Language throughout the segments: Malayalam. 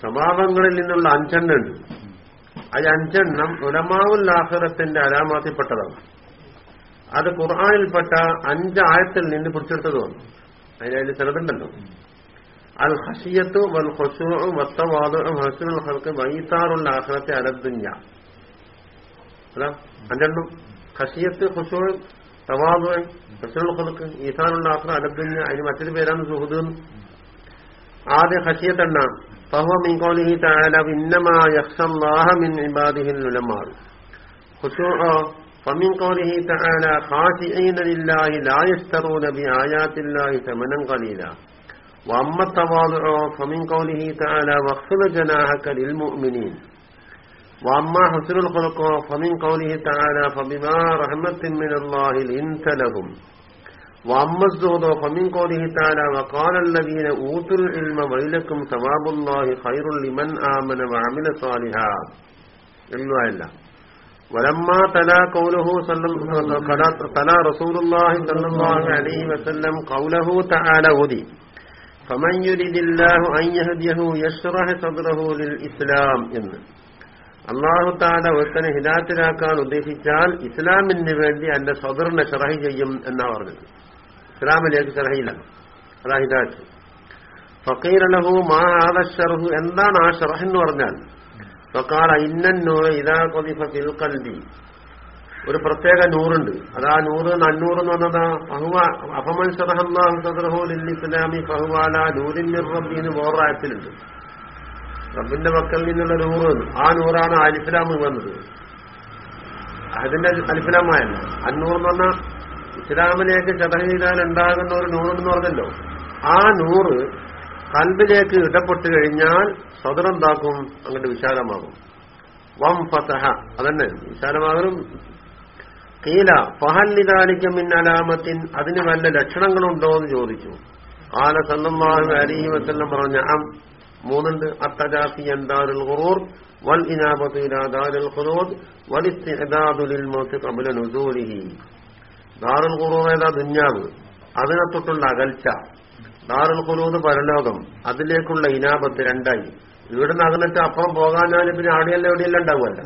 സ്വഭാവങ്ങളിൽ നിന്നുള്ള അഞ്ചെണ്ണ അത് അഞ്ചെണ്ണം ഉലമാവുൽ ആഹ്റത്തിന്റെ അരാമാത്തിൽപ്പെട്ടതാണ് അത് ഖുർആാനിൽപ്പെട്ട അഞ്ചായത്തിൽ നിന്ന് പിടിച്ചെടുത്തതുമാണ്. അതിനായി ചിലതുണ്ടല്ലോ. അൽ ഹഷിയത്തു വൽ ഹൊസു വത്തവാദു ഹസുൽ ഹൽക്ക് വൈത്താറുള്ള ആഹ്ലത്തെ അലദ്ദുഞ്ഞ അല്ല അഞ്ചെണ്ണം. ഹഷിയത്ത് ഹുസു തവാദു ഹസുൽ ഹൽക്ക് ഈസാനുള്ള ആഖിറ അലദ്ദുഞ്ഞ അതിന് മറ്റൊരു പേരാണ് സുഹൃദ് ആദ്യ ഹഷിയത്ത് എണ്ണ فهو من قوله تعالى إنما يخشى الله من عباده العلماء خشوع فمن قوله تعالى خاشعين لله لا يشترون بآيات الله ثمنا قليلا وأما التواضع فمن قوله تعالى واخفض جناحك للمؤمنين واما حسن الخلق فمن قوله تعالى فبما رحمة من الله لنت لهم واما الزهد فمن قوله تعالى وقال الذين اوتوا العلم ويلكم ثواب الله خير لمن آمن وعمل صالحا إلا إلا ولما تلا قوله صلى تلا رسول الله صلى الله عليه وسلم قوله تعالى ودي فمن يريد الله أن يهديه يشرح صدره للإسلام إنه അള്ളാഹു താല ഒരുത്തനെ ഹിദാത്തിലാക്കാൻ ഉദ്ദേശിച്ചാൽ ഇസ്ലാമിന് വേണ്ടി എന്റെ സ്വദറിനെ ഷറഹി ചെയ്യും എന്നാ പറഞ്ഞത്. ഇസ്ലാമിലേക്ക് ഷറഹില്ല അതാ ഹിദാത്ത് ഫക്കീറലഹു മാ ആദ എന്താണ് ആ ഷറഹ് എന്ന് പറഞ്ഞാൽ? ഫക്കാല ഇന്നോ ഇതാ കൊതിഫ ഫിൽ കൽബി ഒരു പ്രത്യേക നൂറുണ്ട്. അതാ നൂറ് നന്നൂറ് എന്ന് പറഞ്ഞതാ അഹുവ അഫമൻ ഷറഹല്ലാഹു സദറഹു ലിൽ ഇസ്ലാമി ഫഹുവാല മിർ റബ്ബി എന്ന് റബ്ബിന്റെ മക്കളിൽ നിന്നുള്ള നൂറ് ആ നൂറാണ് അലിഫിലാമ് വന്നത്. അതിന്റെ അലിഫ്ലാമായല്ല എന്ന് പറഞ്ഞാൽ ഇസ്ലാമിലേക്ക് ചതഹ ചെയ്താൽ ഉണ്ടാകുന്ന ഒരു നൂറെന്ന് പറഞ്ഞല്ലോ. ആ നൂറ് കൽബിലേക്ക് ഇടപെട്ട് കഴിഞ്ഞാൽ സ്വതന്ത്രാക്കും അങ്ങോട്ട് വിശാലമാകും. വം ഫതഹ. അതന്നെ. വിശാലമാകും കീല ഫഹല്ലിതാലിക്കും മിന്നലാമത്തിൻ അതിന് വല്ല ലക്ഷണങ്ങളുണ്ടോ എന്ന് ചോദിച്ചു. ആല സല്ലാഹു വാഹന വസ്ല്ലം പറഞ്ഞ മൂന്നുണ്ട്. അത്തജാഫി എന്താറുൽ ഖുറൂർ വൽ ഇനാബത്തു ഇലാ ദാരുൽ ഖുറൂദ് വൽ ഇസ്തിഅദാദു ലിൽ മൗത്ത് ഖബ്ല നുസൂലിഹി. ദാരുൽ ഖുറൂർ ഏതാ? ദുനിയാവ്. അതിനെ തൊട്ടുള്ള അകൽച്ച. ദാറുൽ ഖുലൂദ് പരലോകം. അതിലേക്കുള്ള ഇനാബത്ത് രണ്ടായി. ഇവിടുന്ന് അകന്നിട്ട് അപ്പുറം പോകാനാലും പിന്നെ അവിടെയല്ല എവിടെയല്ല ഉണ്ടാവുമല്ല?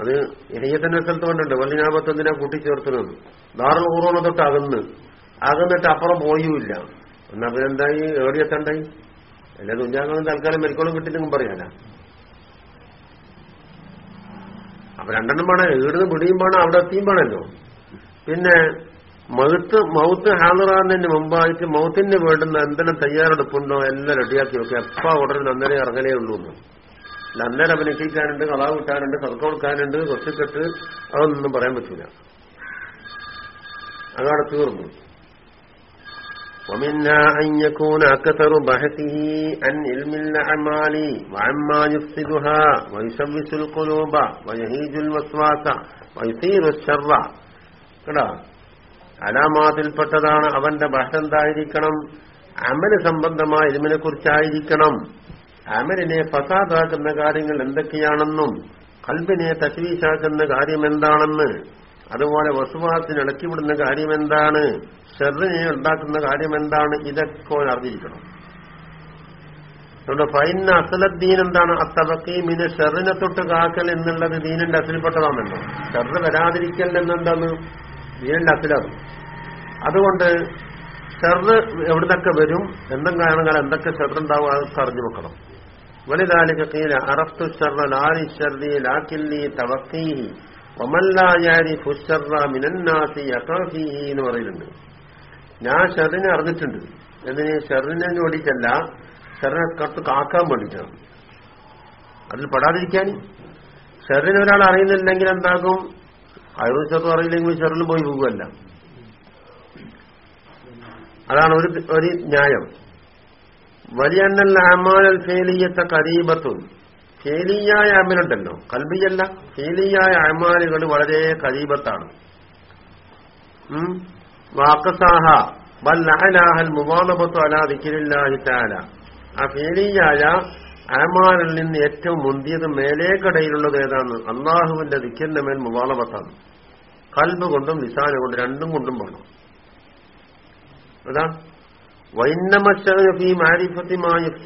അത് ഇണയത്തിന്റെ സ്ഥലത്ത് കണ്ടുണ്ട്. വല്ലിനാപത്ത് എന്തിനാ കൂട്ടിച്ചേർത്തുന്നത് ദാറുൽ ഖുറൂണ് തൊട്ട് അകന്ന് അകന്നിട്ട് അപ്പുറം പോയുമില്ല എന്നാ പിന്നെ എന്തായി? എവിടെയെത്തണ്ടായി എല്ലാ തുഞ്ചാങ്ങളും തൽക്കാലം മെരിക്കോളും കിട്ടില്ലെന്നും പറയാനാ. അപ്പൊ രണ്ടെണ്ണം വേണം. ഈടുന്ന് പിടിയും വേണം അവിടെ എത്തിയും വേണമല്ലോ പിന്നെ മൗത്ത് മൗത്ത് ഹാജറാകുന്നതിന് മുമ്പായിട്ട് മൗത്തിന് വേണ്ടുന്ന എന്തെല്ലാം തയ്യാറെടുപ്പുണ്ടോ എല്ലാം റെഡിയാക്കി വെക്കുക. എപ്പ ഉടനെ അന്നേരം ഇറങ്ങലേ ഉള്ളൂ എന്ന്. അന്നേരം അഭിനയിക്കാനുണ്ട് കളാ കിട്ടാനുണ്ട് സർക്ക കൊടുക്കാനുണ്ട് കൊത്തിക്കെട്ട് അതൊന്നും പറയാൻ പറ്റൂല. അതാണ് തീർന്നു. ومنها أن يكون أكثر بحثه عن علم الأعمال وعما يفسدها ويشوش القلوب ويهيج الوسواس ويثير الشر കേടാ അലാമാതിൽപ്പെട്ടതാണ് അവന്റെ ബഹസ് എന്തായിരിക്കണം അമല് സംബന്ധമായ ഇതിനെ കുറിച്ചായിരിക്കണം അമലിനെ ഫസാദാക്കുന്ന കാര്യങ്ങൾ എന്തൊക്കെയാണെന്നും കൽബിനെ തശ്വീശാക്കുന്ന കാര്യം എന്താണെന്ന് അതുപോലെ വസുമാഹത്തിന് ഇളക്കിവിടുന്ന കാര്യം എന്താണ് ഷെറിനെ ഉണ്ടാക്കുന്ന കാര്യം എന്താണ് ഇതൊക്കെ അറിഞ്ഞിരിക്കണം. അതുകൊണ്ട് ഫൈന അസലദ്ദീൻ എന്താണ്? അത്തവക്കി മിന് ഷെറിനെ തൊട്ട് കാക്കൽ എന്നുള്ളത് ദീനിന്റെ അസിൽപ്പെട്ടതാണല്ലോ ഷെറ് വരാതിരിക്കൽ എന്നെന്താണ്? ദീനിന്റെ അസിലാണ്. അതുകൊണ്ട് ഷെറ് എവിടുന്നൊക്കെ വരും? എന്തും കാരണങ്ങൾ എന്തൊക്കെ ഷെറുണ്ടാവും അത് അറിഞ്ഞു വെക്കണം. വലിതാലിക്ക് കീല അറഫ്തു ഷെറ ലാലി ഷെർദി ലാക്കില്ലി തവക്കീഹി. എന്ന് പറയുന്നുണ്ട്. ഞാൻ ഷെറിനെ അറിഞ്ഞിട്ടുണ്ട്. എന്തിന്? ഷെറിനെ ഓടിച്ചല്ല ഷെറിനെ കത്ത് കാക്കാൻ വേണ്ടിയിട്ടാണ്. അതിൽ പെടാതിരിക്കാൻ. ഷെറിനെ ഒരാൾ അറിയുന്നില്ലെങ്കിൽ എന്താകും? അയറും അറിയില്ലെങ്കിൽ ഷെറിൽ പോയി പോകുമല്ല അതാണ് ഒരു ഒരു ന്യായം. വലിയ അമാനൽ ഫേലിയത്തെ കരീബത്തും ഫേലിയായ അമലുണ്ടല്ലോ. കൽബിയല്ല ഫേലിയായ അമാലുകൾ വളരെ കരീബത്താണ് വാക്കസാഹ വൽ അലാഹൽ മുവാദബത്തു അലാ ദിക്കിരില്ലാഹി ആ ഫേലിയായ അമാലിൽ നിന്ന് ഏറ്റവും മുന്തിയത് മേലേക്കടയിലുള്ളത് ഏതാണ്? അള്ളാഹുവിന്റെ ദിക്കന്റെ മേൽ മുബാലബത്താണ് കൽബ് കൊണ്ടും നിസാന കൊണ്ടും രണ്ടും കൊണ്ടും വേണം. അതാ. വൈന്നമീ മാരിഫത്തിമായുഹ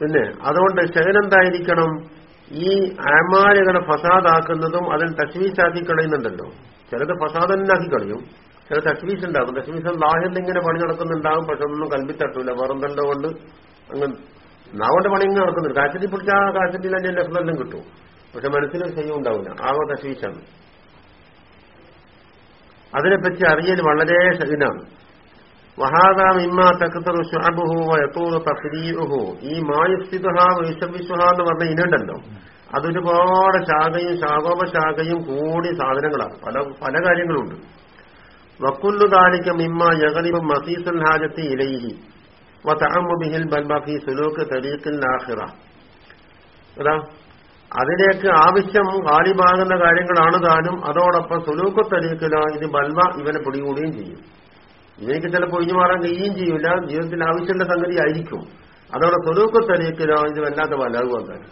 പിന്നെ അതുകൊണ്ട് ശകനെന്തായിരിക്കണം ഈ ആമാലുകളെ ഫസാദാക്കുന്നതും അതിൽ തശ്വീസാക്കി കളയുന്നുണ്ടല്ലോ. ചിലത് ഫസാദ് തന്നെ ആക്കി കളയും. ചില തശ്വീസ് ഉണ്ടാകും തശ്വീസ് ലാഹിറിൽ ഇങ്ങനെ പണി നടക്കുന്നുണ്ടാകും. പക്ഷെ ഒന്നും കൽപ്പിത്തട്ടില്ല വേറെന്തല്ലോ കൊണ്ട് അങ്ങ് നാവോണ്ട് പണി ഇങ്ങനെ നടക്കുന്നുണ്ട്. കാശറ്റി പിടിച്ച ആ കാശറ്റിൽ തന്നെ ലഫ്ലെല്ലാം കിട്ടും. പക്ഷെ മനസ്സിൽ ശരിയും ഉണ്ടാവില്ല. ആകെ തശ്വീസാണ്. അതിനെപ്പറ്റി അറിയൽ വളരെ ശരിനാണ് വഹാദ ഈ വൈഷബിസുഹ എന്ന് പറഞ്ഞ ഇനുണ്ടല്ലോ അതൊരുപാട് ശാഖയും ശാഖോപശാഖയും കൂടി സാധനങ്ങളാണ്. പല പല കാര്യങ്ങളുണ്ട്. വക്കുല്ലു ദാലിക മിമ്മ യകലിബും മസീസൽ ഹാജത്തി ഇലൈഹി വതഅമ്മു ബിഹിൽ ബൽബ ഫീ സുലൂക്ക് തരീഖിൽ ആഖിറ. അതാ അതിലേക്ക് ആവശ്യം കാലിബാകുന്ന കാര്യങ്ങളാണ് താനും അതോടൊപ്പം സുലൂക്ക് തരീഖിലോ ഇത് ബൽബ ഇവനെ പിടികൂടുകയും ചെയ്യും. ഇവനിക്ക് ചിലപ്പോൾ ഒഴിഞ്ഞു മാറാൻ കഴിയുകയും ചെയ്യൂല. ജീവിതത്തിൽ ആവശ്യമുള്ള സംഗതി ആയിരിക്കും അതവിടെ സുലൂക്ക് തരീഖിലോ ഇത് വല്ലാത്ത വന്നാൽ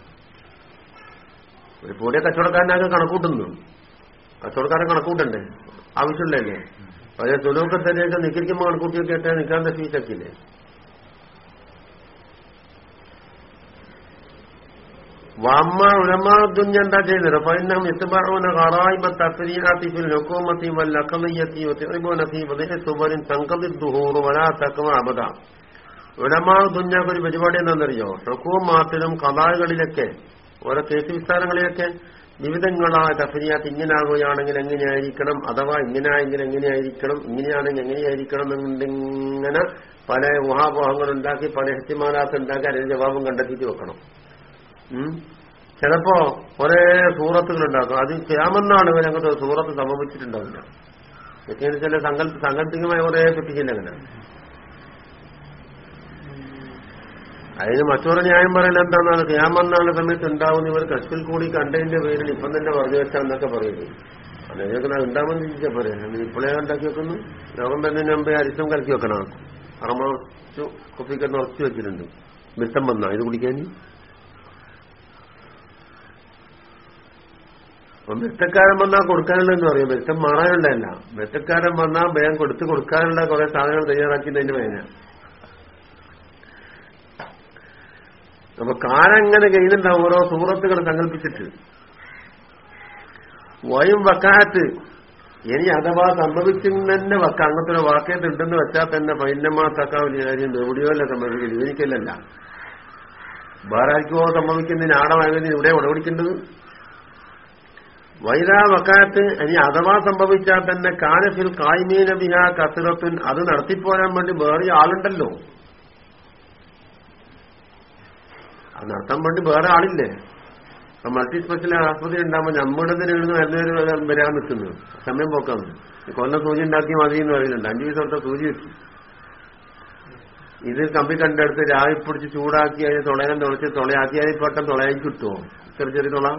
ഒരു പൂടിയ കച്ചവടക്കാരനൊക്കെ കണക്കൂട്ടുന്നു. കച്ചവടക്കാരൻ കണക്കൂട്ടണ്ടേ? ആവശ്യമില്ലല്ലേ? പക്ഷേ തുലൂക്കത്തിലേക്ക് നിക്കരിക്കുമ്പോൾ കണക്കൂട്ടിയൊക്കെ ഏറ്റവും നിൽക്കാൻ ഫീസൊക്കില്ലേ വമ്മ ഉലമാദുഞ്ഞ എന്താ ചെയ്യുന്നത് ഫൈനം ഇസ്ബാഉന ഖറായിബ തഫരീഅത്തി ഫിൽ ഹുകൂമത്തി വൽ അഖലിയത്തി ഫീ വദഇ സുബറിൻ തൻഖദി ദുഹൂർ വലാ തക്വ അബദ ഉലമാ ദുഞ്ഞക്ക് ഒരു പരിപാടി എന്താണെന്നറിയോ? ഹുക്കൂമാത്തിലും കഥാകളിലൊക്കെ ഓരോ കേസ് വിസ്താരങ്ങളിലൊക്കെ വിവിധങ്ങളായ തഫരിയാത്ത് ഇങ്ങനാകുകയാണെങ്കിൽ എങ്ങനെയായിരിക്കണം അഥവാ ഇങ്ങനെയായെങ്കിൽ എങ്ങനെയായിരിക്കണം ഇങ്ങനെയാണെങ്കിൽ എങ്ങനെയായിരിക്കണം എന്നിങ്ങനെ പല ഊഹാപോഹങ്ങൾ ഉണ്ടാക്കി പല ഹെത്തിമാലാത്ത് ഉണ്ടാക്കി അതിന് ജവാബും കണ്ടെത്തിയിട്ട് വെക്കണം. ചിലപ്പോ ഒരേ സൂറത്തുകൾ ഉണ്ടാക്കും അത് ക്യാമെന്നാണ് ഇവർ അങ്ങനത്തെ സൂറത്ത് സംഭവിച്ചിട്ടുണ്ടാവില്ല എത്തിയെന്ന് ചില സങ്കല്പ സാങ്കല്പികമായ കുറെ പറ്റിക്കില്ല അങ്ങനെ. അതിന് മറ്റൊരു ന്യായം പറയുന്നത് എന്താണെന്നാണ്? ക്യാമെന്നാണ് സമയത്ത് ഉണ്ടാവുന്ന ഇവർ കശ്മിൽ കൂടി കണ്ടതിന്റെ പേരിൽ ഇപ്പം തന്നെ പറഞ്ഞു വെച്ചാൽ എന്നൊക്കെ പറയുന്നത് ഞാൻ ഉണ്ടാവുമെന്ന് ചിന്തിച്ചാൽ പോരെ. ഇപ്പോഴേ ഉണ്ടാക്കി വെക്കുന്നു. ലോകം തന്നെ മുമ്പേ അരിശം കലക്കി വെക്കണം. അറമച്ചു കുപ്പിക്കെന്ന് ഉറച്ചു വെച്ചിട്ടുണ്ട്. മിത്തം വന്നാ. ഇത് കുടിക്കാൻ മെത്തക്കാരൻ വന്നാൽ കൊടുക്കാനുള്ളതെന്ന് പറയും മെത്തം മാറാനുള്ളതല്ല മെത്തക്കാരൻ വന്നാൽ ഭയം കൊടുത്ത് കൊടുക്കാനുള്ള കുറെ സാധനങ്ങൾ തയ്യാറാക്കിയതിന്റെ വേദന അപ്പൊ കാലങ്ങനെ ചെയ്യുന്നുണ്ടാവും ഓരോ സുഹൃത്തുക്കൾ സങ്കല്പിച്ചിട്ട്. വയും വക്കാത്ത് ഇനി അഥവാ സംഭവിക്കും തന്നെ വക്ക അങ്ങനത്തെ ഒരു വാക്യത്ത് ഉണ്ടെന്ന് വെച്ചാൽ തന്നെ പൈന്നമാ തക്കാവില്ല കാര്യം എവിടെയോല്ല സംഭവിക്കില്ല ഇവനിക്കല്ലല്ല വേറെ ആർക്കോ സംഭവിക്കുന്നതിന് ആടമായതിന് ഇവിടെ ഉടപിടിക്കേണ്ടത്? വൈദാ വക്കാത്ത് ഇനി അഥവാ സംഭവിച്ചാൽ തന്നെ കാനഫിൽ കായ്മീന ബിഹ കസിറത്തുൻ അത് നടത്തിപ്പോരാൻ വേണ്ടി വേറെ ആളുണ്ടല്ലോ. അത് നടത്താൻ വേണ്ടി വേറെ ആളില്ലേ? മൾട്ടി സ്പെഷ്യൽ ആസ്പത്രി ഉണ്ടാകുമ്പോൾ നമ്മുടെ എഴുതുന്ന മരുന്നുപേര് വരാൻ നിൽക്കുന്നു. സമയം പോക്കാന്ന് കൊല്ലം സൂചി ഉണ്ടാക്കി മതി എന്ന് പറയുന്നുണ്ട്. അഞ്ചു ദിവസത്തെ സൂചി വെച്ചു ഇത് കമ്പി കണ്ടെടുത്ത് രാവി പിടിച്ച് ചൂടാക്കി അതിന് തുളയാൻ തുളച്ച് തുളയാക്കിയാൽ പെട്ടെന്ന് തുളയാക്കി കിട്ടുമോ ചെറിയ ചെറിയ തുള.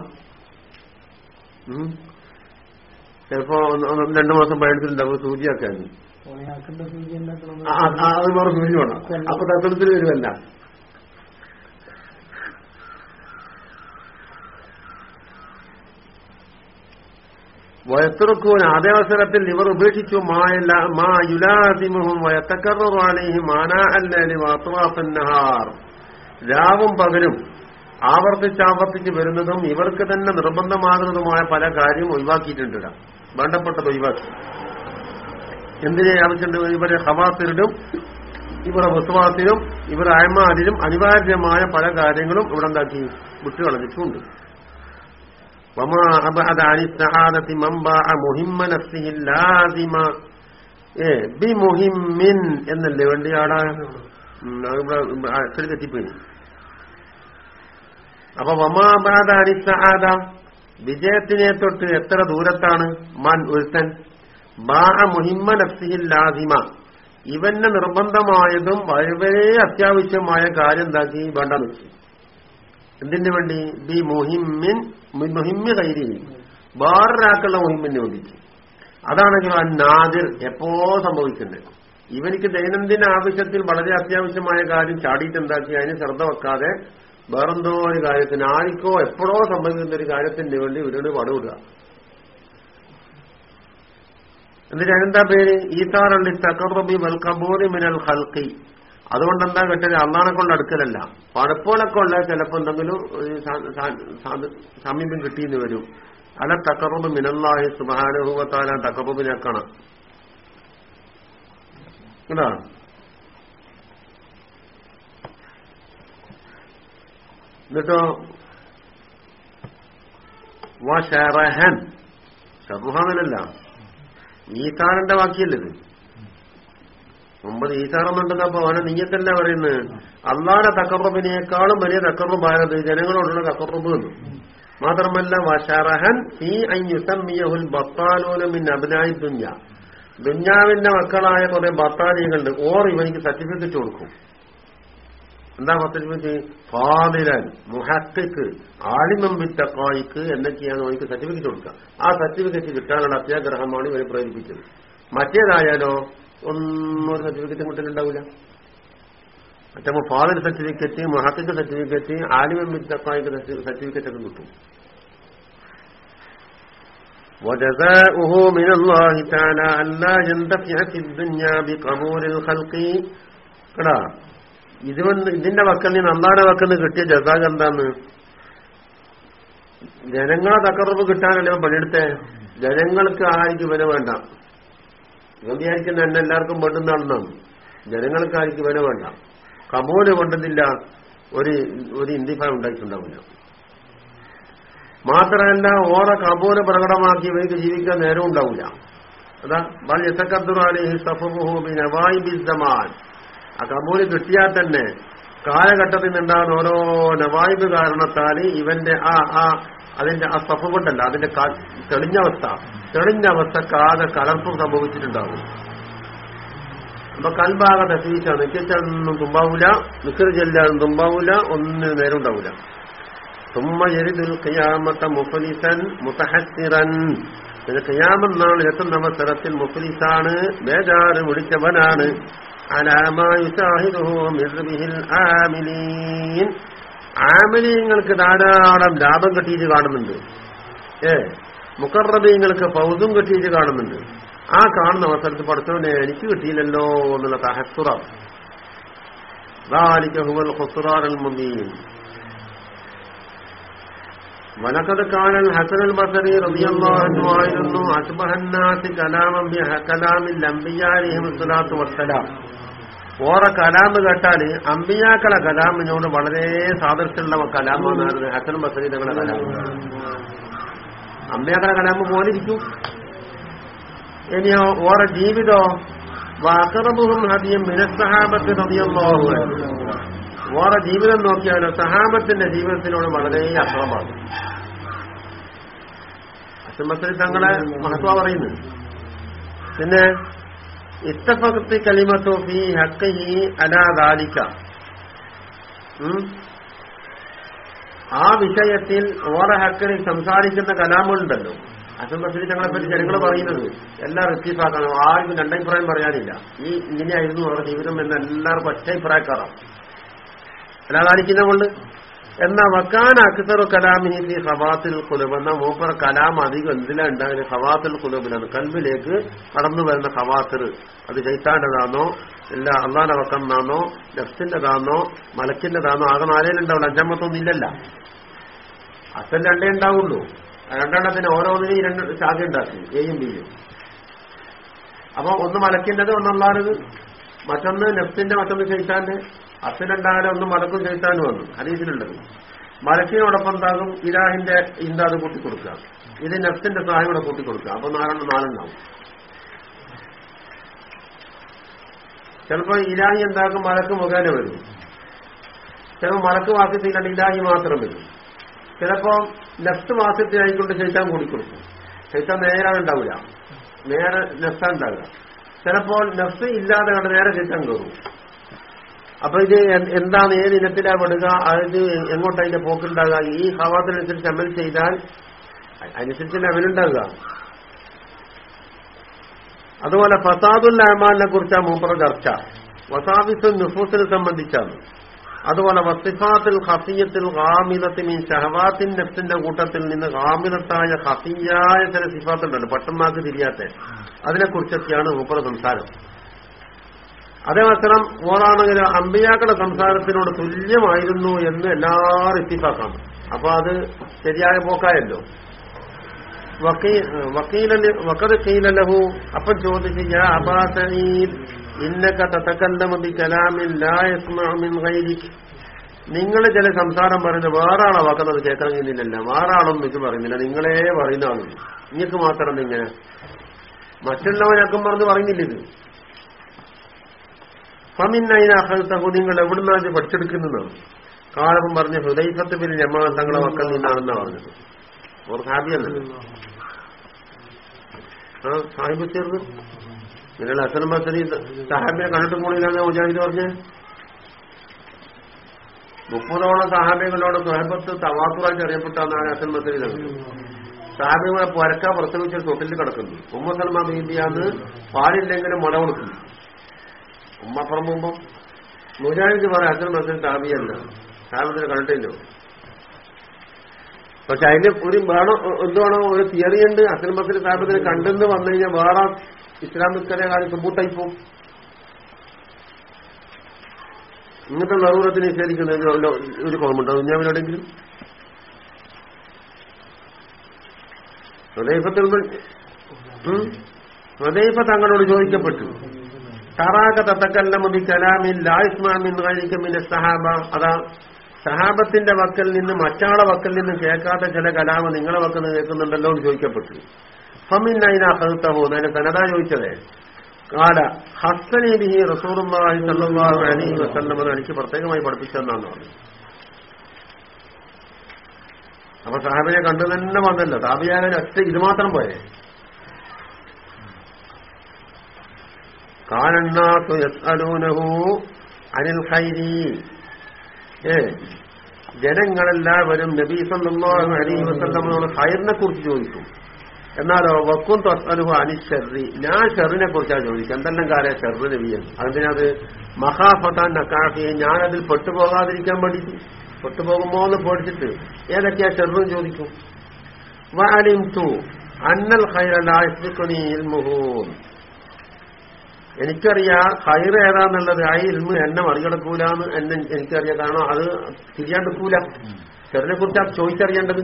ചിലപ്പോ രണ്ടു മാസം പഴയത്തിലുണ്ടാവും സൂചിയാക്കാൻ അത് വേറെ സൂചി വേണം. അപ്പൊ തത്വത്തിൽ വരുമല്ല വയത്തുറക്കൂൻ അതേ അവസരത്തിൽ ഇവർ ഉപേക്ഷിച്ചു മാ യുലാദിമുഹും വയത്തക്കറാളിഹി മാനാ അല്ലി വാത്തുവാസന്നഹാർ രാവും പകലും ആവർത്തിച്ചാവർത്തിച്ച് വരുന്നതും ഇവർക്ക് തന്നെ നിർബന്ധമാകുന്നതുമായ പല കാര്യവും ഒഴിവാക്കിയിട്ടുണ്ട്. വേണ്ടപ്പെട്ടത് ഒഴിവാക്കി. എന്തിനെ ആവശ്യമുണ്ട്? ഇവരെ ഹവാസിലും ഇവരെ വിശ്വാസിലും ഇവരെ അയമാരിലും അനിവാര്യമായ പല കാര്യങ്ങളും ഇവിടെ എന്താക്കി വിട്ടുകളഞ്ഞിട്ടുണ്ട്. എന്നല്ലേ വേണ്ടിയാടാ? ഇവിടെ തെറ്റിപ്പോയി അപ്പൊ വമാബാദ അരിസഹാദ വിജയത്തിനെ തൊട്ട് എത്ര ദൂരത്താണ്? മൻ ഒരുത്തൻ ബാ മുഹിമ്മ നഫ്സിഹിൽ ലാസിമ. ഇവന്റെ നിർബന്ധമായതും വളരെ അത്യാവശ്യമായ കാര്യം എന്താക്കി? വേണ്ട വെച്ചു. എന്തിനു വേണ്ടി? ബി മുഹിമ്മിൻ മുഹിമ്മി കൈരി വേറൊരാൾക്കുള്ള മുഹിമ്മിന് വേണ്ടിയിട്ട്. അതാണെങ്കിൽ ആ നാദിർ എപ്പോ സംഭവിക്കുന്നത്. ഇവനിക്ക് ദൈനംദിന ആവശ്യത്തിൽ വളരെ അത്യാവശ്യമായ കാര്യം ചാടിയിട്ട് എന്താക്കി? അതിന് ശ്രദ്ധ വെക്കാതെ വേറെന്തോ ഒരു കാര്യത്തിന് ആർക്കോ എപ്പോഴോ സംബന്ധിക്കുന്ന ഒരു കാര്യത്തിന് വേണ്ടി ഇവരോട് പടവിടുക എന്നിട്ട് അതിനെന്താ പേര്? ഈത്താറള്ളി തക്കറബി വൽക്കബൂരി മിനൽ ഹൽക്കി അതുകൊണ്ട് എന്താ അന്നാണെ കൊണ്ട് അടുക്കലല്ല. പടപ്പോലൊക്കെ ഉള്ള ചിലപ്പോ എന്തെങ്കിലും സമീപം കിട്ടിയെന്ന് വരും. അല്ല തക്കറബ് മിനല്ലാഹി സുബാനുഭവത്താല കാണാം. കേട്ടോ? എന്നിട്ടോ? വഷറഹൻ ഷറുഹാനല്ല ഈസാറിന്റെ വാക്കിയല്ലത് മുമ്പത് ഈസാറെന്നുണ്ടെന്നപ്പോ അവനെ നീയത്തല്ല പറയുന്നത്? അള്ളാടെ തക്കറുബിനേക്കാളും വലിയ തക്കറുബായത് ജനങ്ങളോടുള്ള തക്കറുബ് എന്ന്. മാത്രമല്ല വഷറഹൻ ഈ അയ്യുസമ്മിയഹുൽ പിന്നെ അബിനായി ദുഞ്ഞ ദുഞ്ഞാവിന്റെ മക്കളായ കുറെ ബത്താലികളുണ്ട്. ഓർ ഇവനിക്ക് സർട്ടിഫിക്കറ്റ് കൊടുക്കും. എന്താ സർട്ടിഫിക്കറ്റ് ഫാദിലൻ മുഹത്തിക്ക് ആലിമം വിത്തക്കായിക്ക് എന്നൊക്കെയാണ് അവനിക്ക് സർട്ടിഫിക്കറ്റ് കൊടുക്കുക ആ സർട്ടിഫിക്കറ്റ് കിട്ടാനുള്ള അത്യാഗ്രഹമാണ് ഇവരെ പ്രേരിപ്പിച്ചത് മറ്റേതായാലോ ഒന്നും ഒരു സർട്ടിഫിക്കറ്റും കിട്ടലുണ്ടാവില്ല മറ്റേ ഫാദർ സർട്ടിഫിക്കറ്റ് മഹത്തിന്റെ സർട്ടിഫിക്കറ്റ് ആലിമം വിത്തക്കായിക്ക് സർട്ടിഫിക്കറ്റ് ഒക്കെ കിട്ടും وجزاؤه من الله تعالى أن لا ينتفع في الدنيا بقبول الخلق കടാ ഇത് വന്ന് ഇതിന്റെ വക്കൽ നിന്ന് അള്ളാടെ വക്കൽ നിന്ന് കിട്ടിയ ജസാഖ് എന്താന്ന്? ജനങ്ങളെ തക്കറപ്പ് കിട്ടാനല്ലേ പണിയെടുത്തേ? ജനങ്ങൾക്ക് ആയിരിക്കും ഇവനെ വേണ്ട. ഇവൻ എന്നെ എല്ലാവർക്കും വേണ്ടുന്നതാണെന്നാണ്. ജനങ്ങൾക്ക് ആയിരിക്കും ഇവനെ വേണ്ട. കബൂൽ കൊണ്ടതില്ല ഒരു ഒരു ഇന്ത്യഫ ഉണ്ടായിട്ടുണ്ടാവില്ല. മാത്രമല്ല ഓറെ കബൂൽ പ്രകടമാക്കി ഇവർക്ക് ജീവിക്കാൻ നേരം ഉണ്ടാവില്ല. അതാ ബൽ യസക്കദ്ദുറാലി സഫുഹു ബിനവായി ബിസ്സമാൻ ആ കബൂൽ കിട്ടിയാൽ തന്നെ കാലഘട്ടത്തിൽ നിന്നുണ്ടാകുന്ന ഓരോ നവായിബ് കാരണത്താൽ ഇവന്റെ ആ ആ അതിന്റെ ആ സഫ കൊണ്ടല്ല അതിന്റെ തെളിഞ്ഞ അവസ്ഥ തെളിഞ്ഞ അവസ്ഥക്ക് ആകെ കലർപ്പ് സംഭവിച്ചിട്ടുണ്ടാവും. അപ്പൊ കൽഭാഗ തസീച്ചാണ് നിക്കച്ചൊന്നും തുമ്പാവൂല നിക്കറ് ചെല്ലാനും തുമ്പാവൂല ഒന്നിനും നേരം ഉണ്ടാവൂല. തുമ്മ എരിതുൽ ഖിയാമത്ത മുഫലിസൻ മുത്തഹസിറൻ ഇത് ഖിയാമെന്നാണ് എത്തുന്ന അവസരത്തിൽ മുഫലിസാണ് ബേജാറ് വിളിച്ചവനാണ് ആമിലീൻ ആമിലീങ്ങൾക്ക് ധാരാളം ലാഭം കിട്ടിയിട്ട് കാണുന്നുണ്ട് ഏ മുക്കറബീങ്ങൾക്ക് ഫൗസും കിട്ടിയിട്ട് കാണുന്നുണ്ട് ആ കാണുന്ന അവസരത്തിൽ പഠിച്ചവനെ എനിക്ക് കിട്ടിയില്ലല്ലോ എന്നുള്ള തഹസുറ ذلك هو الخسران المبين ولقد كان الحسن البصري رضي الله عنه ആയിരുന്നു أشبه الناس كلاما بكلام الأنبياء عليهم الصلاة والسلام ഓറെ കലാമ് കേട്ടാൽ അമ്പിയാക്കളെ കലാമിനോട് വളരെ സാദൃശ്യമുള്ള കലാമെന്നാണ് ഹസൻ ബസരി തങ്ങളുടെ കലാം. അമ്പിയാക്കളെ കലാമ് പോലിരിക്കും ഇനിയോ ഓറെ ജീവിതോ വാക്കറബുഹും ഹദിയും മിനസ്സഹാബത്ത് റളിയല്ലാഹു അൻഹു. ഓറെ ജീവിതം നോക്കിയാലോ സഹാബത്തിന്റെ ജീവിതത്തിനോട് വളരെ അക്രമമാണ് അസമത്തിൽ തങ്ങളെ മഹത്വ പറയുന്നു. പിന്നെ ഇത്തഫക്തി കലിമത്തോ ഫി ഹക്കഹി അലാ ദാലിക. ആ വിഷയത്തിൽ ഓറെ ഹക്കിൽ സംസാരിക്കുന്ന കലാമുണ്ടല്ലോ. അസംബസിൽ ഞങ്ങളെ പറ്റി ജനങ്ങൾ പറയുന്നത്. എല്ലാം റിസീഫാക്കണം ആർക്കും രണ്ടഭിപ്രായം പറയാനില്ല. ഈ ഇങ്ങനെയായിരുന്നു അവരുടെ ജീവിതം എന്ന് എല്ലാവർക്കും ഒറ്റ അഭിപ്രായക്കാരാണ്. അനാദാലിക്കുന്ന കൊണ്ട് എന്നാ വക്കാൻ അക്സറു കലാമിനി ഫി ഖവാത്തിൽ കുലബ് എന്ന മൂപ്പർ കലാം അധികം എന്തിലാ ഉണ്ടാകുന്നത് ഹവാത്തിൽ കുലബിലാണ് കൽബിലേക്ക് കടന്നു വരുന്ന ഖവാത്തിർ. അത് ചൈത്താന്റെതാണോ ഇല്ല അള്ളാന്റെ വക്കന്നാണോ നഫ്സിന്റെതാണോ മലക്കിന്റെതാണോ ആകെ നാലേലുണ്ടാവില്ല. അഞ്ചാമത്തൊന്നും ഇല്ലല്ല. അച്ഛൻ രണ്ടേ ഉണ്ടാവുള്ളൂ. രണ്ടെണ്ണത്തിന് ഓരോന്നിനും ഈ രണ്ട് ശാഖ ഉണ്ടാക്കി. എയും ബിയും അപ്പൊ ഒന്ന് മലക്കിന്റേത് ഒന്ന് മറ്റൊന്ന് നെഫ്സിന്റെ മറ്റൊന്ന് ചൈത്താന്റെ അച്ഛനുണ്ടായാലും ഒന്ന് മലക്കും ചൈത്താനും വന്നു ഹരീതിലുള്ളത് മലക്കിനോടൊപ്പം എന്താകും ഇലാഹിന്റെ ഇന്താത് കൂട്ടിക്കൊടുക്കുക. ഇത് നഫ്സിന്റെ സഹായം കൂടെ കൂട്ടിക്കൊടുക്കുക. അപ്പൊ നാലെണ്ണം നാലെണ്ണാവും. ചിലപ്പോ ഇലാഹി എന്താക്കും മലക്ക് മുഖേന വരും. ചിലപ്പോൾ മലക്ക് വാസ്യത്തിലാണ് ഇലാഹി മാത്രം വരും. ചിലപ്പോ നെഫ്റ്റ് മാസത്തിനായിക്കൊണ്ട് ചൈത്താൻ കൂടിക്കൊടുക്കും. ചൈത്താൻ നേരാൻ ഉണ്ടാവില്ല. നേരെ നെഫ്റ്റാ ഉണ്ടാവുക. ചിലപ്പോൾ നെഫ്റ്റ് ഇല്ലാതെ കണ്ട് നേരെ ചൈത്താൻ കയറും. അപ്പൊ ഇത് എന്താണ് ഏത് ഇനത്തിലാ പെടുക? അത് എങ്ങോട്ട് അതിന്റെ പോക്കുണ്ടാകുക? ഈ ഹവാത്തിനനുസരിച്ച് അമൽ ചെയ്താൽ അനുസരിച്ച് അമലുണ്ടാകുക. അതുപോലെ ഫസാദുൽ അഹ്മാനെ കുറിച്ചാണ് മൂപ്പറ ചർച്ച. വസാദിസ് നുഫൂസിനെ സംബന്ധിച്ചാണ്. അതുപോലെ വസിഫാത്തിൽ ഹസിയത്തിൽ ഈ ഷഹവാത്തിൻ നെഫ്സിന്റെ കൂട്ടത്തിൽ നിന്ന് ഹാമിദത്തായ ഹസിയായ ചില സിഫാത്തുണ്ടല്ലോ പെട്ടെന്നാക്ക് തിരിയാത്ത. അതിനെക്കുറിച്ചൊക്കെയാണ് മൂപ്പറ സംസാരം. അതേവസരം ഓറാണെങ്കിൽ അമ്പിയാക്കളുടെ സംസാരത്തിനോട് തുല്യമായിരുന്നു എന്ന് എല്ലാവരും എത്തിപ്പാക്കാം അപ്പൊ അത് ശരിയായ പോക്കായല്ലോ. വക്കത് കീലലഹു അപ്പം ചോദിച്ചു യാ അബാസനീൽ സഈദ് ഇന്നക തതകല്ലമു ബി കലാമിൻ ലാ യസ്മഉ മിൻ ഗൈരിക്. നിങ്ങൾ ചില സംസാരം പറയുന്നത് വേറെ ആളെ വാക്കുന്നത് കേൾക്കാൻ വേറെ ആളൊന്നും ഇത് പറയുന്നില്ല. നിങ്ങളേ പറയുന്നതാണ്. നിങ്ങൾക്ക് മാത്രം ഇങ്ങനെ മറ്റുള്ളവനക്കം പറഞ്ഞ് പറയുന്നില്ല ഇത്. ഫമിന്നൈന അഹൽത്തഹു നിങ്ങൾ എവിടുന്നാണ് ഇത് പഠിച്ചെടുക്കുന്നതാണ് കാലം പറഞ്ഞ ഹൃദയഫത്ത് പിന്നെ ജമാ തങ്ങളെ മക്കൾ നിന്നാണെന്നാ പറഞ്ഞത്. അവർ ഹാബിയല്ലേ? ആ സാഹിബ് ചേർന്ന് നിങ്ങൾ അസൻ ബസരി സഹാബിനെ കണ്ടിട്ട് പോണില്ലാന്ന് മുജാഹിദ് പറഞ്ഞ്? മുപ്പതോളം സഹാബികളോട് സ്വഹബത്ത് തവാത്തുറായിട്ട് അറിയപ്പെട്ടാണ് അസൻ ബസരി സഹാബികളെ പുരക്ക പ്രസവിച്ച തൊട്ടിൽ കിടക്കുന്നു. ഉമ്മ സൽമാ ബീബിയാന്ന് പാലില്ലെങ്കിലും മുട കൊടുക്കുന്നു. ഉമ്മ പറമ്പുമ്പോ മുജാഹിദ് പറയാം അച്ഛൻ ബസരി താബിയല്ല സാഹിബത്തിനെ കണ്ടില്ലോ പക്ഷെ അതിന് ഒരു വേണം എന്തുവാണോ? ഒരു തിയറി ഉണ്ട്. അസൽ മനസ്സിൽ സാഹിബത്തിനെ കണ്ടെന്ന് വന്നു കഴിഞ്ഞാൽ വേറെ ഇസ്ലാമിക്കനെ കാര്യം സുബൂട്ടായി പോകും ഇങ്ങനത്തെ നറൂറത്തിന് നിഷേധിക്കുന്നതിന് ഒരു കോമുണ്ടോ ദുഞ്ഞാവിലെവിടെങ്കിലും ഹൃദയഫത്തിൽ ഹൃദയഫ തങ്ങളോട് ചോദിക്കപ്പെട്ടു. സഹാബ അതാ സഹാബത്തിന്റെ വക്കൽ നിന്ന് മറ്റാളെ വക്കൽ നിന്ന് കേൾക്കാത്ത ചില കലാമ നിങ്ങളെ വക്കൽ നിന്ന് കേൾക്കുന്നുണ്ടല്ലോ എന്ന് ചോദിക്കപ്പെട്ടു. ഫമിന്നൈനാഹത്തഹോ എന്നെ തനതാ ചോദിച്ചതേ. കാല ഹസ്സനി ബിഹി സല്ലല്ലാഹു അലൈഹി എനിക്ക് പ്രത്യേകമായി പഠിപ്പിച്ചതെന്നാണ് പറഞ്ഞു അപ്പൊ സാഹബിനെ കണ്ടു തന്നെ വന്നല്ലോ. താപിയാകൻ ഒറ്റ ഇത് മാത്രം പോയേ കാലണ്ണാത്തു യസ്അലൂനഹു അനിൽ ഹൈരി ഏ ജനങ്ങളെല്ലാവരും നബീ സല്ലല്ലാഹു അലൈഹി വസല്ലമയോട് ഹൈറിനെ കുറിച്ച് ചോദിക്കും. എന്നാലോ വക്കും തസ്തലുഹു അനി ഷെറി ഞാൻ ഷെറിനെ കുറിച്ചാണ് ചോദിക്കുക എന്തെല്ലാം കാര്യം ഷെറ് നബിയാണ് അതിനത് മഹാഫത്താൻ നക്കാഫിയെ ഞാനതിൽ പെട്ടുപോകാതിരിക്കാൻ വേണ്ടിയിട്ട്. പെട്ടുപോകുമ്പോ എന്ന് പേടിച്ചിട്ട് ഏതൊക്കെയാ ഷെറും ചോദിക്കും? അന്നൽ തു അന്നൽ ഖൈറലാസ്മിക്കുനി ഇൽമുഹൂൻ. എനിക്കറിയാം ഹൈർ ഏതാന്നുള്ളത് ആ ഇൽമ് എന്നെ മറികടക്കൂലെന്ന് എന്നെ എനിക്കറിയാം. കാരണം അത് തിരിയാണ്ടിക്കൂല ചെറിനെ കുറിച്ച് ചോദിച്ചറിയേണ്ടത്.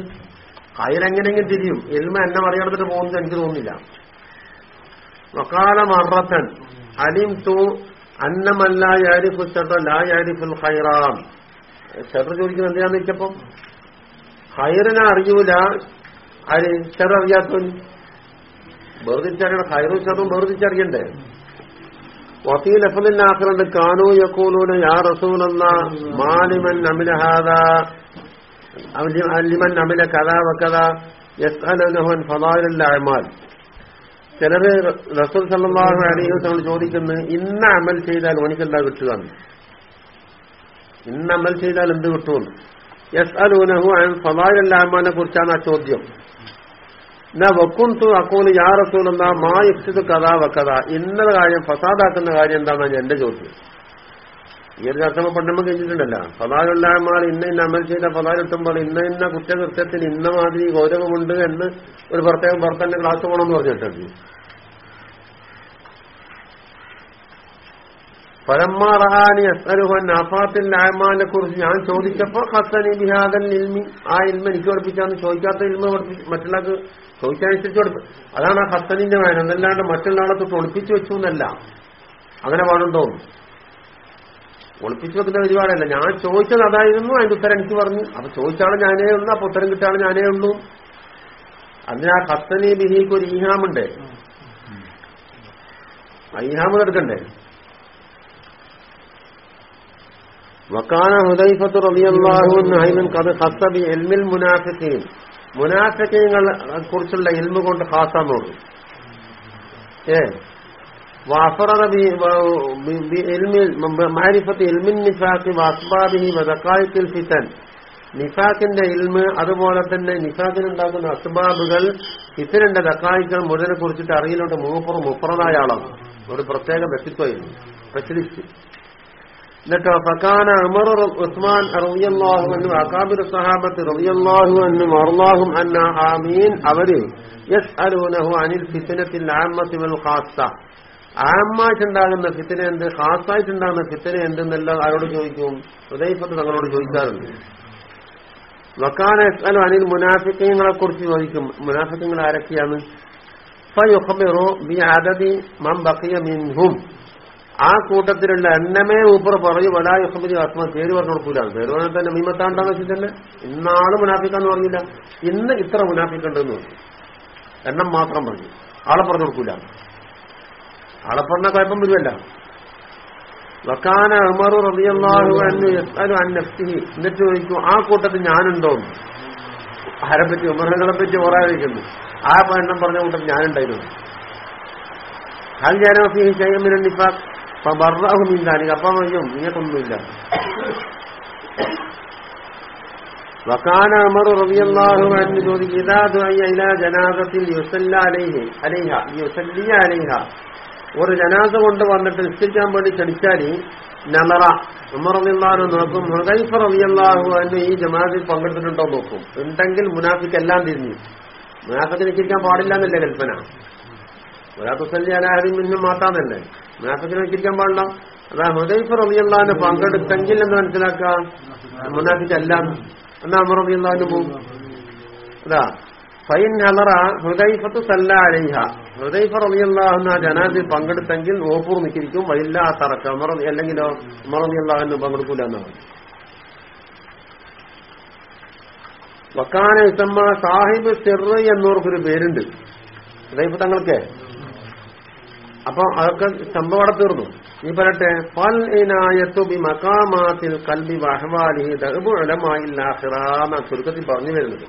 ഹൈറെങ്ങനെങ്കിലും തിരിയും. എൽമ എന്നെ മറികടന്നിട്ട് പോകുന്നത് എനിക്ക് തോന്നുന്നില്ല. വക്കാല മറത്തൻ. അലിം തു അന്നമല്ല യാരിഫു ചട്ടോ ലാ യാരിഫുൽ ഹൈറാം ചെറു ചോദിക്കുന്നത് എന്തിനാന്ന് വെച്ചപ്പം ഹൈറിനെ അറിയൂല. ആര് ചെററിയാത്തവൻ വേർതിരിച്ചറിയണം ഹൈറും ചെറും വേർതിരിച്ചറിയണ്ടേ വഫീൽ അഫലിൽ ആഖിറുണ്ട് കാനു യക്കൂലൂന യാ റസൂലെന്ന മാലിമൻ അമില ഹാദ അലിമൻ അമില കഥ വക്കഥ യസ്അലനഹുൻ ഫദായിലുള്ള അമാൽ ചിലര് റസൂൽ സല്ലാഹു അലൈഹി വസല്ലം ചോദിക്കുന്നു ഇന്ന അമൽ ചെയ്താൽ ഓനിക്കെന്താ കിട്ടുക ഇന്ന അമൽ ചെയ്താൽ എന്ത് കിട്ടുമെന്ന്? യസ്അലൂനഹു അൻ അഹ്മാനെ കുറിച്ചാണ് ആ ചോദ്യം. വക്കുന്തു അക്കോൽ യാ മാ യുക്തിത് കഥ വക്കഥ. ഇന്ന കാര്യം ഫസാദാക്കുന്ന കാര്യം എന്താണെന്നാണ് എന്റെ ചോദ്യം. ഈ ഒരു ചർച്ച പണ്ടമ്മ കഴിഞ്ഞിട്ടുണ്ടല്ലോ ഫലാലുള്ളമാർ ഇന്ന ഇന്ന അമൽ ചെയ്ത ഫലാലെത്തുമ്പോൾ ഇന്ന ഇന്ന കുറ്റകൃത്യത്തിന് ഇന്ന മാതിരി ഗൗരവമുണ്ട് എന്ന് ഒരു പ്രത്യേകം പുറത്തന്നെ ക്ലാസ് പോകണമെന്ന് പറഞ്ഞിട്ടുണ്ട്. പരമാറഹാനി അസ്അലുഹൻ ആഫാത്തിൽ ആമാനെ കുറിച്ച് ഞാൻ ചോദിച്ചപ്പോ ഹസനി ബിഹാദൻ ഇൽമി ആ ഇൽമ എനിക്ക് പഠിപ്പിച്ചാന്ന് ചോദിക്കാത്ത ഇൽമ മറ്റുള്ളവർക്ക് ചോദിച്ചനുസരിച്ച് കൊടുത്തു. അതാണ് ആ ഹസനിന്റെ വേണം എന്നല്ലാണ്ട് മറ്റുള്ള ആളെ തൊട്ട് ഒളിപ്പിച്ചു വെച്ചു എന്നല്ല. അങ്ങനെ പാടുണ്ടോ ഒളിപ്പിച്ചു വെക്കുന്ന പരിപാടിയല്ല. ഞാൻ ചോദിച്ചത് അതായിരുന്നു അതിന്റെ ഉത്തരം എനിക്ക് പറഞ്ഞു. അപ്പൊ ചോദിച്ചാണ് ഞാനേ ഉള്ളൂ അപ്പൊ ഉത്തരം കിട്ടാണ് ഞാനേ ഉള്ളൂ. അതിന് ആ ഹസനി ബിഹിക്ക് ഒരു ഈഹാമുണ്ട്. ഈഹാമ് എടുക്കണ്ടേ? വക്കാന ഹുദൈഫത്ത് റബിയല്ലാഹുൻ ഹൈമൻ കത് ഹസബി എൽമിൽ മുനാഫിക്കയും മുനാഫിക്കയങ്ങൾ കുറിച്ചുള്ള علم കൊണ്ട് واسبابه ഏ? الفتن നിഫാഖിന്റെ ഇൽമ് അതുപോലെ തന്നെ നിഫാഖിനുണ്ടാക്കുന്ന അസ്ബാബുകൾ ഇത്തരന്റെ ദക്കായിക്കൾ മുതലെ കുറിച്ചിട്ട് അറിയിലോട്ട് മൂപ്പർ മുപ്പറതായ ആളാണ്. ഒരു പ്രത്യേക വ്യക്തിത്വമായിരുന്നു സ്പെഷ്യലിസ്റ്റ്. എന്നിട്ടോ ഫക്കാന അമർ ഉസ്മാൻ റളിയല്ലാഹു അൻഹു അകാബിർ സഹാബത്ത് റളിയല്ലാഹു അൻഹു അല്ലാഹും അന്ന ആമീൻ. അവർ യസ്അലൂനഹു അനിൽ ഫിത്നത്തിൽ ആമ്മത്തി വൽ ഖാസ്സ. ആമ്മായിട്ടുണ്ടാകുന്ന ഫിത്തന എന്ത്? ഖാസായിട്ടുണ്ടാകുന്ന ഫിത്തിന എന്തെന്നെല്ലാം ആരോട് ചോദിക്കും? ഹൃദയപ്പത്ത് തങ്ങളോട് ചോദിക്കാറുണ്ട്. വക്കാന യസ്അലു അനിൽ മുനാഫിക്കങ്ങളെ കുറിച്ച് ചോദിക്കും. മുനാഫിക്കങ്ങൾ ആരൊക്കെയാണ്? ഫയുഖബിറു ബി അദദി മൻ ബഖിയ മിൻഹും. ആ കൂട്ടത്തിലുള്ള എണ്ണമേ ഊപ്പർ പറയും വലായുഹമ്മദി ആത്മ പേര് പറഞ്ഞു കൊടുക്കൂല. പേര് പറഞ്ഞാൽ തന്നെ മീമത്താണ്ടാന്ന് വെച്ചിട്ടല്ലേ? ഇന്നാൾ മുനാഫിക്കാന്ന് പറഞ്ഞില്ല. ഇന്ന് ഇത്ര മുനാഫിക്കുണ്ടെന്ന് പറഞ്ഞു. എണ്ണം മാത്രം പറഞ്ഞു. ആളെ പറഞ്ഞു കൊടുക്കൂല. ആളെ പറഞ്ഞ കുഴപ്പം വരുമല്ല വക്കാന അമറു റബിയല്ലാഹു എന്നിട്ട് ചോദിക്കും ആ കൂട്ടത്തിൽ ഞാനുണ്ടോ? ആരെ പറ്റി ഉമറുകളെ പറ്റി ഓറായിരിക്കുന്നു ആ എണ്ണം പറഞ്ഞ കൂട്ടത്തിൽ ഞാനുണ്ടായിരുന്നു. ഹൽ ജാനോഫി ചെയ്യമില്ല നിഫാഖ് ബർറാഹുമില്ലാനി അപ്പൊ പറയും നിങ്ങൾക്കൊന്നുമില്ല. വക്കാന അമർ റബിയല്ലാഹു എന്ന് ചോദിക്കും ഇലാ ജനാസത്തിൽ യുസല്ല അലൈഹി അലൈഹ യുസല്ലിയ അലൈഹ. ഒരു ജനാസ കൊണ്ട് വന്നിട്ട് നിശ്ചയിക്കാൻ വേണ്ടി ക്ഷണിച്ചാൽ നമറ. ഉമർ റബിയല്ലാഹു നോക്കും ഹുദൈഫ റബിയല്ലാഹു എന്ന് ഈ ജമാഅത്തിൽ പങ്കെടുത്തിട്ടുണ്ടോ? നോക്കും. ഉണ്ടെങ്കിൽ മുനാഫിക്ക് എല്ലാം തിരിഞ്ഞു. മുനാഫിക്ക് നിശ്ചയിക്കാൻ പാടില്ല എന്നല്ലേ കൽപ്പന? ഒരാത്തുസല്ലി അലാഹരി മിന്നും മാത്താന്നല്ലേ മുനാഫിക്കിനെ വെച്ചിരിക്കാൻ പാടില്ല. അതാ ഹുദൈഫ് റബിയുള്ള പങ്കെടുത്തെങ്കിൽ എന്ന് മനസ്സിലാക്കാം മുനാഫിക്ക് അല്ല എന്നാ അമർ റബിയുള്ള പോകും അതാ ഫൈൻ ഹലറ ഹുദൈഫത്ത് സല്ല അലൈഹ. ഹുദൈഫ റബിയല്ലാഹുന്ന ജനാസിൽ പങ്കെടുത്തെങ്കിൽ ഓപ്പൂർ നിൽക്കിരിക്കും വൈല്ലാ തറക്ക. അമർ അല്ലെങ്കിലോ അമർ റബിയുള്ള പങ്കെടുക്കൂല എന്നാണ് വക്കാന ഇസമ്മ സാഹിബ് സിർ എന്നവർക്കൊരു പേരുണ്ട്. ഹുദൈഫ തങ്ങൾക്ക്? അപ്പൊ അതൊക്കെ സംഭവം അവിടെ തീർന്നു. ഈ പറയട്ടെ ഫൽ ഇനായത്തു ബി മക്കാമാത്തിൽ കൽബി വഹവാലിഹി ദഹബു ഉലമായില്ലാഹിറാന്ന ചുരുക്കത്തിൽ പറഞ്ഞു വരുന്നത്.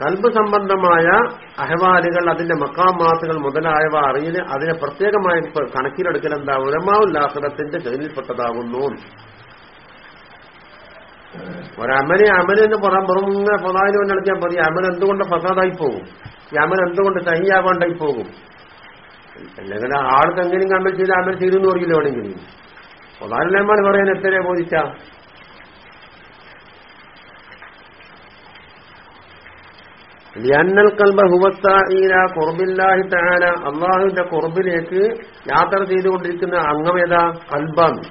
കൽബ് സംബന്ധമായ അഹവാലുകൾ അതിന്റെ മക്കാമാത്തുകൾ മുതലായവ അറിയിൽ അതിനെ പ്രത്യേകമായി കണക്കിലെടുക്കൽ എന്താ? ഉലമാവുല്ലാഹിറത്തിന്റെ ജയിലിൽപ്പെട്ടതാകുന്നു. ഒരമനെ അമലെന്ന് പറയാൻ വെറും പൊതായാലും നടത്തിയാൽ മതി അമൽ എന്തുകൊണ്ട് ഫസാദായി പോകും ഈ അമൽ എന്തുകൊണ്ട് സഹിയാവാണ്ടായി പോകും അല്ലെങ്കിൽ ആൾക്ക് എങ്ങനെയും അമൽ ചെയ്ത് അമൽ ചെയ്തു എന്ന് പറയില്ല വേണമെങ്കിൽ? പ്രധാനമാൻ പറയാൻ എത്രയാ ബോധിച്ച ലിയന്നൽ കൽബ ഹുവത്തായില കുറുബില്ലാഹി താന അള്ളാഹുവിന്റെ കുറബിലേക്ക് യാത്ര ചെയ്തുകൊണ്ടിരിക്കുന്ന അംഗമേതാ കൽബാണ്.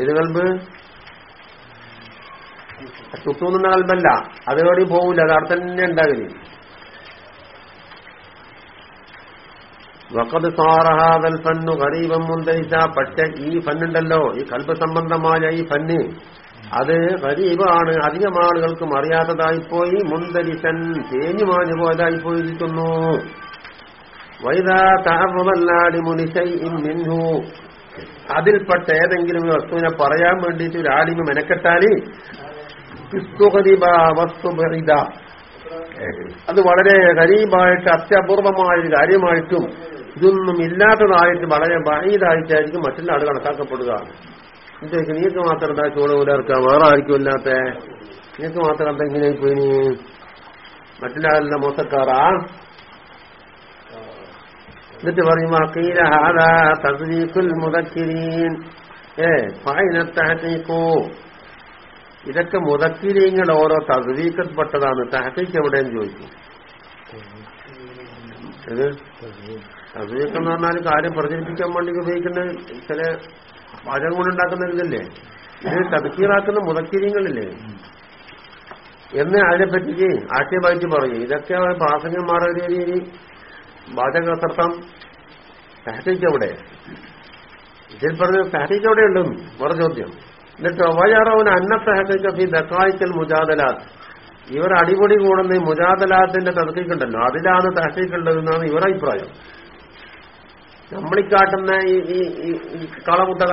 ഏത് കൽബ്? ചുറ്റുനിന്ന കൽബല്ല. അതിനോട് പോകില്ല അത് അവിടെ തന്നെ ഉണ്ടാകില്ല വക്കത് സാറഹാദൽ ഫന്നു ഗരീബം മുന്തരിച്ച പക്ഷെ ഈ ഫന്നുണ്ടല്ലോ. ഈ കൽബ് സംബന്ധമായ ഈ ഫന്ന്. അത് ഗരീബാണ് അധികം ആളുകൾക്കും അറിയാത്തതായിപ്പോയി മുന്തരിശൻ തേഞ്ഞു മാഞ്ഞു പോയതായി പോയിരിക്കുന്നു വൈദാ തഹഫുദല്ലാടി മുനിശൈ മിൻഹു. അതിൽപ്പെട്ട ഏതെങ്കിലും വസ്തുവിനെ പറയാൻ വേണ്ടിയിട്ട് ഒരു ആലിമ മെനക്കെട്ടാൽ അത് വളരെ ഖരീബായിട്ട് അത്യപൂർവമായ ഒരു കാര്യമായിട്ടും ഇതൊന്നും ഇല്ലാത്തതായിട്ട് വളരെ ഭയതായിട്ടായിരിക്കും മറ്റുള്ള ആൾ കണക്കാക്കപ്പെടുക. എന്താ നീക്ക് മാത്രം എന്താ ചോട് ഉലർക്കാം വേറെ ആയിരിക്കും ഇല്ലാത്ത. നീക്ക് മാത്രം എന്താ ഇങ്ങനെ പോയിനി മറ്റുള്ള ആളല്ല മോശക്കാറാ എന്നിട്ട് പറയും അക്കീല ഹാദാ തസ്ദീഖുൽ മുദക്കിരീൻ. ഏ ഫൈനത്തഹീക്കോ ഇതൊക്കെ മുതക്കിരിങ്ങൾ ഓരോ തദ്വീക്കപ്പെട്ടതാണ് തഹീഖ് എവിടെയെന്ന് ചോദിക്കും. തസ്ദീഖ് എന്ന് പറഞ്ഞാൽ കാര്യം പ്രചരിപ്പിക്കാൻ വേണ്ടി ഉപയോഗിക്കുന്ന ചില പാചകം കൊണ്ടുണ്ടാക്കുന്നതിലല്ലേ ഇത് തടുക്കീറാക്കുന്ന മുതക്കിരിയങ്ങളില്ലേ എന്ന് അതിനെപ്പറ്റിക്ക് ആക്ഷേപമായിട്ട് പറയും. ഇതൊക്കെ പ്രാസംഗന്മാരുടെ ഒരു വാചകസർത്ഥം തഹ്രീക്ക് എവിടെ ഇതിൽ പറഞ്ഞ തഹ്രീക്ക് ഉണ്ടും വേറെ ചോദ്യം. എന്നിട്ട് വയറവന് അന്ന തഹ്രീക്ക് ദക്കായിക്കൽ മുജാദലാത്ത് ഇവർ അടിപൊളി കൂടുന്ന ഈ മുജാദലാത്തിന്റെ തഹ്രീക്കുണ്ടല്ലോ അതിലാണ് തഹ്രീക്കുള്ളതെന്നാണ് ഇവരുടെ അഭിപ്രായം. നമ്മളീ കാട്ടുന്ന ഈ കളമുട്ടക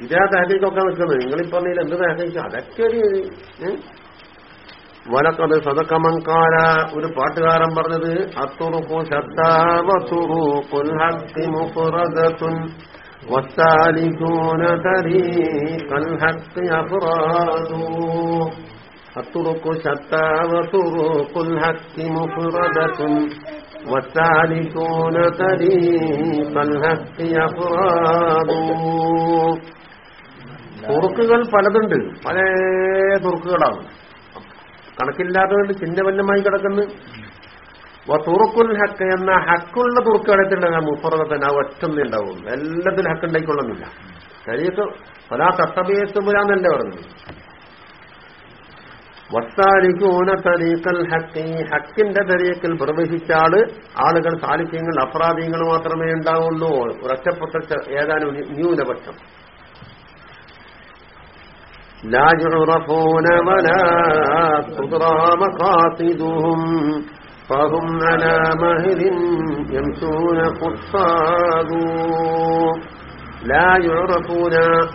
ഇതേ തഹക്കീക്കൊക്കെ നിൽക്കുന്നത്. നിങ്ങളിപ്പറഞ്ഞതിൽ എന്ത് തഹക്കീക്ക് അതൊക്കെ ഒരു വലക്കത് സതക്കമങ്കാര ഒരു പാട്ടുകാരൻ പറഞ്ഞത് അത്തുറുപ്പു ശബ്ദുറുക്കുറകത്തും വസ്താലിദൂന തരീഖൽ അത്തുറുക്കു ശബ്ദുറുക്കുൽ ഹഖ് والسالكون طريق الحق أفراد തുറുക്കുകൾ പലതുണ്ട് പല തുറുക്കുകളാണ് കണക്കില്ലാത്തതുകൊണ്ട് ചിഹ്നവന്നമായി കിടക്കുന്നു തുറുക്കുൽ ഹക്ക് എന്ന ഹക്കുള്ള തുറുക്കുകളെത്തില്ല മുപ്പറത്തിന് ആ ഒറ്റൊന്നേ ഉണ്ടാവുള്ളൂ എല്ലാത്തിലും ഹക്ക് ഉണ്ടായിക്കൊള്ളുന്നില്ല ശരീരത്ത് പല തത്തബിയെത്തുമ്പോഴാന്നല്ലേ പറഞ്ഞത് വസ്താലിക്കൂന തരീക്കൽ ഹക്കി ഹക്കിന്റെ തരീക്കിൽ പ്രവേശിച്ച ആള് ആളുകൾ സാലിക്യങ്ങൾ അപരാധീങ്ങൾ മാത്രമേ ഉണ്ടാവുള്ളൂ ഒരൊറ്റപ്പെട്ട ഏതാനും ന്യൂനപക്ഷം لا يعرفون ولا تدرى مقاصدهم فهم على مهر يمشون قصاد لا يعرفون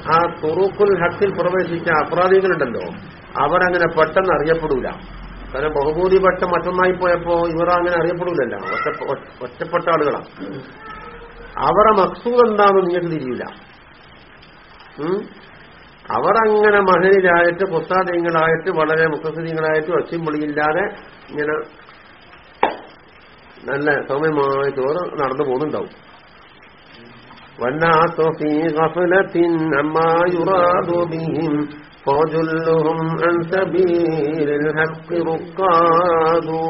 ആ തുറുക്കുൽ ഹക്കിൽ പ്രവേശിച്ച അപരാധികളുണ്ടല്ലോ അവരങ്ങനെ പെട്ടെന്ന് അറിയപ്പെടൂല. കാരണം ബഹുഭൂരിപക്ഷം മറ്റൊന്നായി പോയപ്പോ ഇവർ അങ്ങനെ അറിയപ്പെടൂലല്ലോ. ഒറ്റപ്പെട്ട ആളുകളാണ് അവരെ മക്സൂദ് എന്താണെന്ന് നിങ്ങൾക്ക് തിരിയില്ല അവർ അങ്ങനെ മഹനിലായിട്ട് പുസ്താദീങ്ങളായിട്ട് വളരെ മുഖസ്ഥിതികളായിട്ട് ഒച്ചയും പൊളിയില്ലാതെ ഇങ്ങനെ നല്ല സൗമ്യമായ ചോറ് നടന്നു പോകുന്നുണ്ടാവും. വന്നാസി ഗഫലത്തിൻ അമ്മായുറാദുബിഹിം فجلهم عن سبيل الحق رقادوا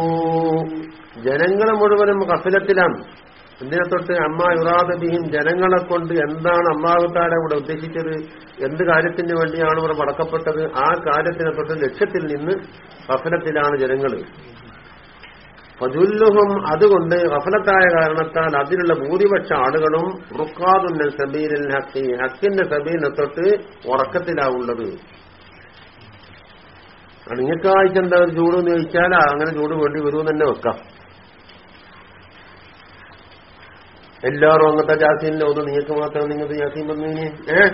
ജനങ്ങൾ മുഴുവനും കഫലത്തിലാണ് എന്തിനെ തൊട്ട് അമ്മ യുറാദബിയും ജനങ്ങളെ കൊണ്ട് എന്താണ് അമ്മാവത്താരെ ഇവിടെ ഉദ്ദേശിച്ചത് എന്ത് കാര്യത്തിന് വേണ്ടിയാണ് ഇവിടെ മടക്കപ്പെട്ടത് ആ കാര്യത്തിനെ തൊട്ട് ലക്ഷ്യത്തിൽ നിന്ന് ഗഫലത്തിലാണ് ജനങ്ങൾ ഫജുല്ലുഹും അതുകൊണ്ട് ഗഫലത്തായ കാരണത്താൽ അതിലുള്ള ഭൂരിപക്ഷ ആളുകളും റുക്കാതുന്ന സബീലിൽ ഹക്കി ഹക്കിന്റെ സബീലിനെ തൊട്ട് ഉറക്കത്തിലാവുള്ളത് നിങ്ങൾക്ക് എന്താ ഒരു ചൂട് എന്ന് ചോദിച്ചാൽ അങ്ങനെ ചൂട് വേണ്ടി വരുമെന്ന് തന്നെ വെക്കാം. എല്ലാവരും അങ്ങനത്തെ ജാസീനിലെ ഒന്ന് നിങ്ങൾക്ക് മാത്രം നിങ്ങൾക്ക് ജാസീൻ വന്നതിന് ഏ?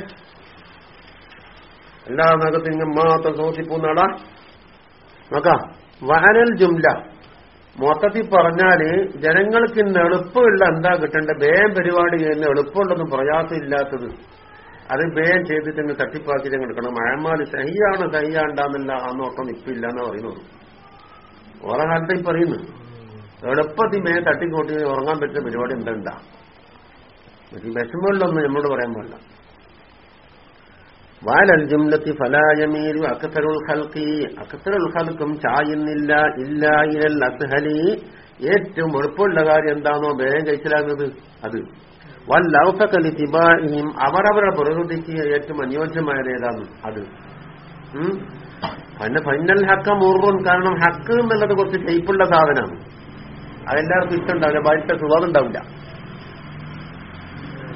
എല്ലാ നഗത്തിൽ നിങ്ങൾ മാത്രം സോസിപ്പോന്നാടാ നോക്കാം. വഹനൽ ജുംല. മൊത്തത്തിൽ പറഞ്ഞാൽ ജനങ്ങൾക്ക് ഇന്ന് എളുപ്പമുള്ള എന്താ കിട്ടേണ്ടത്? വേം പരിപാടി ചെയ്യുന്ന എളുപ്പമുള്ളതും പ്രയാസമില്ലാത്തത്. അത് വേം ചെയ്തിട്ട് ഇങ്ങ് തട്ടിപ്പാക്കി എടുക്കണം മഴമാൽ സഹിയാണ് സഹിയാണ്ടാന്നല്ല ആ നോട്ടം ഇപ്പില്ല എന്നാ പറയുന്നത്. ഓരോ കാലത്ത് ഈ പറയുന്നു. എളുപ്പത്തിൽ മേ തട്ടിക്കോട്ടി ഉറങ്ങാൻ പറ്റുന്ന പരിപാടി ഉണ്ടല്ല വിഷമമില്ലൊന്നും നമ്മോട് പറയാൻ പാടില്ല. വാലൽ ജുംലത്തി ഫലായമീരു അക്തറുൽ ഹൽക്കി അക്കത്തരുൾ ഹൽക്കും ചായുന്നില്ല ഇല്ല ഇരൽ അസ്ഹലി ഏറ്റവും എളുപ്പമുള്ള കാര്യം എന്താണോ വേഗം കഴിച്ചിലാകുന്നത്? അത്. വല്ലൗഫക്കലി തിബാഹിയും അവരവരുടെ പ്രകൃതിക്ക് ഏറ്റവും അനുയോജ്യമായത് ഏതാണ് അത് പിന്നെ ഫൈനൽ ഹക്ക മുറുൻ കാരണം ഹക്ക് എന്നുള്ളത് കുറച്ച് ടൈപ്പുള്ള സാധനമാണ്. അതെല്ലാവർക്കും ഇഷ്ടമുണ്ടാവില്ല. ബാധിച്ച സുഖം ഉണ്ടാവില്ല.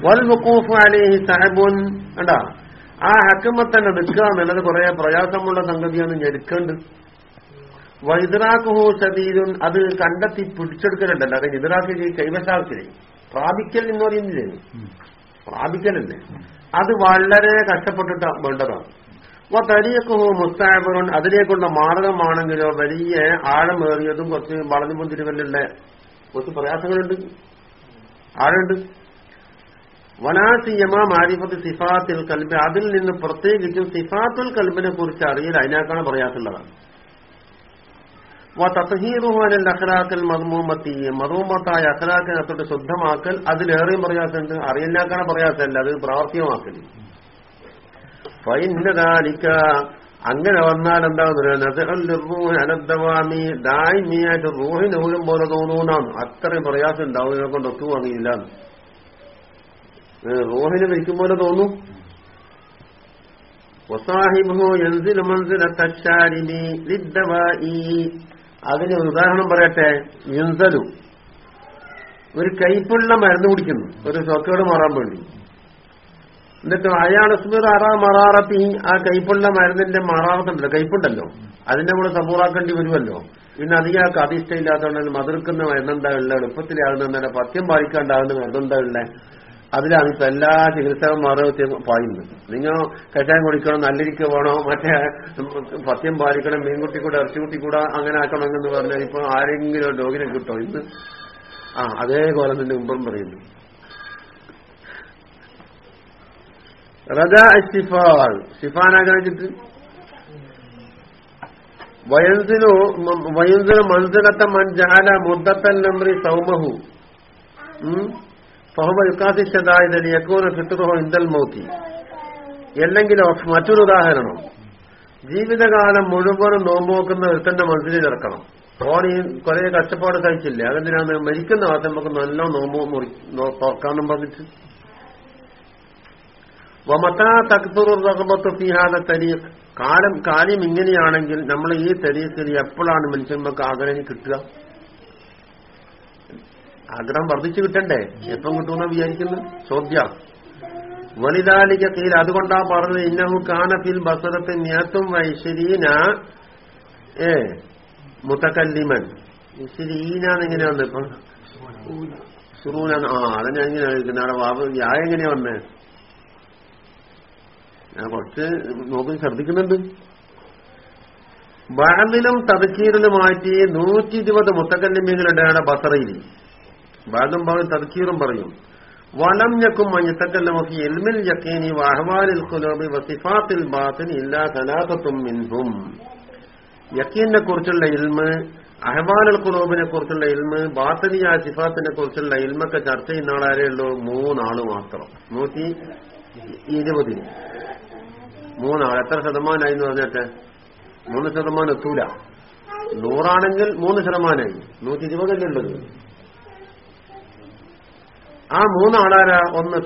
വൽ വക്കൂഫ് അലേഹി സാഹിബുൻ. കണ്ടാ? ആ ഹക്കുമ്പ തന്നെ നിൽക്കുക എന്നുള്ളത് കുറെ പ്രയാസമുള്ള സംഗതിയാണ് ഞെടുക്കേണ്ടത് വൈദ്രാക്കുഹു ശരീരം അത് കണ്ടെത്തി പിടിച്ചെടുക്കലുണ്ടല്ലോ. അത് ഇദ്രാക്ക് കൈവശാക്കില്ലേ? പ്രാപിക്കൽ എന്ന് പറയുന്നില്ലേ? പ്രാപിക്കലല്ലേ? അത് വളരെ കഷ്ടപ്പെട്ടിട്ട് വേണ്ടതാണ്. അപ്പൊ തരിയൊക്കെ മുസ്താബറുൻ അതിലേക്കുള്ള മാർഗമാണെങ്കിലോ വലിയ ആഴമേറിയതും കുറച്ച് വളഞ്ഞു പൊന്തിരിവല്ലേ കുറച്ച് പ്രയാസങ്ങളുണ്ട്. ആഴുണ്ട് വനാസിയമാ മാരിഫത്ത് സിഫാത്തിൽ കൽബ്. അതിൽ നിന്ന് പ്രത്യേകിച്ചും സിഫാത്തുൽ കൽബിനെ കുറിച്ച് അറിയൽ അതിനേക്കാണ് പ്രയാസമുള്ളതാണ്. മധുമത്തായ അഖലാക്കിനെ തൊട്ട് ശുദ്ധമാക്കൽ അതിലേറെയും പ്രയാസമുണ്ട്. അറിയില്ലാക്കാണ് പ്രയാസമല്ല അത് പ്രാവർത്തികമാക്കൽ ഫൈന്നതാലിക്ക അങ്ങനെ വന്നാൽ എന്താ അനദ്ദവാമി ദായ്മിയായിട്ട് റൂഹിന് ഊരും പോലെ തോന്നൂന്നാണ്. അത്രയും പ്രയാസം ഉണ്ടാവും ഇതിനെ കൊണ്ട് ഒത്തു വാങ്ങിയില്ല റൂഹിന് വിൽക്കും പോലെ തോന്നും. ഒസാഹിബു എന്തിനു മനസ്സിലെ ലിദ്ദവായി അതിന് ഉദാഹരണം പറയട്ടെ. യുന്തലു ഒരു കൈപ്പുള്ള മരുന്ന് കുടിക്കുന്നു. ഒരു സ്വക്കേട് മാറാൻ വേണ്ടി. എന്നിട്ട് അയാൾ അറാ മറാറത്തി ആ കൈപ്പുള്ള മരുന്നിന്റെ മറാറത്തുണ്ടല്ലോ. കൈപ്പുണ്ടല്ലോ. അതിന്റെ കൂടെ സബൂറാക്കേണ്ടി വരുമല്ലോ. പിന്നെ അധികം ആ അതിഷ്ടമില്ലാത്തതുകൊണ്ട് മതിർക്കുന്ന ഉള്ള എളുപ്പത്തിലാകുന്ന പഥ്യം പാലിക്കാണ്ടാകുന്ന മരുന്നെന്താ അതിലാണ് ഇപ്പൊ എല്ലാ ചികിത്സകന്മാരും പായുന്നത്. നിങ്ങൾ കഷായം കുടിക്കണം നല്ലിരിക്ക വേണോ മറ്റേ പത്യം പാലിക്കണം മീൻകുട്ടി കൂടെ ഇറച്ചിക്കുട്ടി കൂടെ അങ്ങനെ ആക്കണം എന്ന് പറഞ്ഞാൽ ഇപ്പൊ ആരെങ്കിലും രോഗിനെ കിട്ടോ? ഇന്ന് ആ അതേപോലെ തന്നെ മുമ്പും പറയുന്നു. റജ ഷിഫാൻ ഷിഫാനാകാൻ വെച്ചിട്ട് വയൻസിനു വയൻസിന് മൻസിലത്തെ മഞ്ചാല മുദ്ദത്തൽ നമ്രി സൗമഹു. അല്ലെങ്കിലോ മറ്റൊരു ഉദാഹരണം. ജീവിതകാലം മുഴുവനും നോമ്പോക്കുന്ന ഒരുത്തന്റെ മനസ്സിൽ ഇറക്കണം ഓൺ കുറെ കഷ്ടപ്പാട് കഴിച്ചില്ലേ? അതെന്തിനാണ്? മരിക്കുന്ന ഭാഗത്ത് നമുക്ക് നല്ല നോമ്പ് മുറി തുറക്കാന്നും പറഞ്ഞിട്ട്. വമത്താ തക്തുറു റഹബത്ത് ഫിഹാദ തരീഖ്. കാലം കാര്യം ഇങ്ങനെയാണെങ്കിൽ നമ്മൾ ഈ തരീഖിൽ എപ്പോഴാണ് മനുഷ്യന്മാർക്ക് ആഗ്രഹം കിട്ടുക? ആഗ്രഹം വർദ്ധിച്ചു കിട്ടണ്ടേ? എപ്പം കിട്ടുമെന്ന് വിചാരിക്കുന്നു? ചോദ്യം. വലിതാലിക കീൽ അതുകൊണ്ടാ പറഞ്ഞത് ഇന്നഹു കാനഫിൽ ബസറത്ത് നേത്തും വൈശ്വരീന ഏ മുത്തക്കല്ലിമൻ ഇശ്വരീനാന്ന് എങ്ങനെയാ വന്നത് ഇപ്പൊ? സുറൂന. ആ അത് ഞാൻ ഇങ്ങനെ അവിടെ വാബ് യാ എങ്ങനെയാ വന്നേ? ഞാൻ കുറച്ച് നോക്കി ശ്രദ്ധിക്കുന്നുണ്ട്. ബാദിലും തതക്കീറിലുമാറ്റി നൂറ്റി ഇരുപത് മുത്തക്കല്ലിമ്മികളുടെയാണ് ബസറയിൽ. ബാദും ബാദും തർക്കീറും പറയും വലം ഞക്കും മഞ്ഞത്തക്കല്ലമൊക്കെ എൽമിൽ യക്കീനി വഹവാലിൽ കുലോബി വസിഫാത്തിൽ ബാത്തിൻ ഇല്ലാ കലാപത്തും മിൻഹും. യക്കീനെ കുറിച്ചുള്ള ഇൽമ് അഹവാലുൽ കുലോബിനെ കുറിച്ചുള്ള ഇൽമ് ബാത്തനിയ സിഫാത്തിനെ കുറിച്ചുള്ള ഇൽമൊക്കെ ചർച്ച ചെയ്യുന്ന ആളാരേ ഉള്ളൂ? മൂന്നാൾ മാത്രം. നൂറ്റി ഇരുപതിന് മൂന്നാൾ എത്ര ശതമാനമായി എന്ന് പറഞ്ഞിട്ട്? മൂന്ന് ശതമാനം എത്തൂല. നൂറാണെങ്കിൽ മൂന്ന് ശതമാനമായി നൂറ്റി ഇരുപതല്ലേ ഉള്ളത്? ആ മൂന്നാളാരാ? ഒന്ന്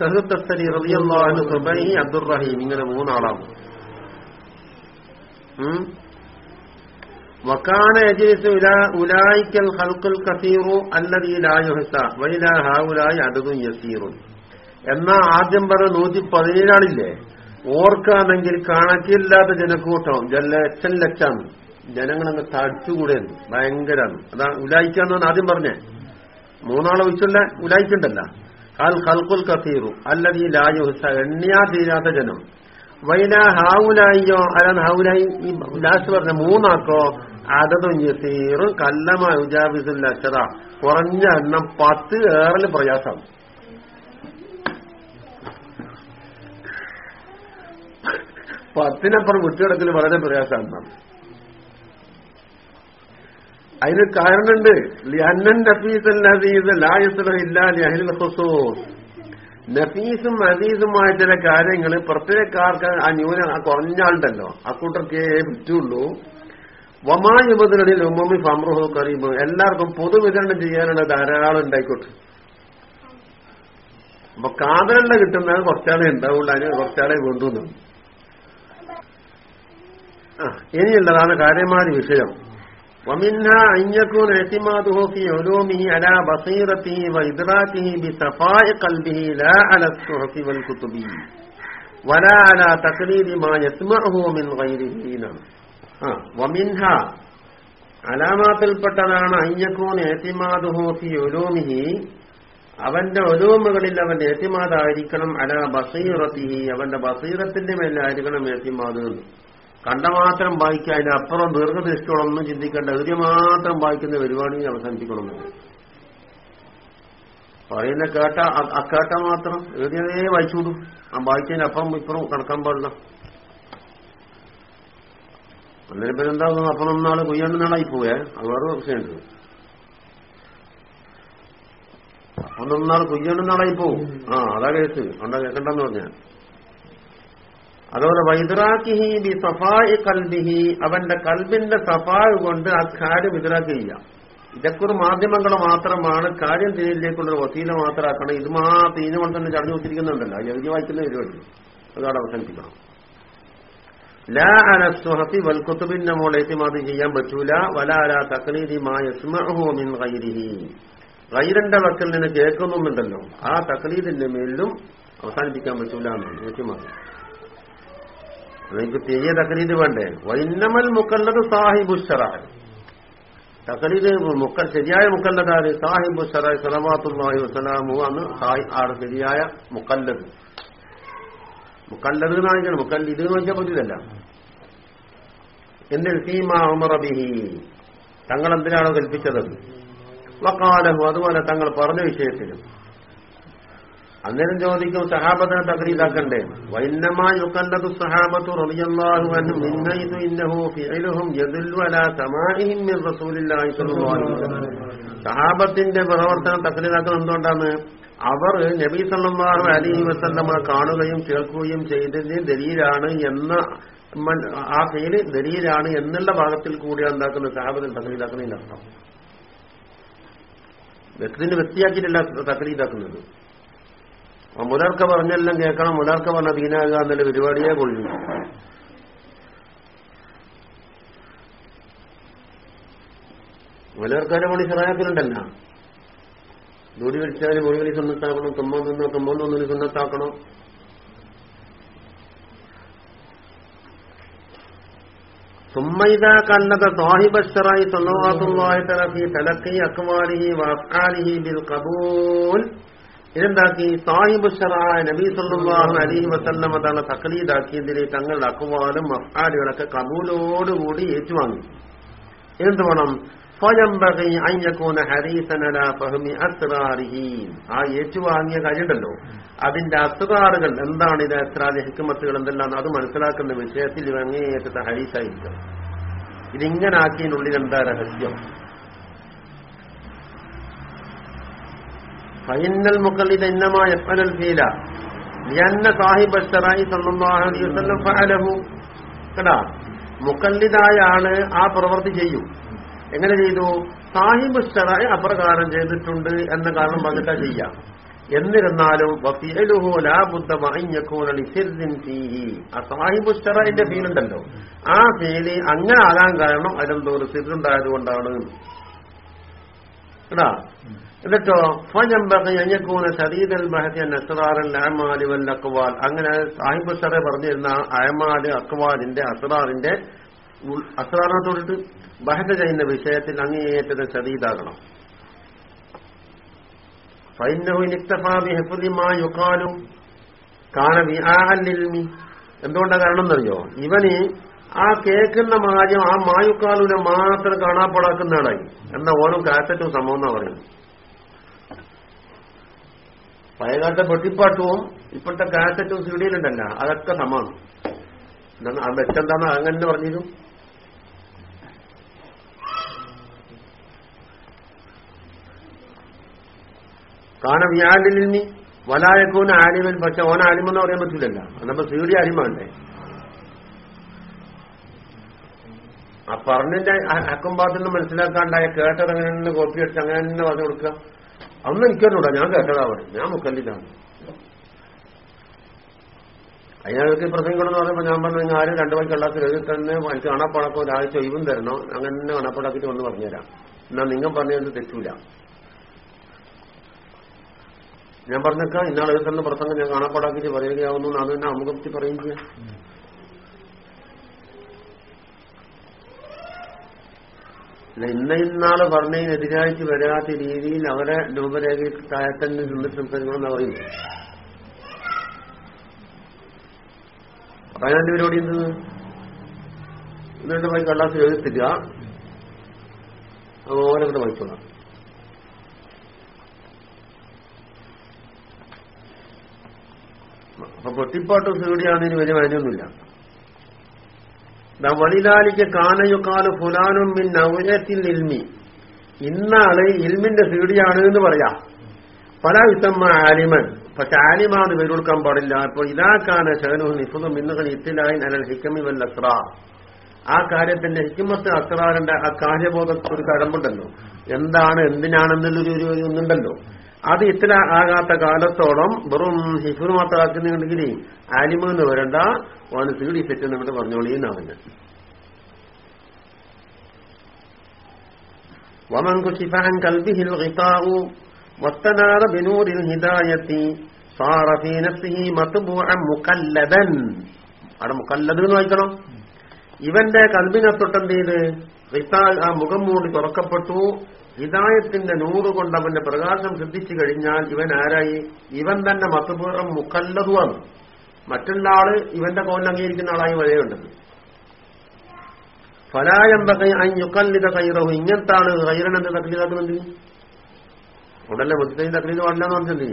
സഹദത്തസ്തരി റളിയല്ലാഹു സുബൈ അബ്ദുറഹീം. ഇങ്ങനെ മൂന്നാളാണ്. വക്കാന ഇലാ ഉലായിക്കൽ ഹൽക്കുൽ കസീറു അല്ലതീ ലായുഹസ വൈല ഹാവുലായി അടുതും യസീറു എന്നാ ആദ്യം പറഞ്ഞ നൂറ്റി പതിനേഴാളില്ലേ ഓർക്കാണെങ്കിൽ കണക്കില്ലാത്ത ജനക്കൂട്ടം. ലക്ഷം ലക്ഷാണ് ജനങ്ങളങ്ങ് തടിച്ചുകൂടെയാണ് ഭയങ്കരാണ്. അതാ ഉലായിക്കാന്ന് ആദ്യം പറഞ്ഞേ. മൂന്നാളെ വിളിച്ചുള്ള ഉലായിക്കുണ്ടല്ല. അൽ ഹൽക്കുൽ കസീറു അല്ലത് ഈ ലായുഹസ എണ്ണിയാ തീരാത്ത ജനം. വൈന ഹാവുലായിയോ അല്ലാതെ ഹാവുലായി ഈ ലാസ്റ്റ് പറഞ്ഞ മൂന്നാക്കോ അതതും യസീറും കല്ലമ ഉജാബിസുൽ അച്ചറ കുറഞ്ഞ എണ്ണം പത്ത് ഏറെ പ്രയാസം. പത്തിനപ്പുറം വിട്ടുകിടക്കൽ വളരെ പ്രയാസമാണ് അതിന് കാരണമുണ്ട്. അന്നൻ നഫീസ് അല്ലീസ് ഇല്ലാ അഹിൽ ഹുസൂസ് നഫീസും അസീസുമായ ചില കാര്യങ്ങൾ പ്രത്യേകക്കാർക്ക് ആ ന്യൂന ആ കുറഞ്ഞ ആളുണ്ടല്ലോ അക്കൂട്ടർക്കേ പറ്റുള്ളൂ. വമായുബദിനിൽ ഉമ്മമി ഫമ്രുഹു കറീബ് എല്ലാവർക്കും പൊതുവിതരണം ചെയ്യാനുള്ള ധാരാളം ഉണ്ടായിക്കോട്ടെ. അപ്പൊ കാതലല്ല കിട്ടുന്ന കുറച്ചാളെ ഉണ്ടാവുള്ളൂ. അതിന് കുറച്ചാളെ കൊണ്ടുവന്നു ഇനിയുള്ളതാണ് കാര്യമായ വിഷയം. ومنها أن يكون اعتماده في علومه على بصيرته وإدراكه بصفاء قلبه لا على الصحف والكتب ولا على تقليد ما يسمعه من غيره ومنها അലാമാത്തിൽപ്പെട്ടതാണ് അയ്യക്കൂൻ ഏത്തിമാതുഹു ഫി ഉലൂമിഹി അവന്റെ ഒലൂമുകളിൽ അവന്റെ ഏത്തിമാതായിരിക്കണം അല ബസീറത്തിഹി അവന്റെ ബസീറത്തിന്റെ മേലായിരിക്കണം ഏത്തിമാത് കണ്ട മാത്രം വായിക്കുക അതിനപ്പുറം ദീർഘദൃഷ്ടികളൊന്നും ചിന്തിക്കേണ്ട. ഒരു മാത്രം വായിക്കുന്ന പരിപാടി അവസാനിപ്പിക്കണം. പറയുന്ന കേട്ട അക്കേട്ട മാത്രം. എഴുതിയതേ വായിച്ചുകൊണ്ടു ആ വായിച്ചതിനപ്പുറം ഇപ്പുറം കടക്കാൻ പാടില്ല. അന്നേരം പിന്നെ എന്താകുന്നു അപ്പം ഒന്നാൾ കൊയ്യാണ്ട് നാളായി പോവേ. അത് വേറെ വിഷയമുണ്ട് അപ്പം ഒന്നാൾ കൊയ്യാണ്ട് നാളായി പോവും. ആ അതാ കേസ്. ഉണ്ടാ കേൾക്കണ്ടെന്ന് പറഞ്ഞാൽ അതുപോലെ വൈദ്രാക്കിഹി ബി സഫായി കൽബിഹി അവന്റെ കൽബിന്റെ സഫായ് കൊണ്ട് ആ കാര്യം ഇതറാക്കി ചെയ്യാം ഇതൊക്കെ മാധ്യമങ്ങൾ മാത്രമാണ് കാര്യം തീരിലേക്കുള്ള വസീല മാത്രമാക്കണം. ഇത് മാത്രം ഇതിനെ തന്നെ ചടഞ്ഞു വെച്ചിരിക്കുന്നുണ്ടല്ലോ. എഴുതി വായിക്കുന്ന പരിപാടി. അതവിടെ അവസാനിപ്പിക്കണം. ലാ അല സുഹത്തി വൽക്കുത്തുബിന്റെ മോൾ ഏറ്റുമാതി ചെയ്യാൻ പറ്റൂല. വല അല തക്ലീദി മാ യസ്മഹു മിൻ ഗൈരിഹി. ഗൈരന്റെ വക്കൽ നിന്ന് കേൾക്കുന്നുണ്ടല്ലോ ആ തക്ലീദിന്റെ മേലിലും അവസാനിപ്പിക്കാൻ പറ്റൂല എന്നാണ്. ഏറ്റുമാതി നിങ്ങൾക്ക് തെയ്യ തക്ലീദ് വേണ്ടേ? വൈന്നമൽ മുക്കല്ലത് സാഹിബു ഷറാഹ് തക്ലീദ് മുക്കൽ ശരിയായ മുക്കല്ലതാണ് സാഹിബു ഷറാഹ് സലവാത്തുല്ലാഹി വസ്സലാമു അന്ന് ആണ് ശരിയായ മുക്കല്ലത് മുക്കല്ലത് എന്നാണ് മുക്കല്ലത് എന്ന് വെച്ചാൽ പറ്റിയതല്ല എന്നിൽ സീമാ ഉമറബിഹി തങ്ങൾ എന്തിനാണോ കൽപ്പിച്ചത്? വക്കാലഹു അതുപോലെ തങ്ങൾ പറഞ്ഞ വിഷയത്തിലും. അന്നേരം ചോദിക്കും സഹാബത്തിനെ തകരീതാക്കണ്ടേ വൈന്നമാ യുക്കല്ലതു സഹാബത്തു റളിയല്ലാഹു അൻഹു റസൂലില്ലാഹി സ്വല്ലല്ലാഹു അലൈഹി വസല്ലം. സഹാബത്തിന്റെ പ്രവർത്തനം തകരീതാക്കുന്നത് എന്തുകൊണ്ടാണ്? അവർ നബി സല്ലല്ലാഹു അലൈഹി വസല്ലമ കാണുകയും കേൾക്കുകയും ചെയ്തതിന് ദലീലാണ് എന്ന ആ പേര് ദലീലാണ് എന്നുള്ള ഭാഗത്തിൽ കൂടിയാണ് എന്താക്കുന്നത്? സഹാബത്തിൽ തകരീതാക്കുന്നതിന്റെ അർത്ഥം. വ്യക്തിന്റെ വ്യക്തിയാക്കിയിട്ടല്ല തകരീതാക്കുന്നത് മുലർക്ക പറഞ്ഞെല്ലാം കേൾക്കണം. മുലർക്ക പറഞ്ഞ ദീനാക എന്നുള്ള പരിപാടിയെ കൊള്ളു. മുലർക്കാരെ പണി സഹായത്തിലുണ്ടല്ല ദൂടി വലിച്ചാൽ മൊഴി വലി സുന്നത്താക്കണം തുമ്പം തിന്നോ തുമ്പം തോന്നി സുന്നത്താക്കണം സുമ്മൈത കല്ലത് സാഹിബശ്ശറായി തൊണ്ണൂറാത്തുള്ളായിത്തലക്കി തലക്കി അക്വാലിഹി വാക്കാലിഹി ബിൽ കബൂൽ ഇതെന്താക്കി? സാഹിബ് ഷറാ നബി സല്ലാഹു അലഹി വസല്ലം തക്ലീദാക്കിയതിലെ തങ്ങളുടെ അക്വാലും മഫാലുകളൊക്കെ കബൂലോടുകൂടി ഏറ്റുവാങ്ങി. എന്ത് വേണം? ഫയംബഹി അയ്യക്കൂന ഹരീസനല ഫഹമി അസ്റാറിഹി. ആ ഏറ്റുവാങ്ങിയ കാര്യമുണ്ടല്ലോ. അതിന്റെ അസ്റാറുകൾ എന്താണ് ഇത്? അസ്റാദ് ഹിക്കുമത്തുകൾ എന്തെല്ലാം അത് മനസ്സിലാക്കുന്ന വിഷയത്തിൽ അങ്ങേയറ്റത്തെ ഹരീസായിരിക്കും ഇതിങ്ങനാക്കിയതിനുള്ളിൽ എന്താ രഹസ്യം? ഫൈനൽ മുഖല്ലിദ ഇന്നമാ യഫ്അലൽ ഫീല. ലിഅന്ന സാഹിബ് അശ്ശറായി സല്ലല്ലാഹു അലൈഹി വസല്ലം ഫഅലഹു. കടാ മുഖല്ലിദായ ആൾ ആ പ്രവൃത്തി ചെയ്യും. എങ്ങനെ ചെയ്തു? സാഹിബ് അശ്ശറായി അപ്രകാരം ചെയ്തിട്ടുണ്ട് എന്ന കാരണം പറഞ്ഞിട്ടാ ചെയ്യാം. എന്നിരുന്നാലും വഫീലുഹു ലാ ബുദ്ദ മഅൻ യകൂന ലിസിർദിൻ ഫീഹി. ആ സാഹിബ് അശ്ശറായിന്റെ ഫീലുണ്ടല്ലോ. ആ ഫീൽ അങ്ങനെ ആകാൻ കാരണം അതിലെന്തോ ഒരു സിറുണ്ടായത് കൊണ്ടാണ്. എന്നിട്ടോ അക്വാൽ അങ്ങനെ സാഹിബ് സറെ പറഞ്ഞിരുന്ന അയമാൽ അക്വാലിന്റെ അസ്റാറിന്റെ അസറാറിനെ തൊട്ടിട്ട് ബഹത്ത് ചെയ്യുന്ന വിഷയത്തിൽ അങ്ങേയറ്റത് ശരീതാകണം എന്തുകൊണ്ടാണ് കാരണം എന്നറിയോ ഇവന് ആ കേൾക്കുന്ന മാര്യം ആ മായുക്കാലൂനെ മാത്രം കാണാപ്പാടാക്കുന്ന ആളായി. എന്നാ ഓരോ കാറ്ററ്റും സംഭവം എന്നാ പറയുന്നത്? പഴയകാലത്തെ പെട്ടിപ്പാട്ടവും ഇപ്പോഴത്തെ കാസറ്റും സീഡിയിലുണ്ടല്ല. അതൊക്കെ സമാണ് അത് വെച്ചെന്താന്ന് അങ്ങനെ പറഞ്ഞിരുന്നു? കാന നിന്ന് വലായക്കൂന ആലിമൻ പക്ഷെ ഓന ആലിമെന്ന് പറയാൻ പറ്റില്ലല്ല നമ്മൾ സീഡി ആലിമല്ലേ ആ പറഞ്ഞിന്റെ അക്കം ഭാഗത്തു നിന്ന് മനസ്സിലാക്കാണ്ടായ കേട്ടത് അങ്ങനെ കോപ്പി അടിച്ച് അങ്ങനെ തന്നെ പറഞ്ഞു കൊടുക്കുക. അന്ന് എനിക്കറിഞ്ഞൂടാ ഞാൻ കേട്ടതാ പറയും ഞാൻ മുക്കല്ലിലാണ് അയാൾക്ക് പ്രസംഗങ്ങളെന്ന് പറയുമ്പോൾ ഞാൻ പറഞ്ഞു നിങ്ങൾ ആരും രണ്ടു മണിക്ക് കള്ളാക്കി എഴുതി തന്നെ എനിക്ക് അണപ്പടക്കം ഒരാഴ്ച ഒഴിവും തരണോ? അങ്ങനെ തന്നെ കണപ്പടാക്കിയിട്ട് വന്ന് പറഞ്ഞുതരാം. എന്നാ നിങ്ങൾ പറഞ്ഞത് തെറ്റൂല? ഞാൻ പറഞ്ഞേക്കാം ഇന്നാൾ എഴുതി തന്നെ പ്രസംഗം ഞാൻ കാണാപ്പാടാക്കിയിട്ട് പറയുകയാവുന്നു അത് തന്നെ അമുഖത്തി പറയും ചെയ്യാം. ഇന്ന ഇന്നാൾ പറഞ്ഞതിനെതിരായിട്ട് വരാത്ത രീതിയിൽ അവരെ രൂപരേഖയിൽ താഴത്തന്നെ നിന്ന് സംസാരിക്കണമെന്ന് പറയുന്നു അതിന്റെ പരിപാടി എന്ത്? എന്നിട്ട് പോയി കള്ളാസ് എഴുതിത്തില്ല. ഓരോരുത്തർ വായിച്ചോളാം അപ്പൊ പൊട്ടിപ്പാട്ടും സീഡിയാണെന്ന് വലിയ കാര്യമൊന്നുമില്ല വലിലാലിക്ക് കാനയുക്കാൽ ഫുലാനും മിൻ നൗരത്തിൽ ഇൽമി. ഇന്നാൾ ഇൽമിന്റെ സീഡിയാണ് എന്ന് പറയാ. പല വിത്തമ്മ ആലിമൻ. പക്ഷെ ആലിമാന്ന് പേരൊടുക്കാൻ പാടില്ല. അപ്പോൾ ഇതാക്കാന ഷഹനു നിഫുദും ഇന്നുകൾ ഇത്തിലായി അനൽ ഹിക്കമി വൽ അസ്രാർ ആ കാര്യത്തിന്റെ ഹിക്കുമത്ത് അസ്രാറിന്റെ ആ കാര്യബോധത്തിൽ ഒരു കടമ്പുണ്ടല്ലോ എന്താണ് എന്തിനാണെന്നുള്ളൊരു ഒരു ഒന്നുണ്ടല്ലോ. അത് ഇത്തില ആകാത്ത കാലത്തോളം വെറും ഹിഫുർ മാത്രമാക്കുന്നുണ്ടെങ്കിൽ ആലിമെന്ന് വരണ്ട ഓന് സീഡി സെറ്റ് എന്നിട്ട് പറഞ്ഞോളീന്നാവുന്നത് ومن كشف عن قلبه الغطاء واستنار بنور الهداية صار في نفسه مطبوعا مقلدا അവിടെ മുക്കല്ലത് എന്ന് വായിക്കണം ഇവന്റെ കൽബിനെ തൊട്ടെന്ത് ചെയ്ത് ഹിതാ ആ മുഖം മൂടി തുറക്കപ്പെട്ടു ഹിതായത്തിന്റെ നൂറ് കൊണ്ട് അവന്റെ പ്രകാശം ശ്രദ്ധിച്ചു കഴിഞ്ഞാൽ ഇവൻ ആരായി? ഇവൻ തന്നെ മത്തുപൂർവം മുക്കല്ലതുവാണ് മറ്റുള്ള ആൾ ഇവന്റെ കോലിൽ അംഗീകരിക്കുന്ന ആളായി വരെയുണ്ടത് ഫലായമ്പകൈ അഞ്ഞുക്കല്ലിത കൈറവ് ഇങ്ങനത്താണ് കൈറനെന്ന് തക്ലീതാക്കുന്നുണ്ട് ഉടനെ മുസ്ലിം തക്ലീത് പാടില്ലെന്ന് പറഞ്ഞിട്ടുണ്ട്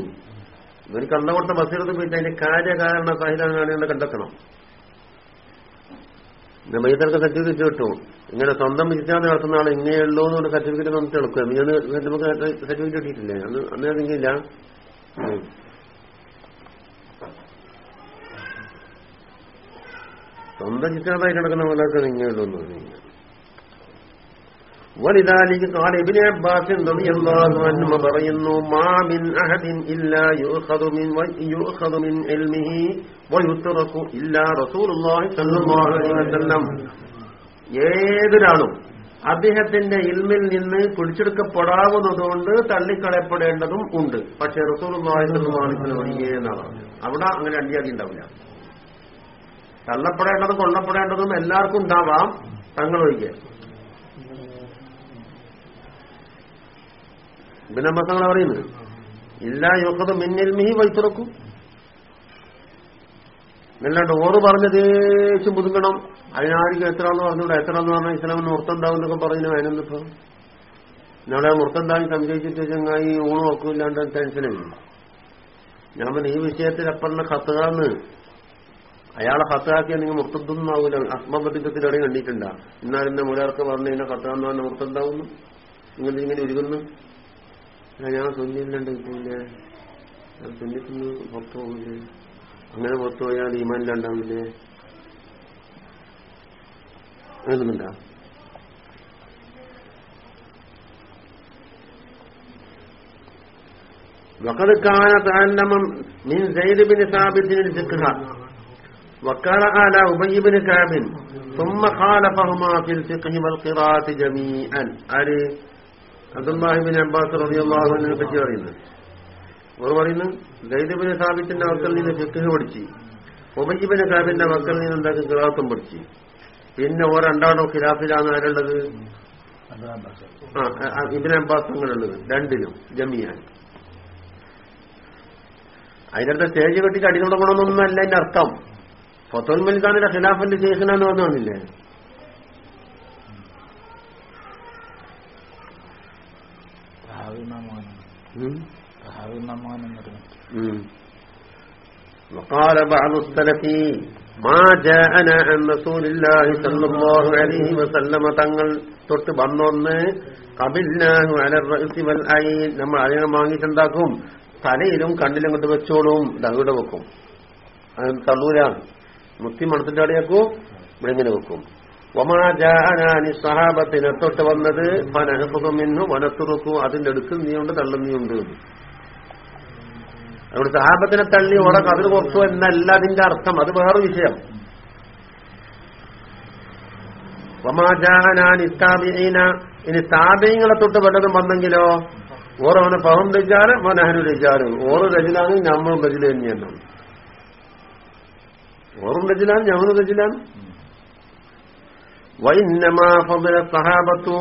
ഇവർക്ക് അന്ന കൊടുത്ത ബസീറത്ത് പോയിട്ട് അതിന്റെ കാര്യകാരണ സഹിതം കണ്ടെത്തണം? പിന്നെ മയ്യത്തിനൊക്കെ സർട്ടിഫിക്കറ്റ് കിട്ടും ഇങ്ങനെ സ്വന്തം വിചാരം നടത്തുന്ന ആൾ ഇങ്ങനെയുള്ളൂ എന്നുള്ള സർട്ടിഫിക്കറ്റ് നമുക്ക് എടുക്കുക. നമുക്ക് സർട്ടിഫിക്കറ്റ് കിട്ടിയിട്ടില്ലേ അന്ന് അന്ന് അതിങ്ങില്ല. സ്വന്തം ചിത്രമായി കിടക്കുന്ന പോലെ ഇങ്ങനെയുള്ളൂ എന്ന് പറഞ്ഞു ولذلك قال ابن عباس رضي الله عنهما പറയുന്നു ما من أحد إلا يؤخذ من يؤخذ من علمه ويترك إلا رسول الله صلى الله عليه وسلم ഏതൊരാളും അദ്ദേഹത്തിന്റെ ഇൽമിൽ നിന്ന് പിടിച്ചെടുക്കപ്പെടാവുന്നതുകൊണ്ട് തള്ളിക്കളയപ്പെടേണ്ടതും ഉണ്ട് പക്ഷെ റസൂൽ ഒഴികെ എന്നാണ് അവിടെ അങ്ങനെ അടിയാതി ഉണ്ടാവില്ല തള്ളപ്പെടേണ്ടതും കൊള്ളപ്പെടേണ്ടതും എല്ലാവർക്കും ഉണ്ടാവാം തങ്ങൾ ഒഴികെ അബ്ബാസ് അങ്ങനെ പറയുന്നത്. ഇല്ല യോക്കത് മിന്നിൽമിഹി വൈത്തുറക്കും. എന്നല്ലാണ്ട് ഓറ് പറഞ്ഞ ദേശം പുതുക്കണം അതിനായിരിക്കും എത്ര എന്ന് പറഞ്ഞൂടെ എത്ര എന്ന് പറഞ്ഞാൽ ഇസ്ലാമിന് മുർത്തുണ്ടാവും എന്നൊക്കെ പറഞ്ഞു അതിനെന്തിപ്പോ നാളെ മുർത്തുണ്ടാവും സംശയിച്ചിട്ട് ചങ്ങായി ഊണ് നോക്കില്ലാണ്ട് ടെൻഷനില്ല ഞാൻ ഈ വിഷയത്തിൽ അപ്പറിനെ കത്തുകാന്ന് അയാളെ കത്താക്കിയാൽ നിങ്ങൾ മുർത്തദ്ദൊന്നാവൂല ആത്മബദ്ധിത്വത്തിൽ എവിടെ കണ്ടിട്ടുണ്ട. എന്നാലും എന്റെ പറഞ്ഞു കഴിഞ്ഞാൽ കത്താന്ന് പറഞ്ഞ മുർത്തുണ്ടാവുന്നു നിങ്ങൾ ഇങ്ങനെ ഒരുങ്ങുന്നു ഞാൻ സുന്നില്ലുണ്ട് ഇപ്പില്ലേ ഞാൻ സുന്നിത്തിന് പുറത്തു പോകില്ലേ അങ്ങനെ പുറത്തു പോയാൽ ഈമാനിലുണ്ടാവില്ലേ അങ്ങനെയൊന്നുണ്ടാ وقد كان تعلم من زيد بن ثابت الفقه وقرأ على أبي بن كعب ثم خالفهما في الفقه والقراءة جميعا أري അബ്ദുല്ലാഹിബിൻ അബ്ബാസ് റബിയുള്ളാഹുവിനെ പറ്റി പറയുന്നത് അവർ പറയുന്നു ദൈദബിന് സാബിത്തിന്റെ മക്കളിൽ നിന്ന് ഫിഖ് പഠിച്ചു ഒബയ്യബിന് സാബിന്റെ മക്കളിൽ നിന്ന് എന്താക്കി കിറാത്തും പഠിച്ചു. പിന്നെ ഓ രണ്ടാണോ ഖിലാഫിലാണ് ആരുള്ളത്? ആ ഇബിൻ അബ്ബാസ് തങ്ങളുള്ളത് രണ്ടിലും ജമിയാൻ. അതിനടുത്ത് സ്റ്റേജ് കെട്ടിട്ട് അടി അല്ല അതിന്റെ അർത്ഥം. ഫത്തോൽ മലിഖാനിന്റെ ഖിലാഫിന്റെ ശേഖനാന്ന് പറഞ്ഞു വന്നില്ലേ? وقال بعض السلف ما جاءنا عن رسول الله صلى الله عليه وسلم തങ്ങൾ തൊട്ട് വന്നൊന്ന് കബില്ലാഹു അലർ റഅസി വൽ ഐൻ നമ്മൾ അതിനെ വാങ്ങിയിട്ടുണ്ടാക്കും തലയിലും കണ്ണിലും കൊണ്ട് വെച്ചോളും ഇതവിടെ വെക്കും അത് തള്ളൂരാണ് മുത്തി മണത്തിന്റെ അടിയാക്കും ഇവിടെ ഇങ്ങനെ വെക്കും വമാജാനാനി സഹാബത്തിനെ തൊട്ട് വന്നത് പനഹപ്പുകമെന്നു വനത്തുറുക്കു. അതിന്റെ അടുക്ക് നീയുണ്ട് തള്ളുന്നീയുണ്ട് അതുകൊണ്ട് സഹാബത്തിനെ തള്ളി ഓടെ കതിർ കൊടുത്തു എന്നല്ല അതിന്റെ അർത്ഥം. അത് വേറെ വിഷയം. വമാജാനാനി സ്ഥാപിന ഇനി താബിങ്ങളെ തൊട്ട് വല്ലതും വന്നെങ്കിലോ? ഓറവനെ പഹം രജാൽ മനഹനു രജാൽ ഓറ് രജിലാണ് ഞമ്മ രജില തന്നെയാണ്. ഓറും രജിലാണ് ഞമ്മളും രജിലാണ് സഹാബത്തു.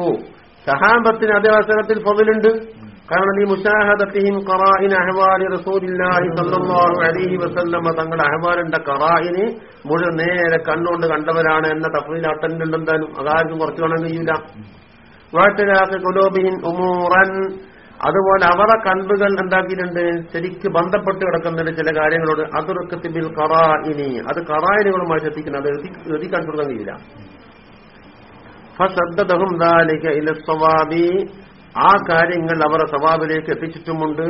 സഹാബത്തിന് അതേ അവസരത്തിൽ ഫതിലുണ്ട് കാരണം ഈ മുഷാഹദത്തിഹിം ഖറായിൻ അഹ്വാലി റസൂലില്ലാഹി സല്ലല്ലാഹു അലൈഹി വസല്ലം തങ്ങളുടെ അഹ്വാലിന്റെ ഖറായിന് മുഴുവൻ നേരെ കണ്ണുകൊണ്ട് കണ്ടവരാണ് എന്ന തഫ്സീൽ അത്തന്നുണ്ടെന്തായാലും അതാർക്കും കുറച്ചു കാണാൻ കഴിയൂല വാട്ടിലാക്കി കുലോബിഹിൻ ഉമൂറൻ. അതുപോലെ അവരുടെ കൺപുകൾ എന്താക്കിയിട്ടുണ്ട്? ശരിക്ക് ബന്ധപ്പെട്ട് കിടക്കുന്ന ചില കാര്യങ്ങളോട്. അതുറക്കത്തിബിൽ ഖറായിനി അത് ഖറായിനുകളുമായി ശ്രദ്ധിക്കുന്നത് അത് എഴുതി കണ്ടുകൊടുക്കാൻ കഴിയില്ല ആ കാര്യങ്ങൾ അവരുടെ സവാബിലേക്ക് എത്തിച്ചിട്ടുമുണ്ട്.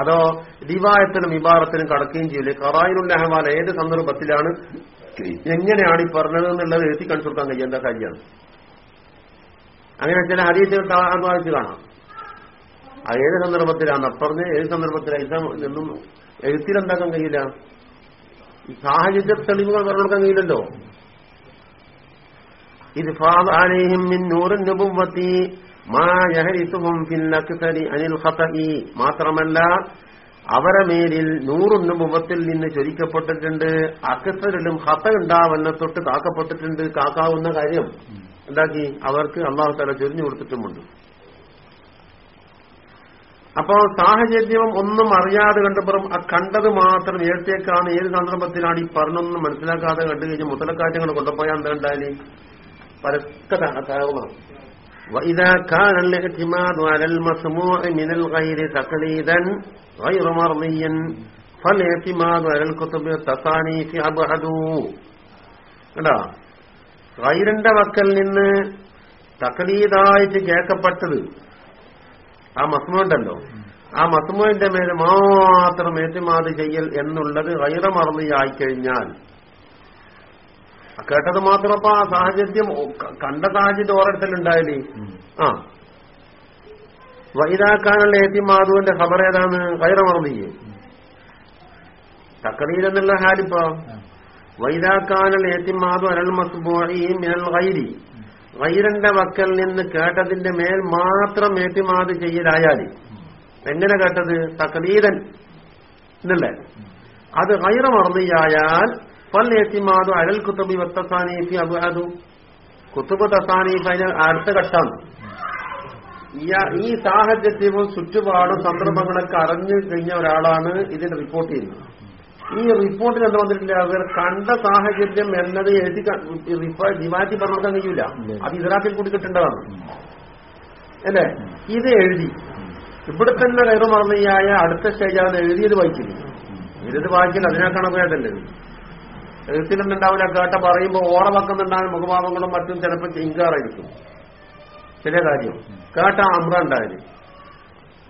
അതോ ദിവായത്തിനും ഇബാറത്തിനും കടക്കുകയും ചെയ്യില്ലേ? കറായിനുള്ള അഹവാൽ ഏത് സന്ദർഭത്തിലാണ് എങ്ങനെയാണ് ഈ പറഞ്ഞത് എന്നുള്ളത് എഴുതി കാണിച്ചു കൊടുക്കാൻ കഴിയേണ്ട കാര്യമാണ്? അങ്ങനെ ചില ഹരീസുകൾ വായിച്ച് കാണാം. അത് ഏത് സന്ദർഭത്തിലാണ് അപ്പറഞ്ഞ് ഏത് സന്ദർഭത്തിലാണ് എഴുത്തിലെന്താക്കാൻ കഴിയില്ല? ഈ സാഹചര്യ തെളിവുകൾ പറഞ്ഞു കൊടുക്കാൻ കഴിയില്ലല്ലോ ഇത് ഫാദാലേഹിം മിൻ നൂറിൻ നുബുവത്തി മാ യഹരിത്തുഹും ഫിൽ അക്സരി അനിൽ ഖതഇ മാത്രമല്ല അവരെ മേലിൽ നൂറും മുമ്പത്തിൽ നിന്ന് ചൊരിക്കപ്പെട്ടിട്ടുണ്ട്. അക്സറിലും ഹത ഉണ്ടാവുന്ന തൊട്ട് കാക്കപ്പെട്ടിട്ടുണ്ട് കാക്കാവുന്ന കാര്യം ഉണ്ടാക്കി അവർക്ക് അള്ളാഹു തല ചൊരിഞ്ഞു കൊടുത്തിട്ടുമുണ്ട്. അപ്പോ സാഹചര്യം ഒന്നും അറിയാതെ കണ്ടപ്പുറം ആ കണ്ടത് മാത്രം ഏഴത്തേക്കാണ് ഏത് സന്ദർഭത്തിലാണ് ഈ പറഞ്ഞൊന്നും മനസ്സിലാക്കാതെ കണ്ടു കഴിഞ്ഞ് മുതലക്കാറ്റങ്ങൾ കൊണ്ടുപോയാൽ എന്താ ഉണ്ടായാൽ പരക്കെ താകുമാണ് وإذا كان الاعتماد على المسموع من الغير تقليدا غير مرضي فالاعتماد على الكتب التصانيف أبعد കേട്ടോ ഗൈറിന്റെ വക്കൽ നിന്ന് തക്ലീദായിട്ട് കേൾക്കപ്പെട്ടത് ആ മസ്മുണ്ടല്ലോ ആ മസ്മുവിന്റെ മേൽ മാത്രം ഏറ്റുമാത് ചെയ്യൽ എന്നുള്ളത് ഗൈറ മറന്നിയായി കഴിഞ്ഞാൽ കേട്ടത് മാത്രം അപ്പൊ ആ സാഹചര്യം കണ്ട സാഹചര്യം ഓരോരുത്തരുണ്ടായില്ലേ ആ. വൈതാക്കാനുള്ള ഏറ്റിമാധുവിന്റെ ഖബർ ഏതാണ്? ഗൈറ മറന്നിയെ തക്കലീൽ എന്നുള്ള ഹാലിപ്പോ? വൈതാക്കാനൽ മാധു അനൽ മസ്ബോഴിയും മിനൽ ഗൈരി ഗൈരന്റെ വക്കൽ നിന്ന് കേട്ടതിന്റെ മേൽ മാത്രം ഏറ്റുമാത് ചെയ്യലായാൽ എങ്ങനെ കേട്ടത്? തക്കലീതൻ എന്നല്ലേ അത് ഗൈറ മറന്നിയായാൽ ഏറ്റിമാതു അലൽ കുത്തുബി വത്തസാനീഫി അബുഅദു കുത്തുബ് തസാനീഫ് അതിന് അടുത്ത ഘട്ടം. ഈ സാഹചര്യവും ചുറ്റുപാടും സന്ദർഭങ്ങളൊക്കെ അറിഞ്ഞു കഴിഞ്ഞ ഒരാളാണ് ഇതിന്റെ റിപ്പോർട്ട് ചെയ്യുന്നത്. ഈ റിപ്പോർട്ടിൽ എന്താ വന്നിട്ടില്ല? അവർ കണ്ട സാഹചര്യം എന്നത് എഴുതി ദിവാറ്റി പറഞ്ഞാൽ കഴിയൂല. അത് ഇതറാത്തിൽ കൂടി കിട്ടേണ്ടതാണ്. അല്ലേ? ഇത് എഴുതി. ഇവിടെ തന്നെ കയറ് അടുത്ത സ്റ്റേജ് അത് എഴുതിയത് വായിക്കില്ല. എഴുതിയത് വായിക്കില്ല. അതിനേക്കാണ് പോയതല്ലേ എഴുത്തിലൊന്നുണ്ടാവില്ല കേട്ട പറയുമ്പോൾ ഓറ വെക്കുന്നുണ്ടാകും മുഖഭാവങ്ങളും മറ്റും ചിലപ്പോൾ ചിങ്കാറായിരിക്കും. ചില കാര്യം കേട്ട അമ്ര ഉണ്ടായത്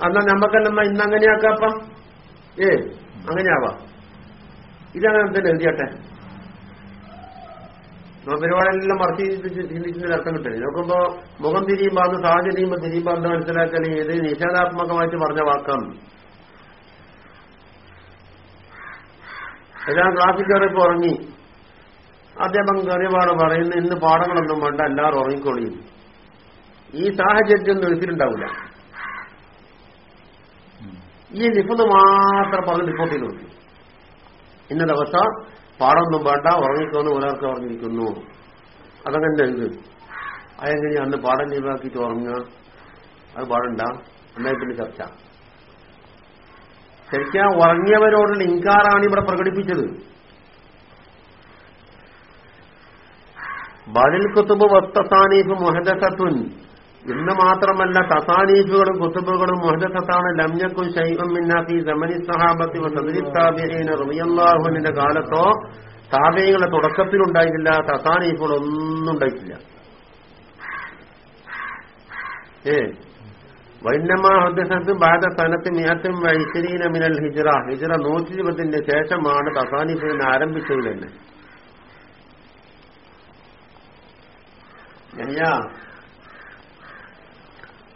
എന്നാ നമ്മക്കെല്ലാം ഇന്നങ്ങനെയാക്കാപ്പ? ഏ അങ്ങനെയാവാ. ഇതാണ് എന്തെങ്കിലും എഴുതിയട്ടെ? പരിപാടിയെല്ലാം മറച്ച് ചിന്തിക്കുന്നതിന് അർത്ഥം കിട്ടില്ല നോക്കുമ്പോ മുഖം തിരിയുമ്പോ അത് സാഹചര്യം തിരിയുമ്പോൾ തിരിയുമ്പോ എന്താ മനസ്സിലാക്കാൻ ഇത് നിഷേധാത്മകമായിട്ട് പറഞ്ഞ വാക്കാണ്. എല്ലാം ക്ലാസ്സിൽ കയറിയപ്പോ ഉറങ്ങി. അദ്ദേഹം കറിയപാട് പറയുന്നു ഇന്ന് പാഠങ്ങളൊന്നും വേണ്ട എല്ലാവരും ഉറങ്ങിക്കൊള്ളിയും ഈ സാഹചര്യം എഴുത്തിലുണ്ടാവില്ല ഈ നിഫത് മാത്രം പറഞ്ഞ് റിപ്പോർട്ട് ചെയ്ത് നോക്കി ഇന്ന ദിവസം പാടൊന്നും വേണ്ട ഉറങ്ങിക്കോന്ന് ഒരാൾക്ക് ഉറങ്ങിയിരിക്കുന്നു അതങ്ങനെ ഇത് അതെങ്ങനെ അന്ന് പാടം ലീവാക്കിയിട്ട് ഉറങ്ങുക? അത് പാടണ്ട എന്നായി പിന്നെ ചർച്ച. ശരിക്കും ഉറങ്ങിയവരോടുള്ള ഇൻകാറാണ് ഇവിടെ പ്രകടിപ്പിച്ചത്. ബലിൽ കുത്തുബ് വസ്തസാനീഫ് മുഹദസത്തുൻ. ഇന്ന് മാത്രമല്ല തസാനീഫുകളും കുത്തുബുകളും മുഹദസത്താണ്. ലംജക്കും ശൈവം മിന്നാഫി സമനി സഹാബത്തി റബിയല്ലാഹുവിന്റെ കാലത്തോ താപേയങ്ങളെ തുടക്കത്തിലുണ്ടായിട്ടില്ല തസാനീഫുകളൊന്നും ഉണ്ടായിട്ടില്ല. ഏ? വൈന്നമാ ഹുദ്ദസത്ത് ബാധ സനത്ത് മിഹത്തും വൈശരീന മിനൽ ഹിജറ. ഹിജറ നൂറ്റി ഇരുപത്തിന്റെ ശേഷമാണ് തസാനീഫിന് ആരംഭിച്ചത് തന്നെ.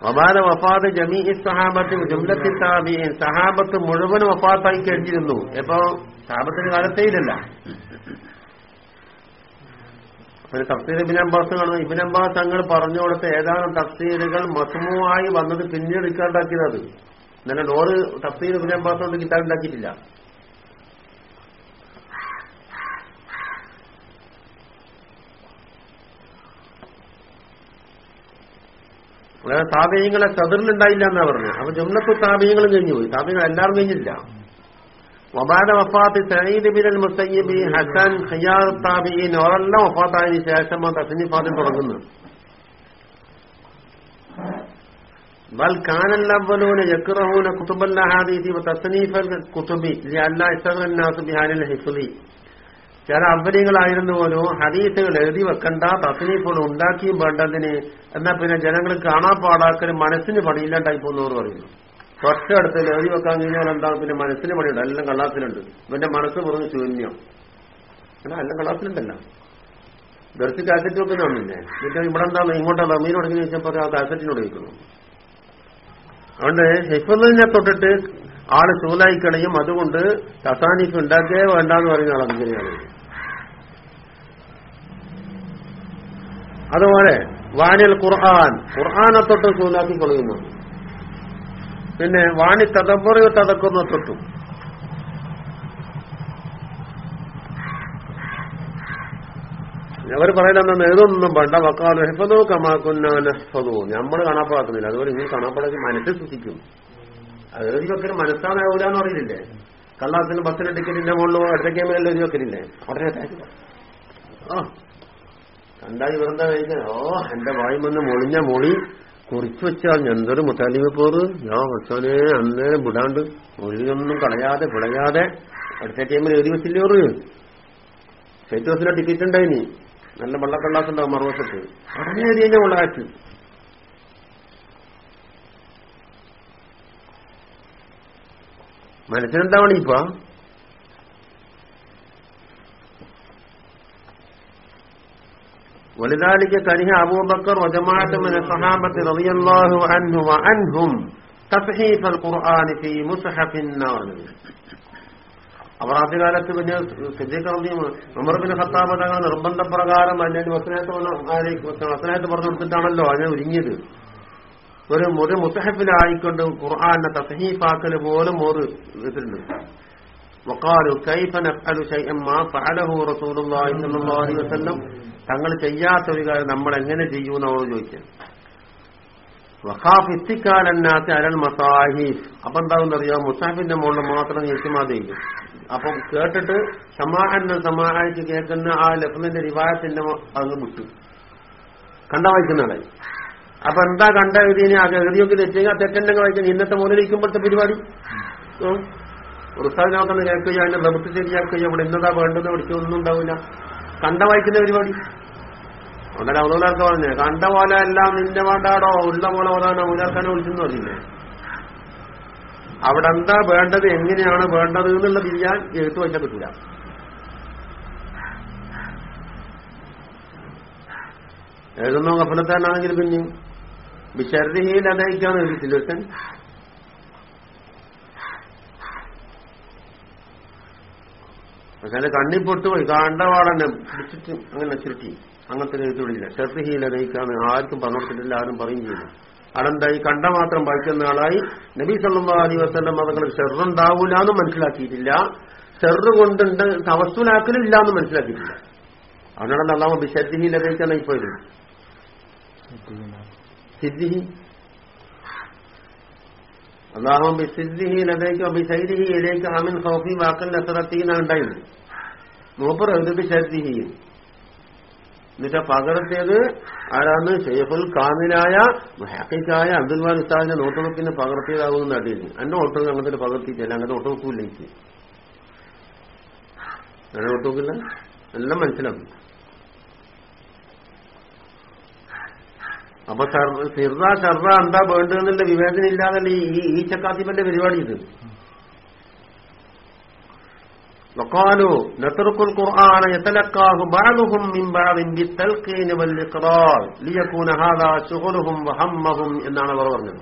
വബാല വഫാദ് ജമീ സഹാബത്ത് ജുംലത്തിൽ താബിയൻ സഹാബത്ത് മുഴുവൻ വഫാത്തായി കഴിഞ്ഞിരുന്നു എപ്പോ സഹാബത്തിന് കാലത്തേ ഇല്ലല്ല. ഒരു തഫ്സീർ ഇബിൻ അബ്ബാസ് ഇബിൻ അബ്ബാസ് തങ്ങൾ പറഞ്ഞു കൊടുത്ത ഏതാനും തഫ്സീറുകൾ മസമുവായി വന്നത് പിന്നീട് ഇക്കാണ്ടാക്കിയത് ഇന്നലെ നൂറ് തഫ്സീർ ഇബിൻ അബ്ബാസ് കൊണ്ട് കിതാബ് ഉണ്ടാക്കിയിട്ടില്ല. അതായത് താപീയങ്ങളെ സദറിലുണ്ടായില്ല എന്നാ പറഞ്ഞു അപ്പൊ ജുംലത്ത് കഴിഞ്ഞു കഴിഞ്ഞുപോയി താപീയങ്ങൾ എല്ലാവരും കഴിഞ്ഞില്ല വബാദ വഫാത്ത് സഈദ് ബിൻ മുസയ്യിബി ഹസൻ ഖിയാർ താബിഈൻ അവരെല്ലാം വഫാത്തായതിനു ശേഷമാണ് തസ്നിഫാദിൽ തുടങ്ങുന്നു ബൽ കാനല്ലവലൂന യക്റഹൂന കുതുബൽ ഹദീസി വതസ്നീഫൽ കുതുബി ലിഅല്ല يستغل നാസ് ബിഹാനിൽ للحصلي ചില അവര്യങ്ങളായിരുന്നു പോലും ഹദീസുകൾ എഴുതി വെക്കണ്ട തസ്നീഫുകൾ ഉണ്ടാക്കിയും വേണ്ടതിന്. എന്നാ പിന്നെ ജനങ്ങൾ കാണാപ്പാടാക്കലും മനസ്സിന് പണിയില്ലാണ്ടായി പോകുന്നവർ പറയുന്നു. തൊട്ടടുത്ത് എഴുതി വെക്കാൻ കഴിഞ്ഞാൽ എന്താ പിന്നെ മനസ്സിന് പണിയുണ്ട് എല്ലാം കള്ളാത്തിലുണ്ട്. ഇവന്റെ മനസ്സ് പറഞ്ഞ് ശൂന്യം. എന്നാ എല്ലാം കള്ളാത്തിലുണ്ടല്ല. ദർശി കാസറ്റ് വെക്കുന്നതാണ് പിന്നെ പിന്നെ ഇവിടെ എന്താണ് ഇങ്ങോട്ടാണ് മീൻ തുടങ്ങി വെച്ചപ്പോ ആ കാസറ്റിനോട് വയ്ക്കുന്നു അതുകൊണ്ട് ഹിഫലിനെ തൊട്ടിട്ട് ആൾ ചൂലായി കളയും അതുകൊണ്ട് തസാനിഫ് ഉണ്ടാക്കിയേ വേണ്ടെന്ന് പറയുന്ന ആൾ അങ്ങനെയാണ്. അതുപോലെ വാനിൽ ഖുർആൻ. ഖുർആാനെ തൊട്ട് ചൂലാക്കി കളയുന്നു പിന്നെ വാണി തദപ്പുറ തടക്കുന്ന തൊട്ടു. അവർ പറയുന്ന ഏതൊന്നും വേണ്ട. വക്കാലോ ഹെഫതോ കമാക്കുന്നോ നമ്മൾ കാണാപ്പാക്കുന്നില്ല. അതുപോലെ ഇങ്ങനെ കാണാപ്പാടാക്കി മനസ്സിൽ സൂക്ഷിക്കും. വെക്കൽ മനസ്സാണ് എവിടെയാന്ന് അറിയില്ലേ കള്ളാത്തിന് ബസ്സിന് ടിക്കറ്റിന്റെ മുകളിൽ അടുത്തേക്ക് മേലെ ഒരു വെക്കലില്ലേ? ഉടനെ എന്താ ഇവരെന്താ കഴിക്കുന്നത്? ഓ എന്റെ വായും വന്ന് മൊളിഞ്ഞ മൊളി. കുറിച്ചു വെച്ചാൽ എന്തൊരു മുത്താലിമ പോറ് ഞാൻ വെച്ചോനെ അന്നേരം വിടാണ്ട് ഒന്നും കളയാതെ വിളയാതെ അടുത്ത ടൈമിൽ എഴുതി വെച്ചില്ലേ ഓറ് സ്റ്റേറ്റ് ബസ്സിലെ ടിക്കറ്റ് ഉണ്ടായിനി. നല്ല വെള്ളക്കള്ളാസ് ഉണ്ടാവും മറുവശത്ത്. ഉടനെ എഴുതി കഴിഞ്ഞാൽ ഇപ്പൊ? ولذلك كره أبو بكر وجماعة من الصحابة رضي الله عنه وعنهم تصحيف القرآن في مصحف النار അവർ ആദ്യകാലത്ത് പിന്നെ സിദ്ദീഖ് റബിയും ഉമർ ബിൻ ഖത്താബ് തങ്ങൾ നിർബന്ധപ്രകാരം അല്ലെങ്കിൽ വസനത്ത് വസനത്ത് പറഞ്ഞു കൊടുത്തിട്ടാണല്ലോ അതിനെ ഒരുങ്ങിയത് ഒരു ഒരു മുത്തഹഫിലായിക്കൊണ്ട് ഖുർആാനെ തസഹീഫാക്കല് പോലും ഒരു ഇതിലുണ്ട് وقالوا كيف نفعل شيئا ما فعله رسول الله صلى الله عليه وسلم തങ്ങൾ ചെയ്യാത്ത ഒരു കാര്യം നമ്മൾ എങ്ങനെ ചെയ്യുമെന്നവർ ചോദിക്കുന്നത് വഖാഫ് ഇത്തിക്കാലന്നാത്ത അരൽ മസാഹിഫ് അപ്പൊ എന്താകുന്നറിയാം? മുസാഫിന്റെ മുകളിൽ മാത്രം ഞെട്ടിമാതെ അപ്പം കേട്ടിട്ട് സമാഹന്ന സമാഹായിട്ട് കേൾക്കുന്ന ആ ലഫ്ലിന്റെ റിവായത്തിന്റെ അങ്ങ് വിട്ടു. കണ്ട വായിക്കുന്നതായി അപ്പൊ എന്താ കണ്ട എഴുതിയെ ആ എഴുതിയൊക്കെ തെറ്റെങ്കിൽ ആ വായിക്കുന്നത് വായിക്കുന്ന ഇന്നത്തെ മുതലിരിക്കുമ്പോഴത്തെ പരിപാടി? ഉസ്താദിനകത്തുനിന്ന് കേൾക്കുകയോ അതിന്റെ പ്രവൃത്തി ശരിയാക്കുകയോ ഇവിടെ ഇന്നതാ വേണ്ടത് പഠിക്കൊന്നും ഉണ്ടാവില്ല. കണ്ട വായിക്കുന്ന പരിപാടി. അതുകൊണ്ടല്ല അവതോലർക്ക് പറഞ്ഞേ കണ്ട പോലെ എല്ലാം നിന്റെ വേണ്ടാടോ ഉള്ള പോലെ ഓതാനോ മുതൽക്കാനോ വിളിച്ചെന്ന് പറഞ്ഞില്ലേ? അവിടെ എന്താ വേണ്ടത് എങ്ങനെയാണ് വേണ്ടത് എന്നുള്ള തിരിയാൻ എഴുത്തു വെച്ചാൽ കിട്ടില്ല എഴുതുന്ന കപ്പലത്താനാണെങ്കിൽ പിന്നെ വിശർഹിയിൽ അതയക്കാന്ന് എഴുതിയില്ല പക്ഷെ അതിന്റെ കണ്ണി പൊട്ടുപോയി കണ്ടവാടന്നെ പിടിച്ചിട്ട് അങ്ങനെ ചുരുട്ടി അങ്ങനത്തെ എഴുത്തുകളില്ല ഷർഹിയിൽ നയിക്കാന്ന് ആർക്കും പറഞ്ഞു കൊടുത്തിട്ടില്ല ആരും പറയും ചെയ്യില്ല. അടന്തായി കണ്ട മാത്രം പഠിക്കുന്ന ആളായി നബി സല്ലാ അലി വസ്ലം മതങ്ങൾ ഷെറുണ്ടാവൂല എന്ന് മനസ്സിലാക്കിയിട്ടില്ല. ചെറു കൊണ്ടുണ്ട് തവസ്സുലാക്കലില്ല എന്ന് മനസ്സിലാക്കിയിട്ടില്ല. അതുകൊണ്ടാണ് അള്ളാഹ് ബിഷദ്ദിഹിയിൽ അതയിക്കാൻ പോയത് സിദ്ദിഹി അള്ളാഹു ബിസിദ്ദിഹി ലതയ്ക്ക് ബിസൈദിഹി ഇലേക്ക് അമിൻ ഹോഫി വാക്കൽ നസറത്തീന ഉണ്ടായിരുന്നു മൂപ്പർ എന്ത് ഷദ്ദിഹിയും എന്നിട്ട് പകർത്തിയത് ആരാന്ന് ഷെയ്ഫുൽ കാമിലായ ഹാക്കിക്കായ അബ്ദുൽ മാൻ ഉസ്താദിന്റെ നോട്ടുബുക്കിന് പകർത്തിയതാകുമെന്ന് അടിയിരുന്നു എന്റെ നോട്ടുബുക്ക് അങ്ങനത്തെ പകർത്തിയിട്ടില്ല. അങ്ങനെ നോട്ടുബുക്കില്ല എനിക്ക്. എന്റെ നോട്ടുബുക്കില്ല എല്ലാം മനസ്സിലാക്കും. അപ്പൊ സിർറ ഷർറ എന്താ വേണ്ടതെന്നുള്ള വിവേചനം ഇല്ലാതല്ല ഈ ഈ ചക്കാത്തിപ്പന്റെ പരിപാടി ഇത് وقالوا نترك القرآن يتلقاه بعضهم من بعض بالتلقين والإقرار ليكون هذا شغلهم وهمهم എന്നാണ് അവർ പറഞ്ഞത്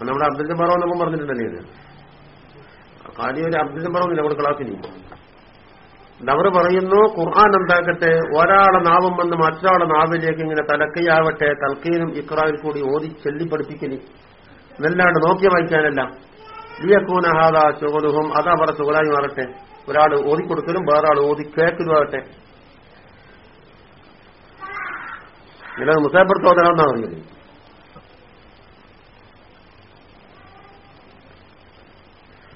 നമ്മുടെ അബ്ദുൽ ജബ്ബാറോ എന്നൊക്കെ പറഞ്ഞിട്ടുണ്ടല്ലേ ഇത് കാര്യം ഒരു അബ്ദുൽ ജബ്ബാറോന്നില്ല നമ്മുടെ ക്ലാസ്സിന് അവർ പറയുന്നു ഖുർആൻ എന്താകട്ടെ ഒരാളെ നാവം വന്ന് മറ്റൊരാളെ നാവിലേക്ക് ഇങ്ങനെ തലക്കയാവട്ടെ തൽക്കീനും ഇക്രാവിൽ കൂടി ഓതി ചൊല്ലിപ്പഠിപ്പിക്കൽ. എന്നല്ലാണ്ട് നോക്കി വായിക്കാനല്ല. ലിയക്കൂനഹാദ ചുവലുഹും അത് അവരുടെ ചുവലായി മാറട്ടെ. ഒരാൾ ഓതിക്കൊടുക്കലും വേറൊരാൾ ഓതി കേൾക്കലുമാകട്ടെ ഇങ്ങനെ മുസാഫർത്തോദനം എന്നാ പറയുന്നത്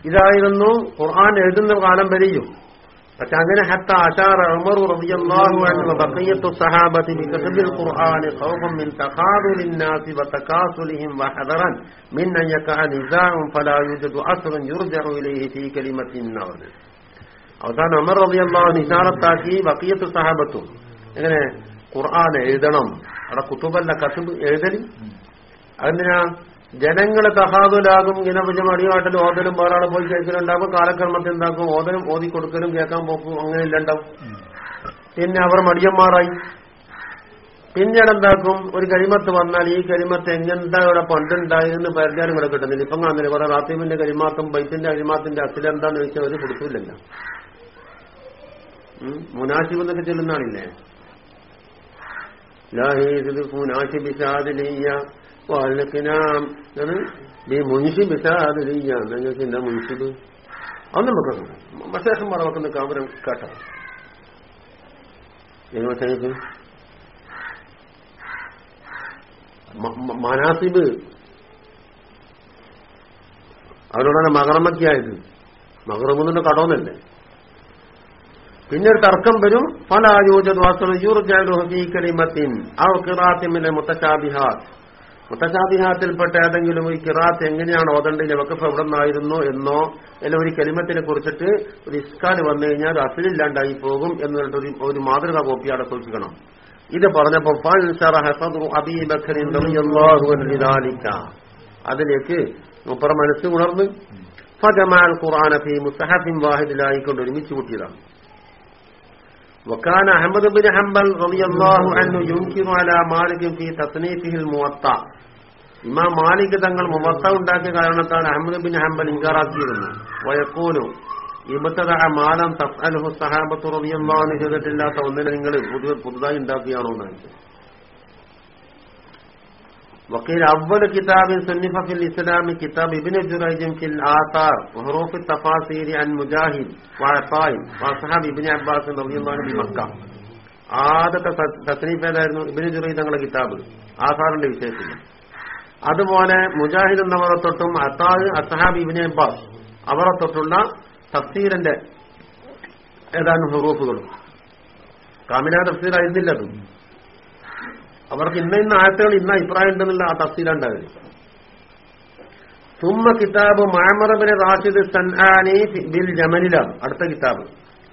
ഇതായിരുന്നു ഖുർആൻ എഴുതുന്ന കാലം വരെയും. പക്ഷെ അങ്ങനെ ഹത്ത അഷാർ ഉമർ റളിയല്ലാഹു അൻഹു ബഖിയത്തു സഹാബത്തി ബികസബിൽ ഖുർആൻ ഖൗഫൻ മിൻ തഖാദുലിൻ നാസി വതകാസുലിഹിം വഹദറൻ മിൻ അൻ യഖഅ നിസാഉൻ ഫലാ യൂജദു അസ്റൻ യുർജഉ ഇലൈഹി ഫീ കലിമത്തിൻ നവർ അവസാനം ഉമർ റളിയല്ലാഹു അൻഹു ഇഷാറത്താക്കി ബഖിയത്തു സഹാബത്തും എങ്ങനെ ഖുർആൻ എഴുതണം അവിടെ കുത്തുബല്ല കസുബ് എഴുതൽ അതിനാ ജനങ്ങളെ തഹാദുലാകും ഇങ്ങനെ പിന്നെ മടിയാട്ടലും ഓതലും വേറെ പോയി കേൾക്കലുണ്ടാകും കാലക്രമത്തിൽ ഉണ്ടാക്കും ഓതലും ഓതി കൊടുക്കലും കേൾക്കാൻ പോക്കും അങ്ങനെ ഇല്ലണ്ടാവും പിന്നെ അവർ മടിയന്മാറായി പിന്നീട് എന്താക്കും ഒരു കരിമത്ത് വന്നാൽ ഈ കരിമത്ത് എങ്ങനെന്താ ഇവിടെ പണ്ടുണ്ടായിരുന്നു പരിചാരം ഇവിടെ കിട്ടുന്നില്ല. ഇപ്പം കാണുന്നില്ല. കുറെ റാത്തീമിന്റെ കരിമാത്തും ബൈത്തിന്റെ കരിമാത്തിന്റെ അസിലെന്താന്ന് ചോദിച്ചാൽ ഒരു കൊടുക്കില്ലല്ലോ മുനാശിബ് എന്നൊക്കെ ചെല്ലുന്ന ആളില്ലേ? ലാഹീദ് മുനാശിബ് സാദിലിയ. വാൽക്കിനാം മുൻഷി ബിസാദിലിയ നിങ്ങൾക്ക് എന്താ മുൻഷിബ് അതൊന്നും വെക്കുന്നു മശേഷന്മാർ വെക്കുന്ന കാമരം കേട്ടോ. നിങ്ങൾ ശരിക്കും മനാസിബ്. അവരോടാണ് മകറമൊക്കെയായത് മകറമെന്നുള്ള കടമെന്നല്ലേ പിന്നെ ഒരു തർക്കം വരും. പല യൂർജാലുഹീകരിമത്തിൻ ആ കിറാത്തിമിലെ മുത്തശാബിഹാത്ത്. മുത്തശാബിഹാത്തിൽപ്പെട്ട ഏതെങ്കിലും ഒരു കിറാത്ത് എങ്ങനെയാണ് ഓതേണ്ടത് വക്കഫ് എവിടെ നിന്നായിരുന്നു എന്നോ അല്ല ഒരു കലിമത്തിനെ കുറിച്ചിട്ട് ഒരു ഇസ്കാല് വന്നു കഴിഞ്ഞാൽ അത് അസിലില്ലാണ്ടായി പോകും എന്നിട്ട് ഒരു ഒരു മാതൃക കോപ്പി അവിടെ സൂക്ഷിക്കണം ഇത് പറഞ്ഞപ്പോ അതിലേക്ക് മുപ്പറ മനസ്സ് ഉണർന്ന് ഫജമാൽ ഖുർആന ഫി മുസ്തഹഫിൻ വാഹിദിലായിക്കൊണ്ട് ഒരുമിച്ച് കൂട്ടിയതാണ് وكان أحمد بن حنبل رضي الله عنه ينكر على مالك في تصنيفه الموطأ ഇമാം മാലിക് തങ്ങൾ മുവത്ത ഉണ്ടാക്കിയ കാരണത്താൽ അഹമ്മദ് ബിൻ ഹംബൽ ഇൻകാറാക്കിയിരുന്നു വയക്കൂലു ഇബത്തത മാലം തഫ്അലുഹു സഹാബത്തു റളിയല്ലാഹു അൻഹു ചെയ്തിട്ടില്ലാത്ത ഒന്നിനെ നിങ്ങൾ പുതിയ പുതുതായി ഉണ്ടാക്കിയാണോ എന്നാണ് وقيل أول كتاب صنف في الإسلام كتاب ابن جريج في الآثار وحروف التفاسير عن مجاهد وعطاء وأصحاب ابن عباس رضي الله عنه بمكة ആദ്യത്തെ തസ്രീഫ് ഏതായിരുന്നു ഇബിന് ജുറൈ തങ്ങളുടെ കിതാബ് ആസാറിന്റെ വിഷയത്തിൽ അതുപോലെ മുജാഹിദ് എന്നവരെ തൊട്ടും അത്താഹ് അസഹാബ് ഇബിനെ അബ്ബാസ് അവരെ തൊട്ടുള്ള തഫ്സീറിന്റെ ഏതാനും ഹുറൂഫുകളും കാമില തഫ്സീറായിരുന്നില്ല അതും അവർക്ക് ഇന്ന ഇന്ന ആയത്തുകൾ ഇന്ന അഭിപ്രായം ഉണ്ടെന്നുള്ള ആ തഫ്സീലുണ്ടാകും സുമ്മ കിതാബ് മാമറബിന് റാഷിദ് സൻആാനി ബിൽ ജമലിലാണ് അടുത്ത കിതാബ്.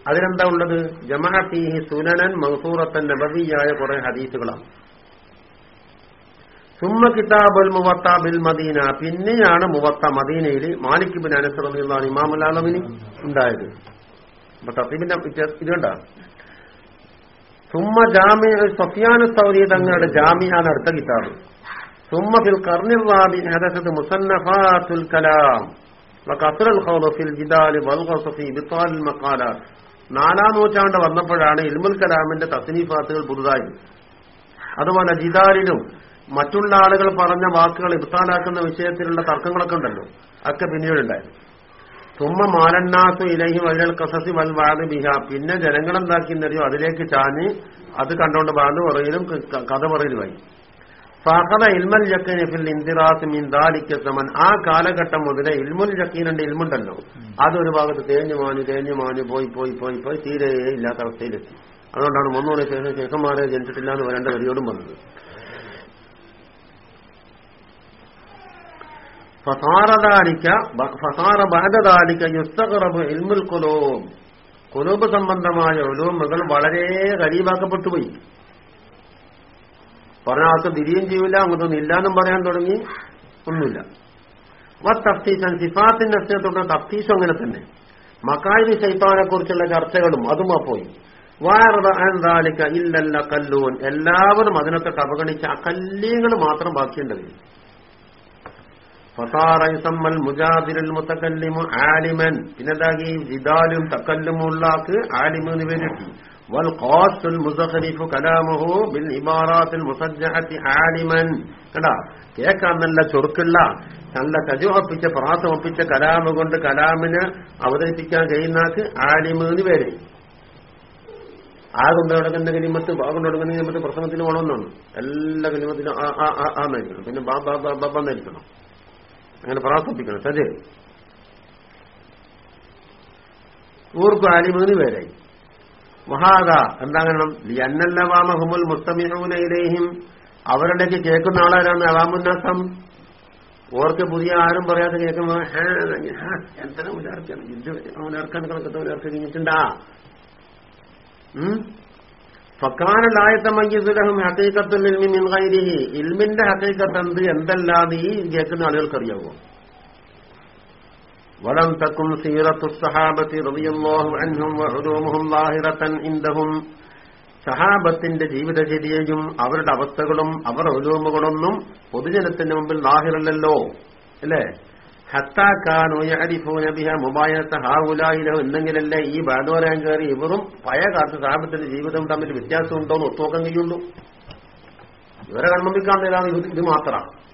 അതിലെന്താ ഉള്ളത്? ജമാഅത്തീഹി സുനനൻ മൻസൂറത്തൻ നബവിയായ കുറെ ഹദീസുകളാണ്. സുമ്മ കിതാബുൽ മുവത്ത ബിൽ മദീന. പിന്നെയാണ് മുവത്ത മദീനയിൽ മാലിക് ബിൻ അനസ് റബിയുള്ള ഇമാമുൽ ആലമിന് ഉണ്ടായത്. അപ്പൊ തസീബിന്റെ ഇതുണ്ട സുമ്മ ജാമ്യ സഫിയാന സൗരി തങ്ങളുടെ ജാമ്യാണ് അടുത്ത കിതാബ്. സുമ്മ ഫിൽ കർണിറാബി ഹദസത്ത് മുസന്നഫാത്തുൽ കലാം. കസറുൽ ഫിൽ ജിദാലി വൽ ഖസഫി ബിത്താൽ മഖാലാത്ത്. നാലാം നൂറ്റാണ്ട് വന്നപ്പോഴാണ് ഇൽമുൽ കലാമിന്റെ തസ്നീഫാത്തുകൾ പുതുതായി. അതുപോലെ ജിദാലിലും മറ്റുള്ള ആളുകൾ പറഞ്ഞ വാക്കുകൾ ഇബ്താലാക്കുന്ന വിഷയത്തിലുള്ള തർക്കങ്ങളൊക്കെ ഉണ്ടല്ലോ. അതൊക്കെ പിന്നീടുണ്ടായിരുന്നു. തുമ്മ മാലന്നാസു ഇലഹി വൈരൽ കസസി വൽ വാദ് ബിഹ പിന്നെ ജനങ്ങളെന്താക്കിയെന്നറിയോ അതിലേക്ക് ചാഞ്ഞ് അത് കണ്ടുകൊണ്ട് വാദം പറയലും കഥ പറയലുമായി. ഫഹദ ഇൽമൽ ജക്കീനഫിൽ ഫിൽ ഇന്ദിറാസ് മിൻ ദാലിക്ക ആ കാലഘട്ടം മുതലേ ഇൽമുൽ ജക്കീനുണ്ട് ഇൽമുണ്ടല്ലോ. അതൊരു ഭാഗത്ത് തേഞ്ഞു മാഞ്ഞു തേഞ്ഞു മാഞ്ഞു പോയി പോയി പോയി പോയി തീരെ ഇല്ലാത്ത അവസ്ഥയിലെത്തി. അതുകൊണ്ടാണ് മുന്നൂറ് ശേഷം ശേഷന്മാരെ ജനിച്ചിട്ടില്ല എന്ന് വരേണ്ട വരിയോടും വന്നത് ഇൽമുൽ കുലൂബ് സംബന്ധമായ ഉലൂമുകൾ വളരെ കരീബാക്കപ്പെട്ടു പോയി. പറഞ്ഞ ആൾക്ക് തിരിയും ചെയ്യൂല അങ്ങോട്ടൊന്നും ഇല്ലാന്നും പറയാൻ തുടങ്ങി. ഒന്നുമില്ല. തഫ്തീസൻ സിഫാത്തിന്റെ അസ്യത്തോടെ തഫ്തീസും അങ്ങനെ തന്നെ. മക്കായി ശൈത്താനെ കുറിച്ചുള്ള ചർച്ചകളും അതും പോയി. വാറദാലിക്ക ഇല്ലല്ല കല്ലൂൻ. എല്ലാവരും അതിനൊക്കെ അവഗണിച്ച ആ മാത്രം ബാക്കിയുണ്ടത് പിന്നെന്താക്കി ജിദാലും തക്കല്ലുമുള്ള ആൾക്ക് ആലിമു എന്ന് വൽ ഖാസുൽ മുസഖരിഫു കലാമഹു ബിൽ ഇബാറാത്തിൽ മുസജ്ജഹത്തി ആലിമൻ. കണ്ടാ? നല്ല ചൊറുക്കുള്ള നല്ല കജുവപ്പിച്ച പ്രാസമൊപ്പിച്ച കലാമ കൊണ്ട് കലാമിന് അവതരിപ്പിക്കാൻ കഴിയുന്നാക്ക് ആലിമ് എന്ന് പേര്. ആ കൊണ്ട് കിടക്കുന്ന കലിമത്ത് ബാ കൊണ്ട് തുടങ്ങുന്ന കലിമത്ത് പ്രസംഗത്തിന് വേണമെന്നാണ് എല്ലാ കലിമത്തിലും ആ ആ ആ ആ എന്നായിരിക്കണം പിന്നെ ബാ ബാ ബാ ബാ അങ്ങനെ പ്രാർത്ഥിപ്പിക്കണം. സജേ ഊർക്കും അലിമൂന്ന് പേരായി മഹാദ എന്താകണം അന്നല്ലവാമഹുമുൽ മുസ്തമിഹൂനയിലേഹിം അവരുടെയൊക്കെ കേൾക്കുന്ന ആളാരാണ് അവാമുന്നാസം ഓർക്ക് പുതിയ ആരും പറയാതെ കേൾക്കുമ്പോ "ആ, ആ, എന്തിനാ ഉലർക്കാണ്? ഇത് ഉലാർക്കാൻ കണക്കത്തെ ഉലാർക്ക് കഴിഞ്ഞിട്ടുണ്ടാ? ഫക്കാനലായത്തമയ്യസുലഹും ഇൽമി മിൻ ഗൈരിഹി ഇൽമിന്റെ ഹക്കീക്കത്ത് എന്ത്? എന്തല്ലാതെ ഈ കേൾക്കുന്ന ആളുകൾക്കറിയാവോ? വലം തക്കും സീറത്തു സഹാബത്തി അൻഹും ഇൻദഹും. സഹാബത്തിന്റെ ജീവിതചര്യയും അവരുടെ അവസ്ഥകളും അവർ ഒലൂമുകളൊന്നും പൊതുജനത്തിന്റെ മുമ്പിൽ ലാഹിറല്ലല്ലോ. അല്ലേ? എന്നെങ്കിലല്ലേ ഈ ബാധവരാൻ കയറി ഇവറും പഴയ കാലത്ത് സഹാബത്തിന്റെ ജീവിതം തമ്മിൽ വ്യത്യാസമുണ്ടോ എന്ന് ഒത്തുനോക്കാൻ കഴിയുള്ളൂ. ഇവരെ കൺമുമ്പിക്കാണ്ടതാണ് ഇത് മാത്രം.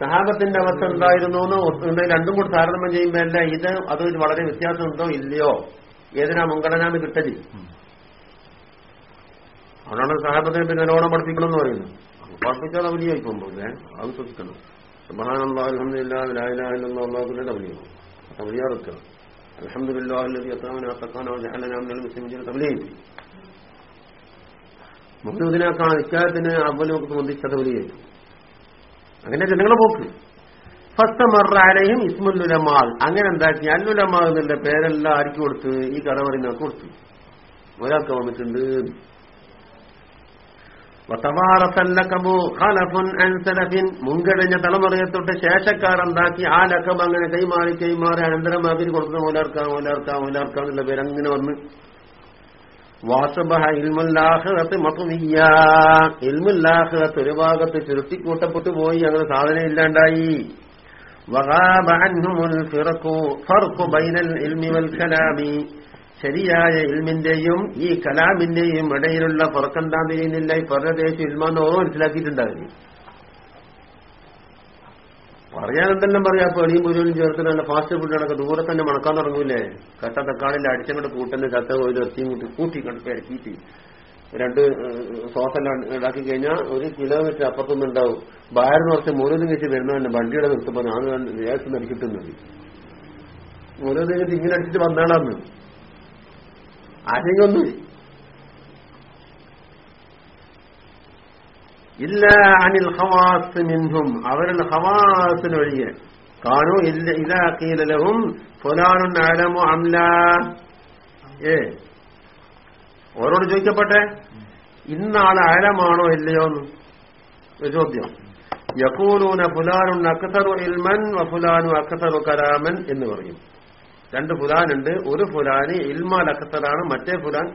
സഹാബത്തിന്റെ അവസ്ഥ എന്തായിരുന്നു എന്ന് ഉണ്ട് രണ്ടും കൂടി താരതമ്യം ചെയ്യുമ്പോൾ അല്ല ഇത് അത് വളരെ വ്യത്യാസമുണ്ടോ ഇല്ലയോ? ഏതിനാ മുൻഗണനാന്ന് കിട്ടൽ? അതുകൊണ്ടാണ് സഹാബത്തിനെ പിന്നെ നല്ലോണം പഠിപ്പിക്കണം എന്ന് പറയുന്നത്. പഠിപ്പിച്ചാൽ അവലിയായി പോകുമ്പോൾ അത് ശ്രദ്ധിക്കണം. സുബഹാനല്ലാ അൽഹംദുലില്ലാ ലാ ഇലാഹ ഇല്ലല്ലാഹ് അല്ലാഹുവിന്റെ അവലിയാണ് അവലിയാ വെക്കുക. മുഹമ്മദിനേക്കാൾ ഇക്കാലത്തിന് അവലും സംബന്ധിച്ചത് വലിയ അങ്ങനെ ജനങ്ങളെ പോക്ക്. ഫസ്റ്റ് ഇസ്മുല്ലുലമാൽ അങ്ങനെ എന്താക്കി? അല്ലുലമാ എന്നുള്ള പേരെല്ലാം ആർക്ക് കൊടുത്ത്? ഈ കഥ പറയുന്നവർക്ക് കൊടുത്തു. ഒരാൾക്ക് വന്നിട്ടുണ്ട് മുൻകഴിഞ്ഞ തലമുറയെ തൊട്ട് ശേഷക്കാരുണ്ടാക്കി ആ ലക്കം അങ്ങനെ കൈമാറി കൈമാറി അനന്തരം അവർ കൊടുക്കുന്ന മൂലർക്കാം മൂലർക്കാം മൂലർക്കാം എന്നുള്ള പേര് അങ്ങനെ വന്ന്. വാസബഹ ഒരു ഭാഗത്ത് ചുരുട്ടിക്കൂട്ടപ്പെട്ടു പോയി അങ്ങനെ സാധനം ഇല്ലാണ്ടായി. വഹാബ ഫിറക്കു ഫർക്കു ബൈനൽ ഇൽമി വൽ കലാമി. ശരിയായ ഇൽമിന്റെയും ഈ കലാമിന്റെയും ഇടയിലുള്ള പുറക്കെന്താ തിരിയുന്നില്ല ഈ പരദേശം ഇൽമാന്ന് ഓരോ മനസ്സിലാക്കിയിട്ടുണ്ടാവില്ല? പറയാൻ എന്തെല്ലാം പറയാ? ഇപ്പൊ എളിയും പുരുവിനും ചേർത്ത് നല്ല ഫാസ്റ്റ് ഫുഡുകളൊക്കെ ദൂരെ തന്നെ മണക്കാൻ തുടങ്ങൂലേ കട്ട തക്കാളിൽ അടിച്ചങ്ങോട്ട് കൂട്ടുന്ന ചത്ത ഒരു ഇറച്ചിയും കൂട്ടി കൂട്ടി കണ്ട് ഇറക്കിയിട്ട് രണ്ട് സോസെല്ലാം ഉണ്ടാക്കി കഴിഞ്ഞാൽ ഒരു കിലോമീറ്റർ അപ്പുറത്തൊന്നും ഉണ്ടാവും. ബാരം കുറച്ച് മുഴുവൻ കഴിച്ച് വരുന്ന തന്നെ വണ്ടിയുടെ നിർത്തുമ്പോൾ ഞാൻ ഗ്യാസ് നടിക്കിട്ടുന്നത് മുഴുവൻ കഴിച്ച് ഇങ്ങനെ അടിച്ചിട്ട് വന്നാളാന്ന്. ആശയൊന്നും ഇല്ല. അനിൽ ഹവാസ് മിൻഹും. അവരിൽ ഹവാസിനൊഴികെ കാണൂ ഇല്ല ഇതാക്കിയിലും ഫുലാനുൻ അലമു അംല ഏ? ഓരോട് ചോദിക്കട്ടെ ഇന്നാൾ അലമാണോ ഇല്ലയോ എന്ന്. ചോദ്യം. യക്കൂലൂന ഫുലാനുൻ അക്തറു ഇൽമൻ വഫുലാനു അക്തറു കലാമൻ എന്ന് പറയും. രണ്ട് ഫുലാനുണ്ട്. ഒരു ഫുലാന് ഇൽമാൽ അഖത്തറാണ് മറ്റേ ഫുലാൻ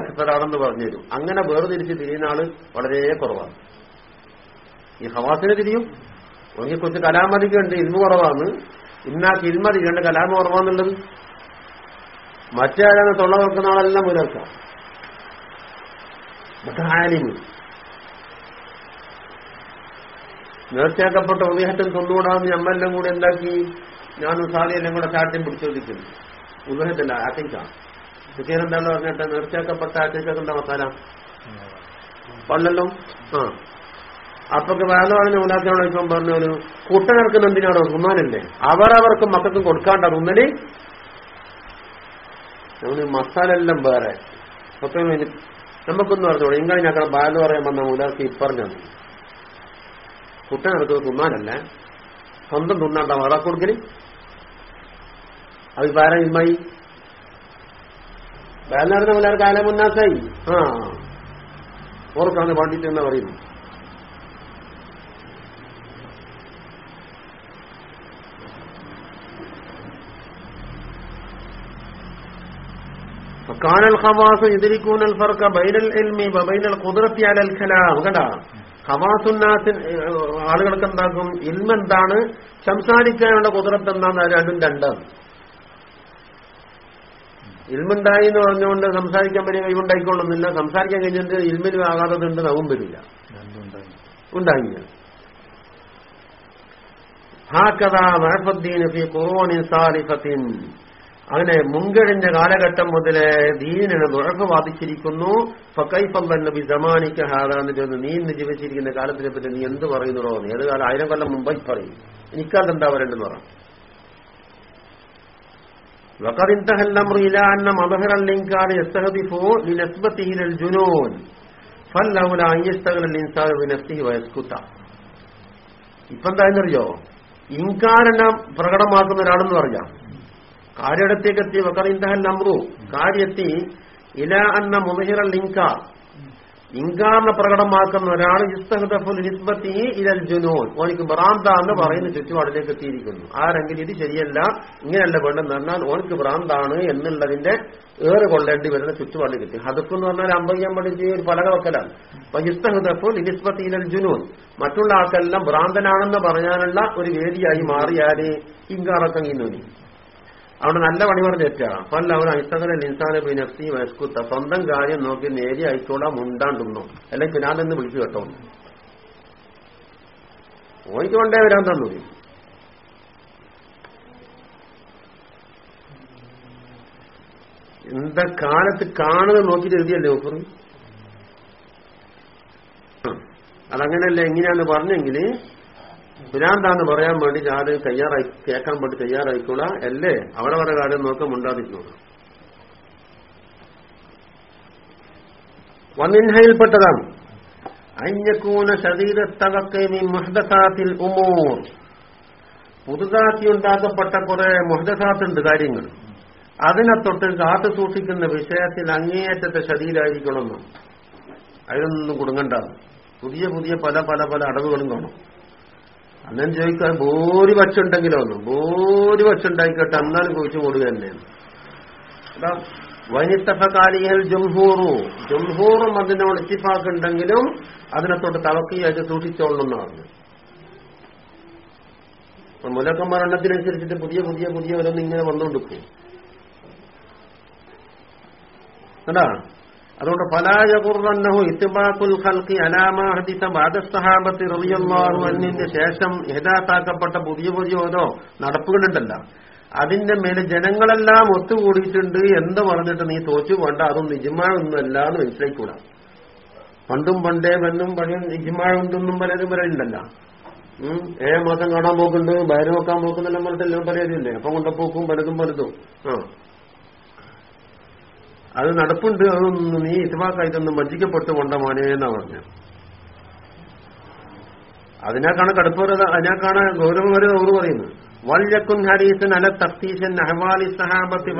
അഖത്തറാണെന്ന് പറഞ്ഞു തരും അങ്ങനെ വേർതിരിച്ച് തിരിയുന്ന ആൾ വളരെ കുറവാണ്. ഈ ഹവാസിനെ തിരിയും. ഒന്നി കുറച്ച് കലാമതിക്കുണ്ട് ഇൽമ കുറവാണ്. ഇന്നാക്ക് ഇൽമതിക്കുണ്ട് കലാമ കുറവാന്നുള്ളത് മറ്റേ ആളാണ് തൊള്ള നോക്കുന്ന ആളെല്ലാം പുലർക്കാം നേർച്ചയാക്കപ്പെട്ട ഒന്നിഹറ്റം തൊന്നുകൂടാന്ന് ഞമ്മെല്ലാം കൂടി എന്താക്കി? ഞാനും സാലിയെല്ലാം കൂടെ ചാട്ടിയും പിടിച്ചോദിക്കുന്നു ഉദയത്തില്ല സുഖീർ സുഖീരെന്താന്ന് പറഞ്ഞിട്ട് നിർത്തിയാക്കപ്പെട്ട ആറ്റിക്കൊക്കെ മസാല? പള്ളല്ലോ ആ. അപ്പൊക്കെ വേറെ പറഞ്ഞ ഇപ്പം ഇപ്പം പറഞ്ഞൊരു കുട്ടനിറക്കുന്ന എന്തിനാണോ തിന്നാനല്ലേ അവരവർക്ക് മക്കൾക്ക് കൊടുക്കാണ്ട തിന്നൽ? നമ്മൾ മസാല എല്ലാം വേറെ. മൊത്തം നമുക്കൊന്നും പറഞ്ഞോളൂ ഇങ്ങനെ ഞങ്ങൾ ബാലു പറയാൻ വന്ന ഉലാക്ക് ഇപ്പറഞ്ഞു കുട്ടനടുത്ത് തിന്നാനല്ലേ സ്വന്തം തിന്നാണ്ട വേറെ കൊടുക്കൽ? അഭിപ്രായം ഇമ്മായി വേലനടന്ന പിള്ളേർ കാലം മുന്നാസായി. ആ. ഓർക്കാണ് പണ്ഡിറ്റ് എന്ന് പറയുന്നു കാന ഹവാസ് എതിരിക്കൂനൽ ഫർക്ക ബൈനൽ എൽമി ബൈനൽ കുതിർത്തി അലൽ കലാം. കണ്ട? ഹവാസുന്നാസിൻ ആളുകൾക്ക് എന്താക്കും? ഇൽമെന്താണ്? സംസാരിക്കാനുള്ള കുതിരത്ത് എന്താണ് രണ്ടും രണ്ടാണ്. ഇൽമുണ്ടായി എന്ന് പറഞ്ഞുകൊണ്ട് സംസാരിക്കാൻ വലിയ കഴിവുണ്ടായിക്കൊള്ളുന്നില്ല. സംസാരിക്കാൻ കഴിഞ്ഞിട്ട് ഇൽമിന് ആകാത്തതുണ്ട് നവും വരില്ല. ഉണ്ടായില്ല. സാലിഫത്തിൻ. അങ്ങനെ മുൻകഴിഞ്ഞ കാലഘട്ടം മുതലേ ദീനിനെ ദുഴഫ് ബാധിച്ചിരിക്കുന്നു. ഫക്കൈഫല്ല ജമാനിക്ക് ഹാദാന്ന് ചോദിച്ചു നീ ഇന്ന് ജീവിച്ചിരിക്കുന്ന കാലത്തിനെ പറ്റി നീ എന്ത് നീ ഏത് കാലം? ആയിരം കൊല്ലം മുമ്പ് പറയും. എനിക്കാലത്ത് എന്താ പറയേണ്ടെന്ന് പറ. وقد انتهى الامر الى ان مظهر الانكار يستهدف لنسبته الى الجنون فلولا ان يشتغل الانسان بنفسه ويسكت ഇപ്പൊ എന്താണെന്നറിയോ ഇൻകാരനെ പ്രകടമാക്കുന്ന ഒരാളെന്ന് പറയാം കാര്യടത്തേക്കെത്തി വക്കറിന്തഹൽ നമ്രു കാര്യത്തി ഇല അന്ന മുഹിറൽ ഇൻകാർ ഇൻകാറിനെ പ്രകടമാക്കുന്ന ഒരാൾ ഓനിക്ക് ഭ്രാന്ത എന്ന് പറയുന്ന ചുറ്റുപാടിലേക്ക് എത്തിയിരിക്കുന്നു. ആരെങ്കിലും ഇത് ശരിയല്ല ഇങ്ങനെയല്ല വേണ്ടെന്ന് പറഞ്ഞാൽ ഓനിക്ക് ഭ്രാന്താണ് എന്നുള്ളതിന്റെ ഏറെ കൊള്ളേണ്ടി വരുന്ന ചുറ്റുപാടിലേക്ക് എത്തി. ഹദഫ് എന്ന് പറഞ്ഞാൽ അമ്പയ്യാൻ പഠിച്ച് ഒരു പലക വെക്കലാണ് അപ്പൊ ഇസ്തഹദഫുൽ നിസ്ബത്തി ഇലൽ ജുനൂൻ. മറ്റുള്ള ആൾക്കെല്ലാം ഭ്രാന്തനാണെന്ന് പറയാനുള്ള ഒരു വേദിയായി മാറിയാൽ ഇൻകാറൊക്കെ ഇന്നൂനി അവിടെ നല്ല പണി പറഞ്ഞ തെറ്റാണ് അവർ അയിത്തകല നിൻസാന ബിനഫ്സി വസ്കുത്ത സ്വന്തം കാര്യം നോക്കി നേരി ആയിക്കോളാം മുണ്ടാണ്ടുന്നോ. അല്ലെങ്കിൽ പിന്നാലെന്ന് വിളിച്ചു കേട്ടോ. ഓനിക്ക് കൊണ്ടേ വരാൻ തന്നു. എന്താ കാലത്ത് കാണുന്നത് നോക്കിയിട്ട് എഴുതിയല്ലേ ഓഫർ അതങ്ങനെയല്ല എങ്ങനെയാന്ന് പറഞ്ഞെങ്കിൽ പിരാന്താന്ന് പറയാൻ വേണ്ടി ഞാൻ തയ്യാറായി കേൾക്കാൻ വേണ്ടി തയ്യാറായിക്കോളാ അല്ലേ? അവരവരുടെ കാര്യം നോക്കം മുണ്ടാതിരിക്കോളാം വന്നിൻഹയിൽപ്പെട്ടതാണ് അഞ്ഞക്കൂന ശരീരത്തവക്കെ മുഹദസാത്തിൽ ഉമൂർ. പുതുതാക്കി ഉണ്ടാക്കപ്പെട്ട കുറെ മുഹദസാത്തുണ്ട് കാര്യങ്ങൾ. അതിനെ തൊട്ട് കാത്തു സൂക്ഷിക്കുന്ന വിഷയത്തിൽ അങ്ങേയറ്റത്തെ ശരീരമായിരിക്കണമെന്ന് അതിനൊന്നും കുടുങ്ങണ്ട. പുതിയ പുതിയ പല പല പല അടവുകളും കാണും. അന്നേരം ചോദിക്കാൻ ഭൂരിപക്ഷം ഉണ്ടെങ്കിലോ ഒന്നും ഭൂരിപക്ഷം ഉണ്ടായിക്കോട്ടെ അന്നാലും കുഴിച്ചു കൂടുക തന്നെയാണ്. അതാ വനിത്തഫകാലിയൽ ജംഹൂറു. ജംഹൂറും അതിനോട് ഇത്തിഫാക്ക് ഉണ്ടെങ്കിലും അതിനെ തൊട്ട് തവക്കിയായിട്ട് സൂക്ഷിച്ചോളണം പറഞ്ഞു മുലക്കന്മാർ എണ്ണത്തിനനുസരിച്ചിട്ട് പുതിയ പുതിയ പുതിയ ഓരോന്നിങ്ങനെ വന്നുകൊണ്ടിരിക്കും. കേട്ടാ അതുകൊണ്ട് ഫലായകുർവന്നഹു ഇത്തിബാക്കുൽ ഖൽഖി അലാമാഹദിത ബാദസ്സഹാബത്തി റളിയല്ലാഹു അൻഹിന്റെ ശേഷം ഹിദാതാക്കപ്പെട്ട പുതിയ പുതിയ ഓരോ നടപ്പുകളുണ്ടല്ല. അതിന്റെ മേലെ ജനങ്ങളെല്ലാം ഒത്തുകൂടിയിട്ടുണ്ട് എന്ന് പറഞ്ഞിട്ട് നീ തോച്ചു പോണ്ട അതും ഇജ്മാഴൊന്നുമല്ല എന്ന് മനസ്സിലാക്കൂടാ പണ്ടും പണ്ടേ വന്നും പഴയ ഇജ്മാഴുണ്ടെന്നും പലരും പറയണ്ടല്ല. ഏഴ് മാസം കാണാൻ പോക്കുണ്ട് ബയറ് നോക്കാൻ പോക്കുന്നെല്ലാം പറഞ്ഞിട്ടെല്ലാം പറയലില്ലേ അപ്പം കൊണ്ടപ്പോക്കും പലതും പലതും. ആ. അത് നടപ്പുണ്ട് അതൊന്നും നീ ഇതുവാക്കായിട്ടൊന്നും വഞ്ചിക്കപ്പെട്ടു കൊണ്ട മോനെ എന്നാ പറഞ്ഞു. അതിനേക്കാണ് കടുപ്പവരത അതിനേക്കാണ് ഗൗരവമൊരു അവർ പറയുന്നത്. വല്യക്കുൻ ഹരീസൻ അല തീശൻ അഹ്വാലി സഹാബത്തി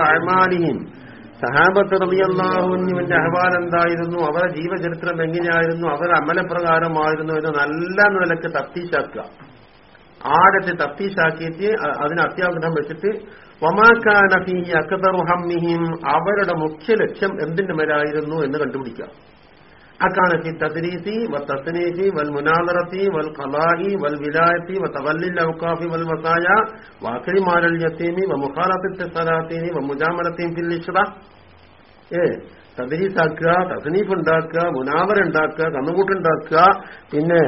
അഹ്മാലിയും. സഹാബത്ത് റബിയല്ലാഹുവിന്റെ അഹ്വാൽ എന്തായിരുന്നു? അവരുടെ ജീവചരിത്രം എങ്ങനെയായിരുന്നു? അവരുടെ അമലപ്രകാരമായിരുന്നു എന്ന് നല്ല നിലയ്ക്ക് തഫ്തീശാക്കുക ആരത്തെ തഫ്തീശാക്കിയിട്ട് അതിന് അത്യാഗ്രഹം വെച്ചിട്ട് വമാക്കാനഫി അവരുടെ മുഖ്യ ലക്ഷ്യം എന്തിന്റെ മേലായിരുന്നു എന്ന് കണ്ടുപിടിക്കുക. അക്കാനഫി തദ്രീസി വ തസ്നീഫി വൽ മുനാദറത്തി വൽ ഖലാഹി വൽ വിലായത്തി വ തവല്ലിൽ ഔക്കാഫി വൽ വസായ വാക്കി മാലൽ യത്തീമി വ മുഖാലത്തി സലാത്തീനി വ മുജാമലത്തീം ഫിൽ ഇഷ്റ. ഏ തദ്രീസാക്കുക തസ്നീഫ് ഉണ്ടാക്കുക മുനാവർ ഉണ്ടാക്കുക കന്നുകൂട്ടുണ്ടാക്കുക പിന്നെ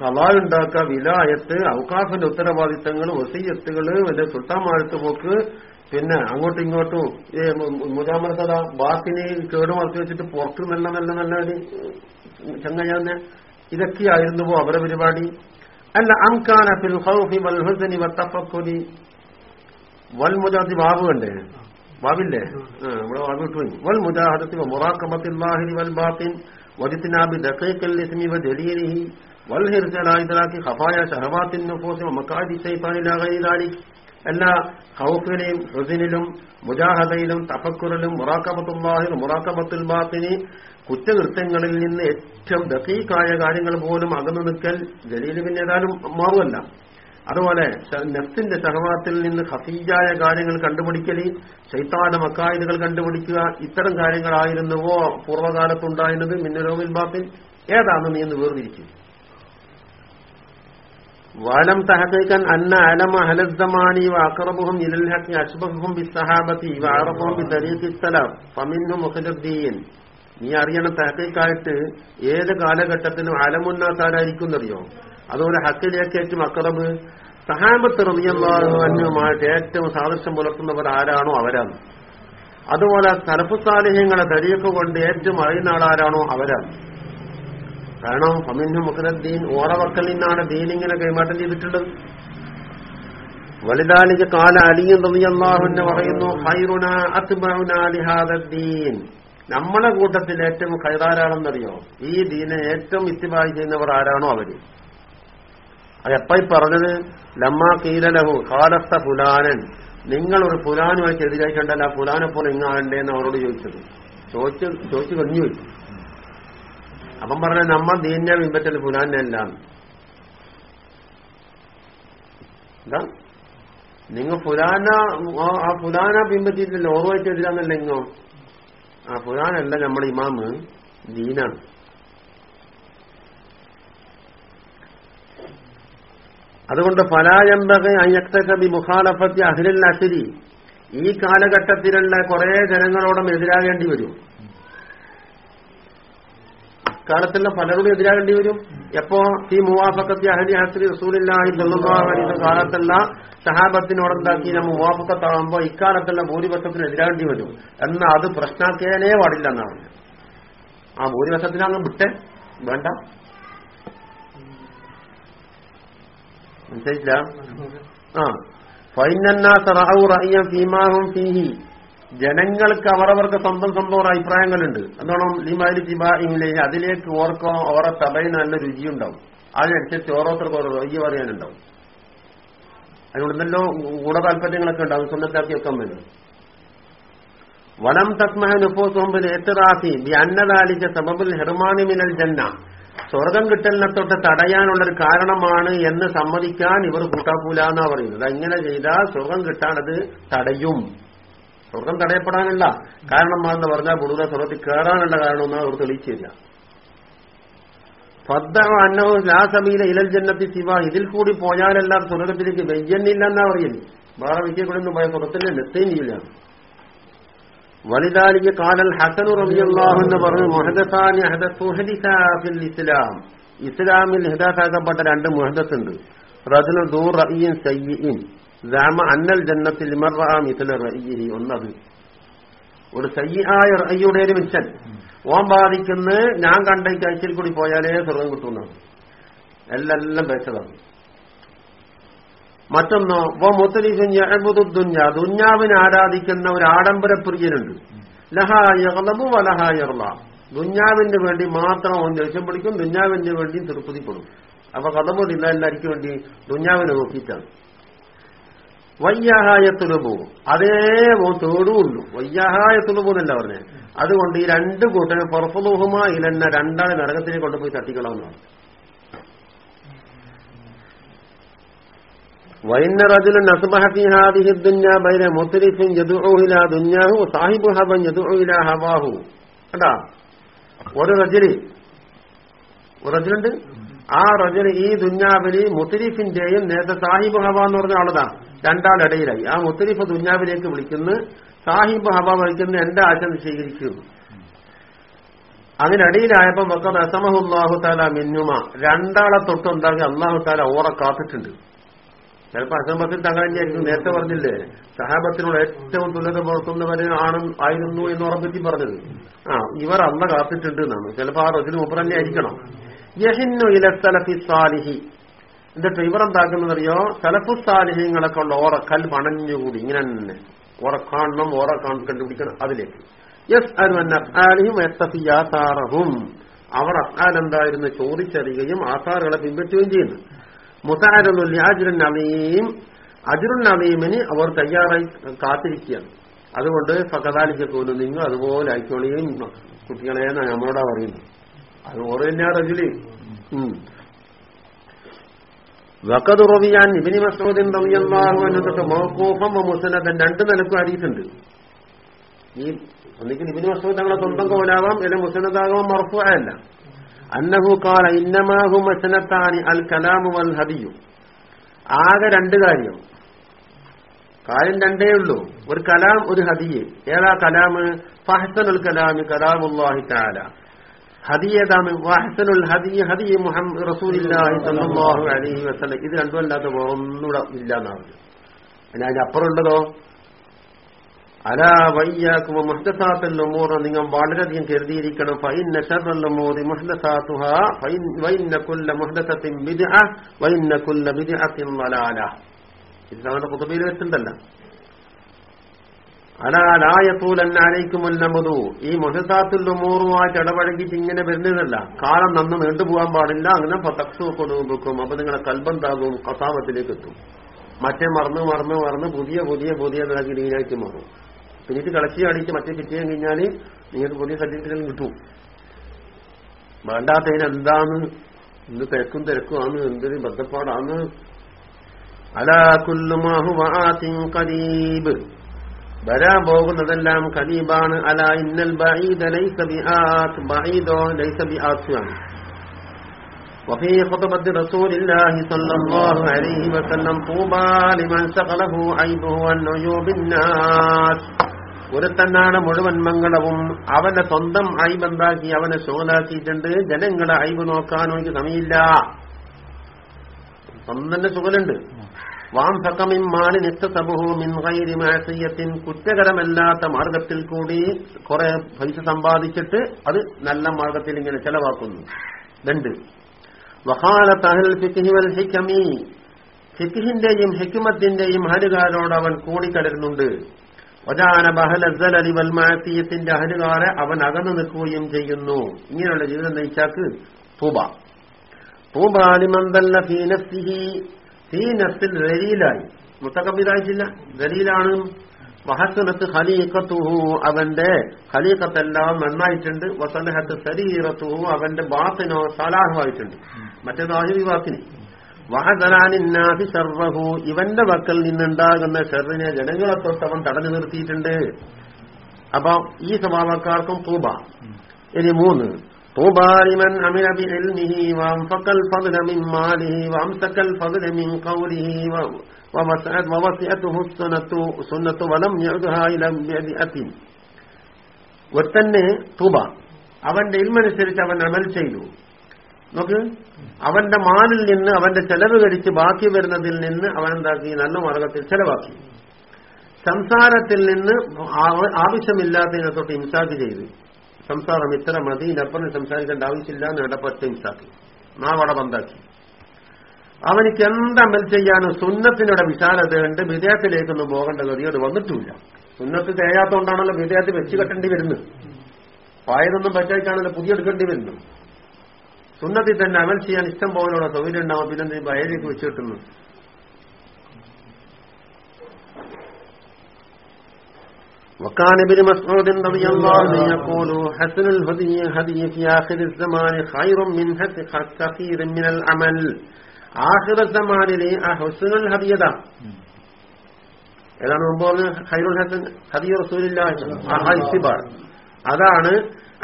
കലാ ഉണ്ടാക്കുക വിലായത്ത് ഔക്കാഫിന്റെ ഉത്തരവാദിത്തങ്ങൾ വസീയത്തുകൾ പിന്നെ സുൽത്താമാഴത്ത് പോക്ക് പിന്നെ അങ്ങോട്ടും ഇങ്ങോട്ടും മുജാമർത്തത ബാക്കിനെ കേടുമറച്ചു വെച്ചിട്ട് പുറത്ത് നല്ല നല്ല നല്ല ചങ്ങയാന്ന് ഇതൊക്കെയായിരുന്നു അവരുടെ പരിപാടി. അല്ല അംകാന ഫിൽ ബാബു വൽ വൽ കണ്ടേ നമ്മുടെ ബാബു വിട്ടുപോയി വൽ മുജാഹദത്തിൽ മുറാക്കബത്തില്ലാഹിരി വൽ ബാത്തിൻ വജിത്തിനാബി ദഖീഖൽ ഇസ്മി വ ദലീലിഹി വൽ ഹിർസ ലാ ഇദ്രാക്കി ഖഫായ ശഹവാത്തിൻ നുഫൂസി വ മഖാദി ശൈത്താനി ലാ ഗൈരി ദാലിക്. എല്ലാ ഹൗഫിനെയും ഹുസിനിലും മുജാഹദയിലും തഫക്കുറിലും മുറാക്കബത്തുല്ലാഹിലും മുറാക്കബത്തുൽ ബാത്തിനി കുറ്റകൃത്യങ്ങളിൽ നിന്ന് ഏറ്റവും ദഖീഖായ കാര്യങ്ങൾ പോലും അകന്നു നിൽക്കൽ ജലീൽ ഏതാനും മാറുമല്ല. അതുപോലെ നെഫ്സിന്റെ സഹവാത്തിൽ നിന്ന് ഹസീജായ കാര്യങ്ങൾ കണ്ടുപിടിക്കൽ ശൈത്താന മക്കായുധകൾ കണ്ടുപിടിക്കുക ഇത്തരം കാര്യങ്ങളായിരുന്നുവോ പൂർവകാലത്തുണ്ടായിരുന്നത് മിന്നലോവിൽ ബാത്തിൽ? ഏതാണ് നീ എന്ന് വേർതിരിക്കും? വാലം തഹക്കൻ അന്ന അലമ ഹലദ്ദമാനി അക്രബുഹും ഇലൽ ഹഖി അശ്ബഹും ബിസ്സഹാബത്തി അറബുഹും ഫമിൻഹും മുഖ്തദ്ദീൻ. നീ അറിയണം തഹക്കായിട്ട് ഏത് കാലഘട്ടത്തിലും അലമുന്നാത്താരായിരിക്കും എന്നറിയോ? അതുപോലെ ഹക്കിലേക്ക് ഏറ്റവും അക്കറബ് സഹാബത്ത് റബിയന്മാരുമായിട്ട് ഏറ്റവും സാദൃശ്യം പുലർത്തുന്നവർ ആരാണോ അവരാണ്. അതുപോലെ സലഫുസാലിഹ്യങ്ങളെ തരിയൊക്കെ കൊണ്ട് ഏറ്റവും അറിയുന്ന ആളാരാണോ അവരാണ്. കാരണം ഫമിന്നു മുഖനദ്ദീൻ ഓറവക്കൽ നിന്നാണ് ദീനിങ്ങനെ കൈമാറ്റം ചെയ്തിട്ടുള്ളത്. വലുതാലിക്ക് കാല അലിയും റബിയല്ലാഹുവിന്റെ പറയുന്നു നമ്മളെ കൂട്ടത്തിൽ ഏറ്റവും കൈതാരാണെന്നറിയോ ഈ ദീനെ ഏറ്റവും ഇത്തിബായി ചെയ്യുന്നവർ ആരാണോ അവർ? അതെപ്പായി പറഞ്ഞത് ലമ്മ കീലലഹു കാലത്ത പുലാനൻ നിങ്ങൾ ഒരു എതിരായിട്ടുണ്ടല്ല ആ പുലാനെ പോലെ ഇങ്ങാണ്ടേന്ന് അവരോട് ചോദിച്ചത്. ചോദിച്ചു ചോദിച്ചു കഴിഞ്ഞു ചോദിച്ചു അപ്പം പറഞ്ഞ നമ്മ ദീന്റെ പിമ്പറ്റൽ പുലാനെ എല്ലാം എന്താ? നിങ്ങൾ പുലാന ആ പുലാന പിൻപറ്റിയിട്ടില്ല ഓർവായിട്ട് എതിരാന്നല്ല ആ പുലാനല്ല നമ്മുടെ ഇമാമ് ദീനാണ്. അതുകൊണ്ട് ഫലായമ്പക അയ്യക്തബി മുഖാലഫത്തി അഹിലിൽ അശരി ഈ കാലഘട്ടത്തിലുള്ള കുറെ ജനങ്ങളോടും എതിരാകേണ്ടി വരും. കാലത്തുള്ള പലരോടും എതിരാകേണ്ടി വരും. എപ്പോ ഈ മുവാഫക്കത്തി അഹലി ഹസ്രി റസൂലില്ലാഹി അലൈഹി കാലത്തുള്ള സഹാബത്തിനോടുണ്ടാക്കി നമ്മൾ മുവാഫക്കത്താകുമ്പോ ഇക്കാലത്തുള്ള ഭൂരിപക്ഷത്തിന് എതിരാകേണ്ടി വരും. എന്നാൽ അത് പ്രശ്നാക്കേനേ പാടില്ല എന്നാണ്. ആ ഭൂരിപക്ഷത്തിനങ്ങ് വിട്ടേ വേണ്ട. മനസ്സിലായില്ല ആ. ജനങ്ങൾക്ക് അവരവർക്ക് സ്വന്തം സ്വന്തം ഒരു അഭിപ്രായങ്ങളുണ്ട്. അതോണം ലിമാരി ജിബായിമിലെ അതിലേക്ക് ഓർക്കോ ഓരോ തബയിൽ നല്ല രുചിയുണ്ടാവും. അതിനനുസരിച്ച് ഓരോരുത്തർക്ക് ഓരോ റൊയ്യ പറയാനുണ്ടാവും. അതിനോട് ഗുണ താല്പര്യങ്ങളൊക്കെ ഉണ്ടാവും. സ്വന്തത്താക്കി ഒക്കെ വേണ്ടി. വലം തസ്മഹ നുഫോസുമ്പിൽ എത്തിറാഫി ബി അന്നദാലിച്ച സബബുൽ ഹെർമാനി മിനൽ ജന്ന. സ്വർഗം കിട്ടലിനെ തൊട്ട് തടയാനുള്ളൊരു കാരണമാണ് എന്ന് സമ്മതിക്കാൻ ഇവർ കൂട്ടാക്കൂല എന്നാ പറയുന്നത് എങ്ങനെ ചെയ്താൽ സ്വർഗം കിട്ടാനത് തടയും. സ്വർഗം തടയപ്പെടാനല്ല കാരണമാണെന്ന് പറഞ്ഞാൽ കൂടുതൽ സ്വർഗത്തിൽ കയറാനുള്ള കാരണമൊന്നും അവർ തെളിയിച്ചില്ല. ഫദ്ദഅ അന്നഹു ലാ സബീല ഇലൽ ജന്നത്തി സിവ ഇതിൽ കൂടി പോയാലെല്ലാം സ്വർഗത്തിലേക്ക് വെയ്യന്നില്ല എന്നാ പറയുന്നത്. വേറെ കൂടെ ഒന്നും പോയ സ്വർഗത്തിൽ എത്തുകയും ചെയ്യില്ല. വലിതാലിക്ക് കാലൽ ഹസനു റബിയല്ലാഹു എന്ന് പറഞ്ഞു മുഹദസാനി ഫിൽ ഇസ്ലാം. ഇസ്ലാമിൽ ഹിദാസാക്കപ്പെട്ട രണ്ട് മുഹദസ് ഉണ്ട് റജുൽ ദൂർ റഈൻ സയ്യിൻ ദാമ അന്നൽ ജന്നത്തിൽ ഇമർറ മിഥല റഈഹി ഒന്നത്. ഒരു സയ്യായ റയ്യുടെ ഒരു മിച്ചൻ ഓൻ ബാധിക്കുന്ന ഞാൻ കണ്ട കാഴ്ചയിൽ കൂടി പോയാലേ സ്വർഗം കിട്ടുന്നതാണ് എല്ലാം വെച്ചതാണ് മറ്റൊന്നോ ഓ മുത്തലിഫുഞ്ഞ ദുഞ്ഞാവിനെ ആരാധിക്കുന്ന ഒരു ആഡംബര പ്രിയനുണ്ട്. വലഹാ വലഹായർല ദുഞ്ഞാവിന് വേണ്ടി മാത്രം അവൻ ദേഷ്യം പിടിക്കും ദുഞ്ഞാവിന് വേണ്ടി തൃപ്തിപ്പെടും അപ്പൊ കഥമുടില്ല എല്ലാവർക്കും വേണ്ടി ദുഞ്ഞാവിനെ നോക്കിയിട്ടാണ്. വയ്യാഹായ തുലുബു അതേ തേടുമുള്ളൂ വയ്യാഹായ തുലുബു എന്നല്ല പറഞ്ഞത് അതുകൊണ്ട് ഈ രണ്ട് കൂട്ടരെ പുറപ്പുലൂഹുമ ഇലെന്ന രണ്ടാളെ നരകത്തിനെ കൊണ്ടുപോയി കണ്ടാ ഒരു ഒരു ആ ഈ നേരത്തെ സാഹിബ് ഹവ എന്ന് പറഞ്ഞ ആളതാ. രണ്ടാളിടയിലായി. ആ മുത്തരിഫ് ദുഞ്ഞാവിലേക്ക് വിളിക്കുന്നു. സാഹിബ് ഹവ വിളിക്കുന്ന. എന്റെ ആശം സ്വീകരിക്കുന്നു അതിനിടയിലായപ്പോ വക്കത് അസമഹുല്ലാഹു താല മിന്നുമ. രണ്ടാളെ തൊട്ടുണ്ടാക്കി അള്ളാഹു താല ഓറ കാത്തിട്ടുണ്ട്. ചിലപ്പോ അസംബത്തിൽ തന്നെയായിരിക്കും നേരത്തെ പറഞ്ഞില്ലേ? സഹാബത്തിനോട് ഏറ്റവും തുല്യത പുറത്തുന്നവര് ആണ് ആയിരുന്നു എന്ന് ഉറപ്പിച്ച് പറഞ്ഞത്. ആ ഇവർ അന്ന കാത്തിട്ടുണ്ട് എന്നാണ്. ചിലപ്പോ ആ റസിന് മുമ്പ് തന്നെ ആയിരിക്കണം. യഹിന്നു ഇലസലഫി സാലിഹി. എന്നിട്ട് ഇവർ എന്താക്കുന്നതറിയോ സലഫു സാലിഹ്യങ്ങളൊക്കെ ഉള്ള ഓറക്കൽ പണഞ്ഞുകൂടി. ഇങ്ങനെ തന്നെ. ഓറ കാണണം ഓറ കണ്ടുപിടിക്കണം അതിലേക്ക്. യെസ് അരുവന്നഫാലിയും എത്തഫിയാസാറഹും അവർ അഫാൽ എന്തായിരുന്നു? ചോദിച്ചറിയുകയും ആസാറുകളെ പിൻപറ്റുകയും ചെയ്യുന്നു. മുസാരനുൽ അജുരൻ അമീം അജുറുൻ അമീമിന് അവർ തയ്യാറായി കാത്തിരിക്കുകയാണ്. അതുകൊണ്ട് ഫകദാലിക്ക് പോലും നിങ്ങൾ അതുപോലെ ആയിക്കോളിയും കുട്ടികളെ നമ്മളോടാ പറയുന്നു അത് ഓരോ തന്നെയാ റജുലി. വക്കത് റബിയാൻ ഇബിനി മസൂദിൻ റബിയല്ലാഹു എന്നിട്ട് മൗക്കൂഫം മുസനദൻ രണ്ട് നിലക്കും അറിയിട്ടുണ്ട് ഈ ഒന്നിക്കൽ ഇബിനി മസൂദ് തങ്ങളെ സ്വന്തം കോലാവാം അല്ലെങ്കിൽ മുസനദാകാം മറഫുഅല്ല അന്നഹു കാല ഇന്നമാഹു മസനത്താനി അൽ കലാമു വൽ ഹദിയു. ആകെ രണ്ട് കാര്യം. കാര്യം രണ്ടേ ഉള്ളൂ. ഒരു കലാം ഒരു ഹദിയെ. ഏതാ കലാമ് ഫഹസനുൽ കലാമി കലാമുല്ലാഹി താല ഹദി അലൈഹി വസല്ലം. ഇത് രണ്ടും അല്ലാതെ ഒന്നുകൂടെ ഇല്ല എന്നാണ് അതിനപ്പുറമുള്ളതോ അലാ വയ്യാക്കുമ മുഹദസാത്തൽ ഉമൂർ നിങ്ങൾ വളരെയധികം കരുതിയിരിക്കണം. ഫൈന്ന ഷർറൽ ഉമൂറി മുഹദസാത്തുഹ വൈന്ന കുല്ല മുഹദസത്തിൻ ബിദ്അ വൈന്ന കുല്ല ബിദ്അത്തിൻ വലാല ഇത് നമ്മുടെ കുതുബയിൽ വെച്ചിട്ടുണ്ടല്ലോ അലാലായത്തൂലന്നാലേക്കുമല്ലമതു ഈ മുഹസാത്തുൽ ഉമൂറുമായിട്ട് ഇടപഴകിയിട്ട് ഇങ്ങനെ വരുന്നതല്ല. കാലം നന്ന് നീണ്ടുപോകാൻ പാടില്ല. അങ്ങനെ തക്സു വെക്കും അപ്പൊ നിങ്ങളെ കൽബന്താകും കസാമത്തിലേക്ക് എത്തും മറ്റേ മറന്ന് മറന്ന് മറന്ന് പുതിയ പുതിയ പുതിയ നിലകിടിയിലേക്ക് മാറും. പിന്നെ ഇത് കളച്ചി അടിച്ച് മറ്റേ കിട്ടിയാൽ കഴിഞ്ഞാൽ നിങ്ങൾക്ക് പുതിയ സർട്ടിഫിക്കറ്റുകൾ കിട്ടും വേണ്ടാത്തതിന് എന്താണ് ഇന്ന് തിരക്കും തിരക്കുമാണ് എന്തൊരു ബന്ധപ്പാടാണ് അലാ കുല്ലുമാഹു വാത്തിൻ കരീബ് വരാൻ പോകുന്നതെല്ലാം കരീബാണ് അല ഇന്നൽ ബഈദ ലൈസ ബിആത്ത് ബഈദോ ലൈസ ബിആത്താണ് وفي خطبة رسول الله صلى الله عليه وسلم طوبى لمن سقله عيبه عن عيوب الناس ഒരുത്തന്നാണ് മുഴുവൻ മംഗളവും. അവന്റെ സ്വന്തം അയിബന്താക്കി അവനെ സുഖനാക്കിയിട്ടുണ്ട് ജനങ്ങളെ അയിബ് നോക്കാനോ എനിക്ക് സമയമില്ല. സ്വന്തന്റെ സുഖലുണ്ട്. വാം ഫക്കമിൻ മാലി നിസ്തബുഹു മിൻ ഗൈരി മാസിയത്തിൻ കുറ്റകരമല്ലാത്ത മാർഗത്തിൽ കൂടി കുറെ പൈസ സമ്പാദിച്ചിട്ട് അത് നല്ല മാർഗത്തിൽ ഇങ്ങനെ ചെലവാക്കുന്നു. രണ്ട്. വഹാല തഹൽ ഫിഖ്ഹി വൽ ഹിക്കമി ഫിഖിന്റെയും ഹിക്കുമത്തിന്റെയും അഹലുകാരോട് അവൻ കൂടിക്കലരുന്നുണ്ട് ഒജാന ബഹലി വൽമാത്തിയത്തിന്റെ അഹലുകാരെ അവൻ അകന്നു നിൽക്കുകയും ചെയ്യുന്നു. ഇങ്ങനെയുള്ള ജീവിതം നയിച്ചാക്ക് തൂബ. തൂബാലിമന്തല്ല ഫീനഫ്സിഹി ഫീനഫ്സിൽ ദലീലായി. മുത്തക്കബിലായിട്ടില്ല ദലീലാണ്. വഹസനത്ത് ഖലീഖത്തുഹു. അവന്റെ ഖലീഖത്തെല്ലാം നന്നായിട്ടുണ്ട്. വസലഹത്ത് ശരീരത്തുഹു അവന്റെ ബാത്തിനോ സലാഹുമായിട്ടുണ്ട് മറ്റേത് ആഹിബാത്തിന് വാദനാനിന്നാതി സർവഹു ഇവന്റെ വക്കൽ നിന്നുണ്ടാകുന്ന ഷെറിനെ ജനങ്ങളെ തൊട്ടവൻ തടഞ്ഞു നിർത്തിയിട്ടുണ്ട്. അപ്പൊ ഈ സ്വഭാവക്കാർക്കും തൂബ. ഇനി മൂന്ന്. തൂബാലിമൻ ഒരുത്തന്നെ തൂബ. അവന്റെ ഇൽമനുസരിച്ച് അവൻ അമൽ ചെയ്തു. നോക്ക്. അവന്റെ മാലിൽ നിന്ന് അവന്റെ ചെലവ് കഴിച്ച് ബാക്കി വരുന്നതിൽ നിന്ന് അവൻ എന്താക്കി? നല്ല മാർഗത്തിൽ ചെലവാക്കി. സംസാരത്തിൽ നിന്ന് ആവശ്യമില്ലാത്തതിനെ തൊട്ട് ഇംസാക്ക് ചെയ്തു. സംസാരം ഇത്ര മതി ഇതിനപ്പുറം സംസാരിക്കേണ്ട ആവശ്യമില്ല എന്ന് ഇടപെട്ട് ഇംസാക്കി നാവട ബന്ധാക്കി അവനിക്ക് എന്തമൽ ചെയ്യാനും സുന്നത്തിനോട് വിശാലതയുണ്ട് വിദേഹത്തിലേക്കൊന്നും പോകേണ്ട ഗതിയോട് വന്നിട്ടില്ല സുന്നത്ത് തേയാത്തോണ്ടാണല്ലോ വിദേഹത്തിൽ വെച്ച് കെട്ടേണ്ടി വരുന്നത്. പായതൊന്നും പറ്റായിട്ടാണല്ലോ പുതിയ എടുക്കേണ്ടി വരുന്നു സുന്നത്തിൽ തന്നെ അമൽ ചെയ്യാൻ ഇഷ്ടം പോലുള്ള സൗകര്യം ഉണ്ടാവും പിന്നെ വയലേക്ക് വെച്ച് കിട്ടുന്നു وكان ابن مسعود رضي الله عنه يقول حسن الهدي هدي في آخر الزمان خير من كثير من العمل ആഹിറ സമാനിലെ ആ ഹുസനുൽ ഹദിയത ഏതാണ് മുമ്പ് പറഞ്ഞ ഹൈറുൽ ഹസൻ ഹദിയ റസൂലില്ല അതാണ്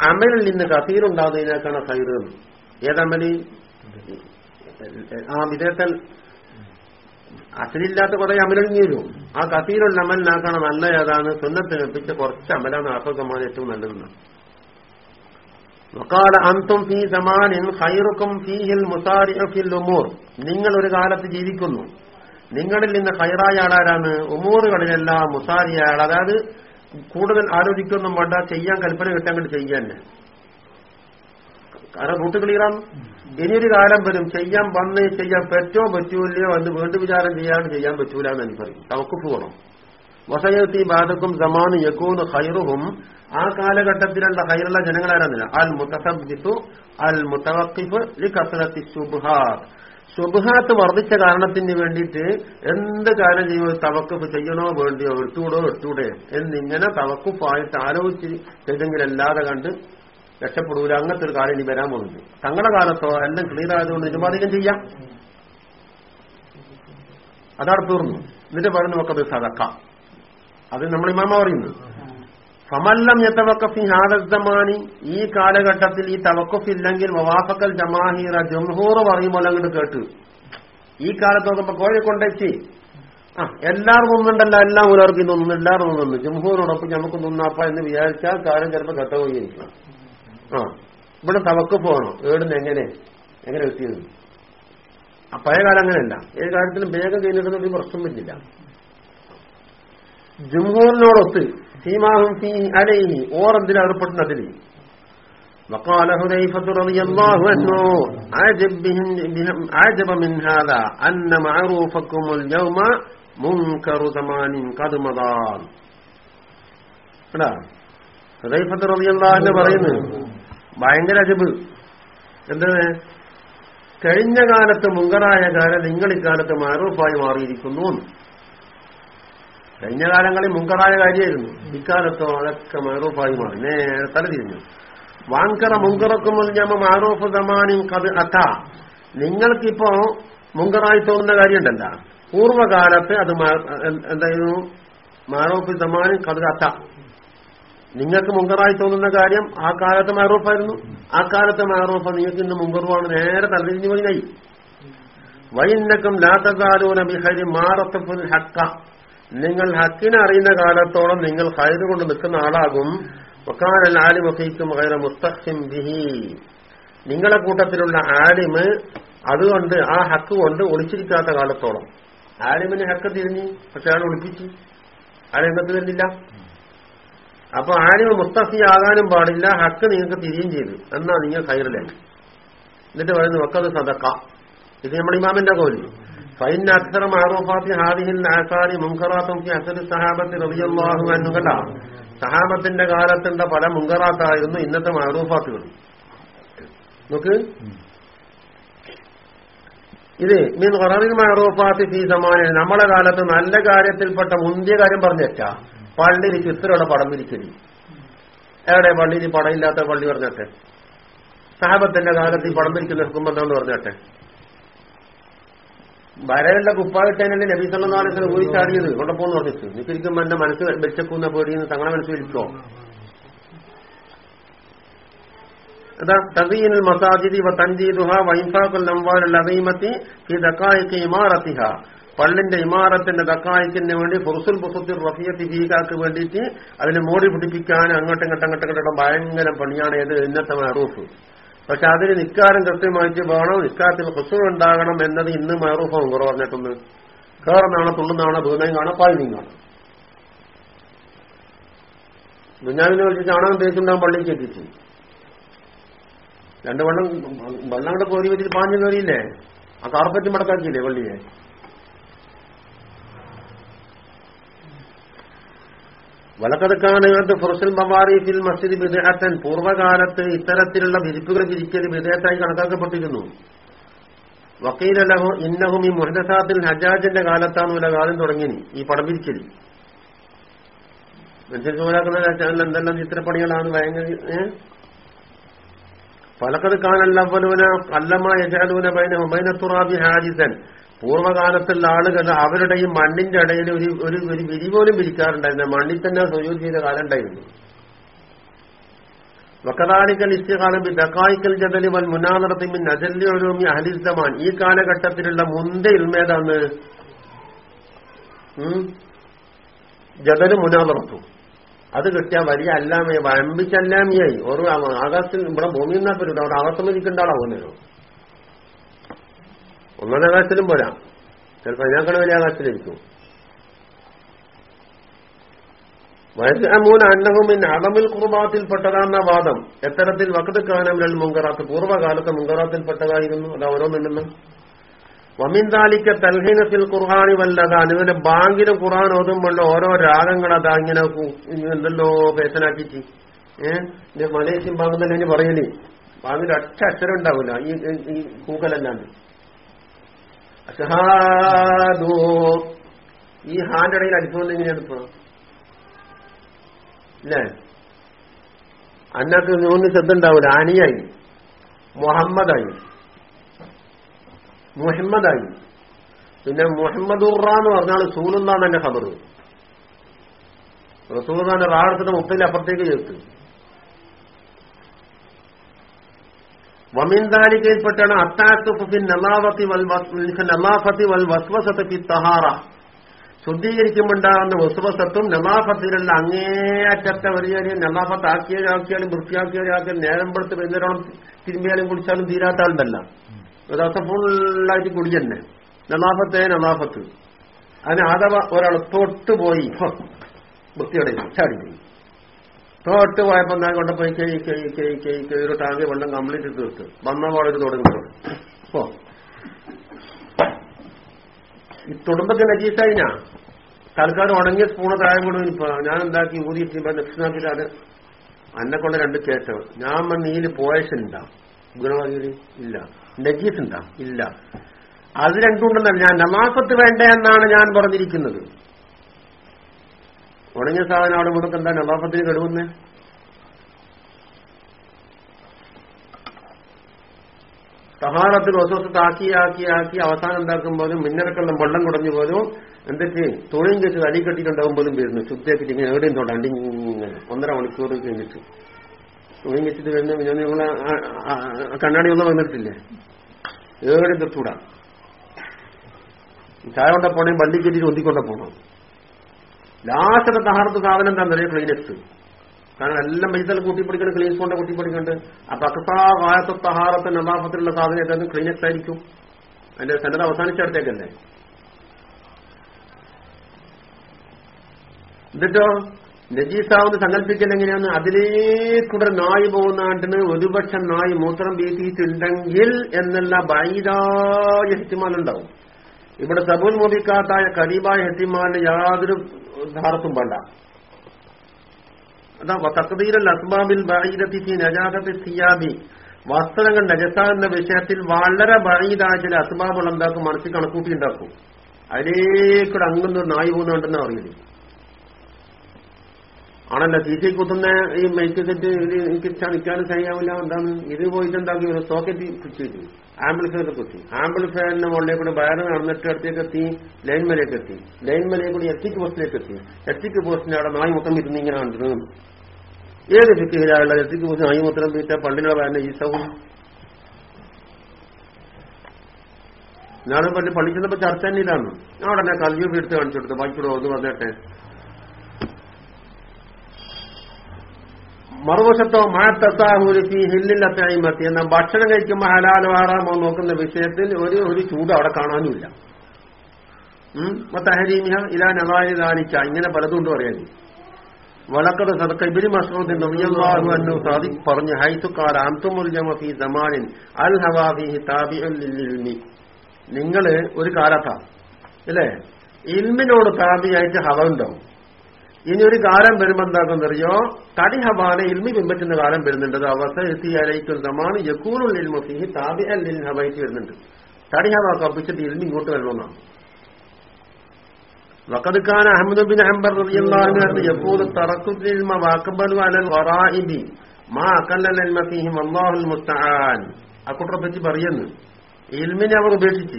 അമലിൽ നിന്ന് കസീറുണ്ടാകുന്നതിനേക്കാണ് ഹൈറ് ഏതമലി ആ വിധേയത്തിൽ അസലില്ലാത്ത കുറെ അമലൊഴിഞ്ഞു വരും. ആ കസീലുള്ള അമലിനാക്കണം നല്ല ഏതാണ്? സ്വന്തത്തിനൊപ്പിച്ച കുറച്ച് അമലാണ് അർപ്പക്കമാണ് ഏറ്റവും നല്ലതെന്ന് വക്കാല അന്തും ഫീ സമാനിൻ ഹൈറുക്കും ഫീഹിൽ മുസാരിഫിൽ ഉമൂർ. നിങ്ങൾ ഒരു കാലത്ത് ജീവിക്കുന്നു. നിങ്ങളിൽ നിന്ന് ഹൈറായ ആളാരാണ്? ഉമൂറുകളിലെല്ലാം മുസാരിയ ആൾ അതായത് കൂടുതൽ ആലോചിക്കൊന്നും വേണ്ട ചെയ്യാൻ കൽപ്പന കിട്ടാൻ കണ്ട് ചെയ്യാൻ കാരണം റൂട്ട് ക്ലിയർ ആണ് ഇനിയൊരു കാലം വരും. ചെയ്യാൻ വന്ന് ചെയ്യാൻ പറ്റോ പറ്റൂല്ലയോ എന്ന് വീണ്ടും വിചാരം ചെയ്യാൻ ചെയ്യാൻ പറ്റൂല എന്ന് എനിക്ക് പറയും തവക്കുപ്പ് വേണം. വസയത്തി ബാധക്കും സമാന് യക്കൂന്ന് ഹൈറുഹും ആ കാലഘട്ടത്തിലുള്ള ഹൈറുള്ള ജനങ്ങളാരെന്നില്ല? അൽ മുത്തസബ്ദിത്തു അൽ മുത്തവക്കിഫ് ലി കസരത്തി സുബ്ഹാത്ത് സുബ്ഹാത്ത് വർദ്ധിച്ച കാരണത്തിന് വേണ്ടിയിട്ട് എന്ത് കാര്യം ചെയ്യുമോ തവക്കുഫ് ചെയ്യണോ വേണ്ടിയോ എടുത്തൂടോ എടുത്തൂടെ എന്നിങ്ങനെ തവക്കുഫായിട്ട് ആലോചിച്ച് ചെയ്തെങ്കിലല്ലാതെ കണ്ട് രക്ഷപ്പെടൂല. അങ്ങനത്തെ ഒരു കാലം ഇനി വരാൻ പോകുന്നു തങ്ങളുടെ കാലത്തോ എല്ലാം ക്ലിയർ ആയതുകൊണ്ട് നിരുപാധികം ചെയ്യാം. അതാണ് തീർന്നു. എന്നിട്ട് പറഞ്ഞു നോക്കത് സതക്ക അത് നമ്മൾ ഇമാമ പറയുന്നു. ഫമല്ലം യത്തവക്കഫി ഹാദമാനി ഈ കാലഘട്ടത്തിൽ ഈ തവക്കഫ് ഇല്ലെങ്കിൽ വവാഫക്കൽ ജമാഹീറ ജംഹൂർ പറയുമ്പോൾ അങ്ങോട്ട് കേട്ട്. ഈ കാലത്ത് നോക്കുമ്പോ കോഴി കൊണ്ടേച്ച്. ആ എല്ലാവരും ഒന്നുണ്ടല്ല എല്ലാം ഉലർക്കി ഒന്നും എല്ലാവരും ഒന്നുണ്ട് ജംഹൂറിനോടൊപ്പം നമുക്ക് നിന്നാപ്പ എന്ന് വിചാരിച്ചാൽ കാലം ചിലപ്പോൾ കെട്ടുപോയിരിക്കണം ആ ഇവിടെ തവക്ക് പോകണം ഏടുന്ന് എങ്ങനെ എങ്ങനെ എത്തിയത് ആ പഴയ കാലം അങ്ങനെയല്ല ഏത് കാര്യത്തിലും വേഗം കഴിഞ്ഞിട്ടുണ്ടെങ്കിൽ പ്രശ്നം പറ്റില്ല ജംഹൂറിനോടൊത്ത് സീമാഹും ഫീ അലൈഹി ഓർ എന്തിനാ ഏർപ്പെടുന്ന അതിൽ وقال حذيفة رضي الله عنه عجب, بهم عجب من هذا أن معروفكم اليوم منكر زمان قد مضى ഹുദൈഫത്ത് റളിയല്ലാഹു പറയുന്നു ഭയങ്കര അജബ്. എന്താണ്? കഴിഞ്ഞ കാലത്ത് മുങ്കറായ കാലം നിങ്ങൾ ഇക്കാലത്ത് മാറൂപ്പായി മാറിയിരിക്കുന്നു കഴിഞ്ഞ കാലങ്ങളിൽ മുങ്കറായ കാര്യമായിരുന്നു. ഇക്കാലത്തോ അതൊക്കെ മാറൂപ്പായി മാറി. നേരെ തലതിരിഞ്ഞു വാങ്കറ മുങ്കറക്കുമ്പോൾ ഞമ്മ മാറൂഫ് സമാനും കത് അത്ത നിങ്ങൾക്കിപ്പോ മുങ്കറായി തോന്നുന്ന കാര്യമുണ്ടല്ല. പൂർവകാലത്ത് അത് എന്തായിരുന്നു? മാറൂഫ് സമാനും കത് അത്ത നിങ്ങൾക്ക് മുങ്കറായി തോന്നുന്ന കാര്യം ആ കാലത്ത് മാറൂഫായിരുന്നു. ആ കാലത്തെ മാറൂഫ് നിങ്ങൾക്ക് ഇന്ന് മുങ്കറുവാണ് നേരെ തലതിരിഞ്ഞു പോയി വൈന്നക്കും ലാത്തകാലൂന ബിഹരി മാറത്തഫുൽ ഹക്ക. നിങ്ങൾ ഹക്കിനെ അറിയുന്ന കാലത്തോളം നിങ്ങൾ ഹൈര് കൊണ്ട് നിൽക്കുന്ന ആളാകും. വക്കാനൽ ആലിമഫീക്കും ഹൈറ മുസ്തഖിം ബിഹി. നിങ്ങളെ കൂട്ടത്തിലുള്ള ആലിമ് അതുകൊണ്ട് ആ ഹക്ക് കൊണ്ട് ഒളിച്ചിരിക്കാത്ത കാലത്തോളം. ആലിമിന് ഹക്ക് തിരിഞ്ഞ് പക്ഷെ അയാൾ ഒളിപ്പിച്ച്. ആലിമത്ത് വരുന്നില്ല അപ്പൊ ആരും മുസ്തഫി ആകാനും പാടില്ല ഹക്ക് നിങ്ങൾക്ക് തിരിയും ചെയ്തു. എന്നാ നിങ്ങൾ കയറില്ല? എന്നിട്ട് പറയുന്നു വക്കത് സദക്ക. ഇത് നമ്മുടെ ഇമാമിന്റെ കോലി. ഫൈൻ അക്സറ മാറൂഫാത്തി ഹാദിഹിൽ ആസാരി മുങ്കറാത്തും ഫി അസരി സഹാബത്തി റബിയല്ലാഹു എന്നുകണ്ട സഹാബത്തിന്റെ കാലത്തിന്റെ പല മുങ്കറാത്തായിരുന്നു ഇന്നത്തെ മാറൂഫാത്തുകൾ നോക്ക്. ഇത് മീൻ ഖററിൽ മാറൂഫാത്തി ഫി സമാന നമ്മളെ കാലത്ത് നല്ല കാര്യത്തിൽപ്പെട്ട മുന്തിയ കാര്യം പറഞ്ഞേറ്റാ പള്ളിയിൽ ചിത്രയുടെ പടം വിരിക്കൽ എവിടെ പള്ളിയിൽ പടമില്ലാത്ത പള്ളി പറഞ്ഞട്ടെ? സാഹബത്തിന്റെ കാലത്ത് ഈ പടം വിരിക്കുന്ന ഹുക്കുമ്പം എന്താന്ന് പറഞ്ഞട്ടെ? വരയുള്ള കുപ്പായിട്ടതിനല്ലേ നബി സല്ലാസിന് പോയി ചാടിയത്? കൊണ്ടപ്പോന്ന് പറഞ്ഞിട്ട്. നിൽക്കിരിക്കുമ്പോ എന്റെ മനസ്സ് വെച്ചക്കുന്ന പേടിയെന്ന് തങ്ങളെ മനസ്സ് വിളിച്ചോ അതാ തസീനുൽ മസാജിദി വ അംവാലുൽ അദീമത്തി ഫി ദഖായിഖി ഇമാറത്തിഹ. പള്ളിന്റെ ഇമാറത്തിന്റെ തക്കായ്ക്കിന് വേണ്ടി ഫുർസുൽ ബുസത്തിൽ റഫിയത്തി ഫീകാക്ക് വേണ്ടിയിട്ട് അതിനെ മോടി പിടിപ്പിക്കാൻ അങ്ങോട്ടും അങ്ങോട്ടും ഇങ്ങോട്ടും ഭയങ്കര പണിയാണ് ഏത് ഇന്നത്തെ മറൂഫ് പക്ഷെ അതിന് നിക്കാരം കൃത്യമായിട്ട് വേണം. നിക്കാരത്തിൽ ഫുസുൽ ഉണ്ടാകണം എന്നത് ഇന്ന് മറൂഫാവും കുറവ് പറഞ്ഞിട്ടൊന്ന് കേറുന്നാണോ തുള്ളുന്നാണ് വീണയും കാണാം പായുകയും കാണാം. ദുഞ്ഞാവിനെ വിളിച്ച് ചാണകം തേക്കുണ്ടാവും പള്ളിക്ക് എത്തിച്ച്. രണ്ട് വെള്ളം വെള്ളം കൂടെ കോരി വെച്ചിട്ട് പാഞ്ഞു ആ കാർപ്പറ്റ് മടക്കാക്കിയില്ലേ പള്ളിയെ? വലക്കതക്കാണ് ഫുർസുൽ മവാറിഫിൽ മസ്ജിദ് വിദേഹത്തൻ. പൂർവകാലത്ത് ഇത്തരത്തിലുള്ള വിരിപ്പുകൾ വിരിക്കൽ വിധേയത്തായി കണക്കാക്കപ്പെട്ടിരുന്നു. വക്കീല ലഹു ഇന്നഹും ഈ മുഹദസാത്തിൽ ഹജാജിന്റെ കാലത്താണ് ഇല്ല കാലം തുടങ്ങി ഈ പടം വിരിക്കൽ. മനുഷ്യൻ ചാനൽ എന്തെല്ലാം ചിത്രപ്പണികളാണ് ഭയങ്കര പലക്കത് കാണല്ലവലൂന അല്ലമ്മ യജാലൂന ബൈന ഹുബൈനത്തുറാബി ഹാജിസൻ. പൂർവകാലത്തുള്ള ആളുകൾ അവരുടെയും മണ്ണിന്റെ ഇടയിൽ ഒരു ഒരു വിരി പോലും പിരിക്കാറുണ്ടായിരുന്നു മണ്ണിൽ തന്നെ സുജൂത് ചെയ്ത കാലം ഉണ്ടായിരുന്നു. വക്കതാലിക്കൽ ഇസ്തികാലം ദക്കായിക്കൽ ജദലി വൽ മുനാദറത്തിമിൻ നജല്ലി ഒരൂമി അഹലിസ്തമാൻ ഈ കാലഘട്ടത്തിലുള്ള മുന്ത ഇൽമേതാന്ന് ജദൽ മുനാദറത്തു. അത് കിട്ടിയ വലിയ അല്ലാമയെ വമ്പിച്ചല്ലാമിയായി ഒരു ആകാശത്തിൽ ഇവിടെ ഭൂമി നിന്നാൽ പറ്റും അവിടെ ആകാശം ഇരിക്കേണ്ട ആളാവുന്നല്ലോ ഒന്നാം ആകാശത്തിലും പോരാ. ചിലപ്പോൾ അതിനേക്കാൾ വലിയ ആകാശത്തിലിരിക്കും. വയസ്സമൂൻ അന്നഹുമിൻ അളമിൽ കുർബാത്തിൽപ്പെട്ടതാന്ന വാദം. എത്തരത്തിൽ വക്കത്ത് കാനം രണ്ട് മുങ്കറാത്ത്. പൂർവകാലത്ത് മുങ്കറാത്തിൽപ്പെട്ടതായിരുന്നു അത് ഓരോന്നില്ലെന്ന് വമിന്താലിക്ക തൽഹീനത്തിൽ ഖുർഹാനി വല്ലതാണ് ഇവന്റെ ബാങ്കിലും ഖുർആൻ ഓതുമ്പോൾ ഓരോ രാഗങ്ങൾ അതാ ഇങ്ങനെ എന്തല്ലോ പേസനാക്കിച്ച് ഏഹ് മലേഷ്യൻ ഭാഗം തന്നെ ഇനി പറയൽ. ബാങ്കിൽ ഒറ്റ അക്ഷരം ഉണ്ടാവില്ല. ഈ കൂക്കലല്ലാണ്ട് ഈ ഹാന്റെ ഇടയിൽ അനുഭവം എങ്ങനെയാണ് ഇപ്പൊ? അല്ലേ അന്നക്ക് മൂന്ന് ശബ്ദമുണ്ടാവില്ല ആനിയായി മുഹമ്മദായി. മുഹമ്മദായി. പിന്നെ മുഹമ്മദുറ എന്ന് പറഞ്ഞാൽ സൂലെന്നാണ് എന്റെ ഖബർ റസൂലിന്റെ റാടത്തിന്റെ മുപ്പതിൽ അപ്പുറത്തേക്ക് ചേർത്ത്. വമിന്താലിക്കയിൽപ്പെട്ടാണ് അത്താത്തുഫിൻ നലാഫത്തി വൽ നലാഫത്തി വൽ വസ്വസത്തി തഹാറ ശുദ്ധീകരിക്കുമ്പോണ്ടാകുന്ന വസ്വസത്തും നലാഫത്തിലുള്ള അങ്ങേയറ്റത്തെ വലിയ നലാഫത്ത് ആക്കിയാലും വൃത്തിയാക്കിയാലും നേരം പെടുത്ത് വൈകുന്നേരം തിരുമ്പിയാലും കുടിച്ചാലും തീരാത്ത ആളുണ്ടല്ല ദിവസം ഫുള്ളായിട്ട് കുടി നലാഫത്തെ നലാഫത്ത് അതിന് അഥവാ ഒരാൾ തൊട്ടുപോയി. വൃത്തിയുടെ ചാടി തോട്ട് പോയപ്പോ ഞാൻ കൊണ്ടുപോയി കൈ കൈ കൈ കൈ കൈ ഒരു ടാങ്ക് വെള്ളം കംപ്ലീറ്റ് തീർത്ത് വന്ന പാടൊരു തുടങ്ങുന്നു അപ്പോ ഈ തുടുമ്പൊക്കെ നജീസായിനാ തൽക്കാലം ഉണങ്ങിയ സ്പൂണ് താഴെ കൊണ്ട് ഇപ്പൊ ഞാൻ എന്താക്കി? ഊതിയിട്ട് ദക്ഷിണാക്കിട്ട് അത് അന്നെ കൊണ്ട് രണ്ട് ചേട്ടവ് ഞാൻ നീൽ പോയസുണ്ടാ ഗുണവാദി ഇല്ല. നജീസ് ഉണ്ടാ ഇല്ല. അത് രണ്ടുണ്ടെന്നല്ല ഞാൻ നമാസത്ത് വേണ്ട എന്നാണ് ഞാൻ പറഞ്ഞിരിക്കുന്നത്. ഉണങ്ങിയ സാധനം അവിടെ മുടക്ക് എന്താ നവാഫത്തിന് കെടുവുന്നേ? സഹാറത്തിൽ ഒസത്ത് ആക്കി ആക്കി ആക്കി അവസാനം ഉണ്ടാക്കുമ്പോഴും മിന്നലക്കെല്ലാം വെള്ളം കുടഞ്ഞു പോലും എന്തൊക്കെ തുണിയും കെട്ടി അടി കെട്ടിയിട്ടുണ്ടാകും പോലും വരുന്നു. ശുദ്ധിയാക്കിയിട്ട് ഇങ്ങനെ എവിടെയും തൊണ്ടണ്ടി ഒന്നര മണിക്കൂർ കഴിഞ്ഞിട്ട് തൊഴിൽ കെച്ചിട്ട് കഴിഞ്ഞ ഞാൻ നിങ്ങളെ കണ്ണാടിയൊന്നും വന്നിട്ടില്ലേ? എവിടെയും തൊട്ടൂടാ ചായ കൊണ്ട പോണേ വണ്ടി കെട്ടിട്ട് ഒന്തിക്കൊണ്ട പോകണം ലാസ്റ്റത്തെ തഹാറത്ത് സാധനം എന്താ നിറയെ ക്ലീനക്സ് കാരണം എല്ലാം പൈസ കൂട്ടിപ്പിടിക്കണം ക്ലീൻസ് കൊണ്ട് കൂട്ടിപ്പിടിക്കുന്നുണ്ട് അപ്പൊ അക്സാവായത്തെ തഹാറത്തെ നവാഫത്തിലുള്ള സാധനം ഏതായാലും ക്ലീനക്സ് ആയിരിക്കും. അതിന്റെ സെന്റർ അവസാനിച്ചടുത്തേക്കല്ലേ എന്നിട്ടോ? നജീസാവെന്ന് സങ്കല്പിക്കുന്ന എങ്ങനെയാണ് അതിലേക്കൂടെ നായി പോകുന്ന ആണ്ടിന് ഒരുപക്ഷം നായി മൂത്രം വീട്ടിയിട്ടുണ്ടെങ്കിൽ എന്നുള്ള ബൈതായ ഹിറ്റിമാലുണ്ടാവും. ഇവിടെ സബുൽ മുദിക്കാത്തായ കരീബായ ഹെത്തിമാന്റെ യാതൊരു ധാരത്തും വേണ്ട. അതാ തക്കതീരൽ അസ്ബാബിൽ വസ്ത്രങ്ങൾ നജസാകുന്ന വിഷയത്തിൽ വളരെ ബഴീതായ ചില അസ്ബാബുകൾ എന്താക്കും മനസ്സിൽ കണക്കൂട്ടി ഉണ്ടാക്കും അതിലേക്കൂടെ അങ്ങൊന്നും നായി പോകുന്നുണ്ടെന്ന് അറിയില്ല ആണല്ലോ തീറ്റി കുത്തുന്ന ഈ മൈക്ക് സെറ്റ് ഇത് എനിക്ക് ചണിക്കാനും കഴിയാവില്ല എന്താണ്? ഇത് പോയിട്ട് എന്താക്കി ഒരു സോക്കറ്റ് ഫിക്സ് ചെയ്തു ആംബിൾഫയർ കുത്തി ആംബിൾഫയറിന്റെ മുകളിലെ കൂടെ വയറ് നടന്നിട്ട് അടുത്തേക്ക് എത്തി ലൈൻ മലയിലേക്ക് എത്തി. ലൈൻ മലയെ കൂടി എത്തിക്ക് പോസ്റ്റിലേക്ക് എത്തി. എത്തിക്ക് പോസ്റ്റിന്റെ അവിടെ നായി മൊത്തം ഇരുന്ന് ഇങ്ങനെ കണ്ടിരുന്നു. ഏത് ഫിക്കിലായുള്ള എത്തിക്ക് പോസ്റ്റ് നായി മൊത്തം വീട്ട പണ്ടിനുള്ള വയറിന്റെ ഈസവും ഞാനും പള്ളി പള്ളി ചെന്നപ്പോ ചർച്ച തന്നെയിലാണ്. ഞാൻ ഉടനെ കൽവ്യൂഫ് എടുത്ത് കാണിച്ചു കൊടുത്തു. ബാക്കിക്കൂടെ ഒന്ന് വന്നേട്ടെ മറുവശത്തോ മാത്തസാഹുലിഫി ഹില്ലില്ലത്തൈമത്തി എന്ന ഭക്ഷണം കഴിക്കുമ്പോൾ ഹലാലോ ആറാമോ നോക്കുന്ന വിഷയത്തിൽ ഒരു ഒരു ചൂട് അവിടെ കാണാനുമില്ല. മത്തഹരീമിഹ ഇലാ നവായി ദാനിച്ച ഇങ്ങനെ പലതുകൊണ്ട് പറയാൻ. വളക്കട സദക്ക ഇബിരി മസൂദിൻ റളിയല്ലാഹു അൻഹു സാദി പറഞ്ഞു ഹൈതു ഖാല അൻതുമുൽ ഫീ സമാനിൻ അൽ ഹവാബി ഫീഹി താബിഉൻ നിങ്ങൾ ഒരു കാലത്താണ് അല്ലേ? ഇൽമിനോട് താബിയായിട്ട് ഹവ ഉണ്ടാവും. ഇനി ഒരു കാലം വരുമ്പോൾ എന്താക്കുന്നറിയോ? തടിഹബാന ഇൽമി പിമ്പറ്റുന്ന കാലം വരുന്നുണ്ട്. അത് അവസരത്തി അലയിക്കുന്നതാണ് യക്കൂറുൽ ഇൽമുഫിഹി താബി അൽ ലിൽ ഹബൈക്ക് വരുന്നുണ്ട്. തടിഹബ കപ്പിച്ചിട്ട് ഇൽമി ഇങ്ങോട്ട് വരണമെന്നാണ്. വക്കതുക്കാൻ അഹമ്മദ് ബിൻ അഹംബർ റബിയുള്ളാഹിനകത്ത് യക്കൂർ തറക്കുൽമ വാക്കബലു അലൽ വറായിബി മാ അക്കല്ലൽ ഇൽമഫിഹിം അള്ളാഹുൽ മുസ്തആൻ. അക്കൂട്ടറെ പറ്റി പറയുന്നു. ഇൽമിനെ അവർ ഉപേക്ഷിച്ച്.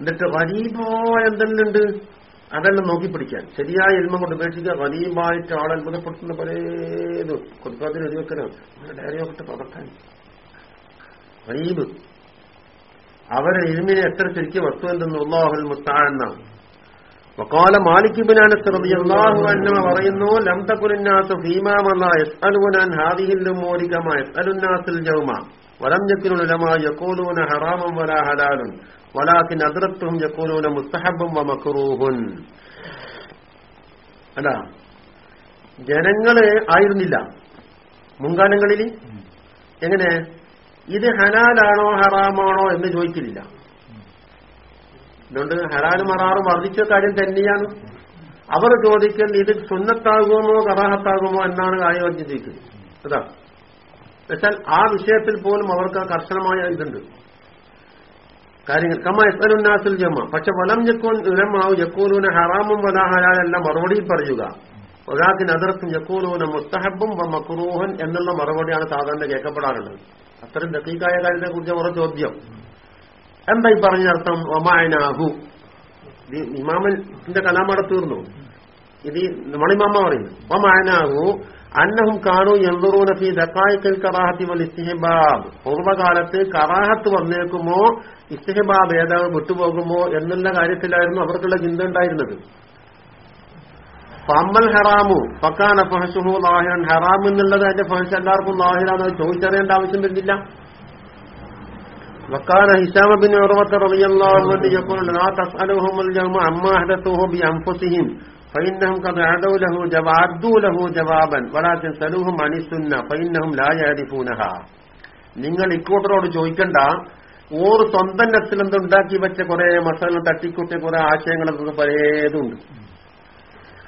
എന്നിട്ട് വലിയ എന്തെല്ലാം അതെല്ലാം നോക്കി പിടിക്കാൻ ശരിയായ എൽമ കൊണ്ട് ഉപേക്ഷിക്കുക വലിയമായിട്ട് ആളത്ഭുതപ്പെടുത്തുന്ന പലേതും കൊടുക്കാതിൽ ഒഴിവെക്കലോ അങ്ങനെ ഡയറിയോ ഒക്കെ പകർത്താൻ റീബ് അവരെ ഇൽമിനെ എത്ര ശരിക്കും വസ്തു എന്തെന്ന് ഉള്ളാഹുൽ മുസ്താണെന്നാണ് വക്കാല മാലിക്കിബിൻ അനസ് റളിയല്ലാഹു അൻഹു പറയുന്നു ലം തകുലുന്നാസു ഫീമാ മല്ലാ ഹാദിഹിൽ ഉമൂരി കമാ യസ്അലുന്നാസുൽ ജൗമ വലം യകുനുൽ ഉലമാ യഖൂലൂന ഹറാമൻ വലാ ഹലാലൻ. വലാഖിൻ അതിർത്തും യക്കൂനൂന മുസ്തഹബും വമക്രൂഹുൻ അല്ല ജനങ്ങൾ ആയിരുന്നില്ല. മുൻകാലങ്ങളിൽ എങ്ങനെ? ഇത് ഹലാലാണോ ഹറാമാണോ എന്ന് ചോദിക്കില്ല അതുകൊണ്ട് ഹലാലും ഹറാറും വർദ്ധിച്ച കാര്യം തന്നെയാണ്. അവർ ചോദിക്കൽ ഇത് സുന്നത്താകുമോ കറാഹത്താകുമോ എന്നാണ് ആയോജിച്ചിരിക്കുന്നത് അതാ. എന്നുവെച്ചാൽ ആ വിഷയത്തിൽ പോലും അവർക്ക് കർശനമായ ഇതുണ്ട്. കാര്യങ്ങൾ. കമ്മ ജമ. പക്ഷെ വലം ജക്കോൻ ഉലമാവ് ജക്കോലൂന ഹറാമും വല ഹലാലല്ല മറുപടി പറയുക. ഒരാക്കിന് അതിർക്കും ജക്കോലൂന മുസ്തഹബും മക്രൂഹൻ എന്നുള്ള മറുപടിയാണ് സാധാരണ കേൾക്കപ്പെടാറുള്ളത്. അത്രയും ദക്കീക്കായ കാര്യത്തെ കുറിച്ച് അവരുടെ ചോദ്യം. എന്താ ഈ പറഞ്ഞ അർത്ഥം? ഒമായനാഹു ഇത് ഇമാമന്റെ കലാമട തീർന്നു. ഇത് മണിമാമ പറയുന്നു ഒമാനാഹു അന്നഹും കാണു എന്തോറൂനഫി ദക്കായ്ക്കൽ കറാഹത്തി വൽ പൂർവകാലത്ത് കറാഹത്ത് വന്നേക്കുമോ ഇസ്തിഹബാബ് ഏതാവ് വിട്ടുപോകുമോ എന്നുള്ള കാര്യത്തിലായിരുന്നു അവർക്കുള്ള ചിന്ത ഉണ്ടായിരുന്നത് പമ്മൽ ഹറാമു പക്കാന ഫഹസുഹു ലാഹിറൻ ഹറാം എന്നുള്ളത് അതിന്റെ ഫഹസ് എല്ലാവർക്കും ലാഹിറാന്ന് ചോദിച്ചറിയേണ്ട ആവശ്യം വരുന്നില്ല وقال هشام بن عروة رضي الله عنه يقول لا تسألهم اليوم عما أحدثوه بأنفسهم فإنهم قد عدوا له جواب عدوا له جوابا ولكن سألوهم عن السنة فإنهم لا يعرفونها നിങ്ങൾ ഇക്കൂട്ടരോട് ചോദിക്കണ്ട ഓർ സ്വന്തം നത്തിലെന്ത് ഉണ്ടാക്കി വെച്ച കുറെ മസാല തട്ടിക്കൂട്ടിയ കുറെ ആശയങ്ങളൊക്കെ പലതുണ്ട്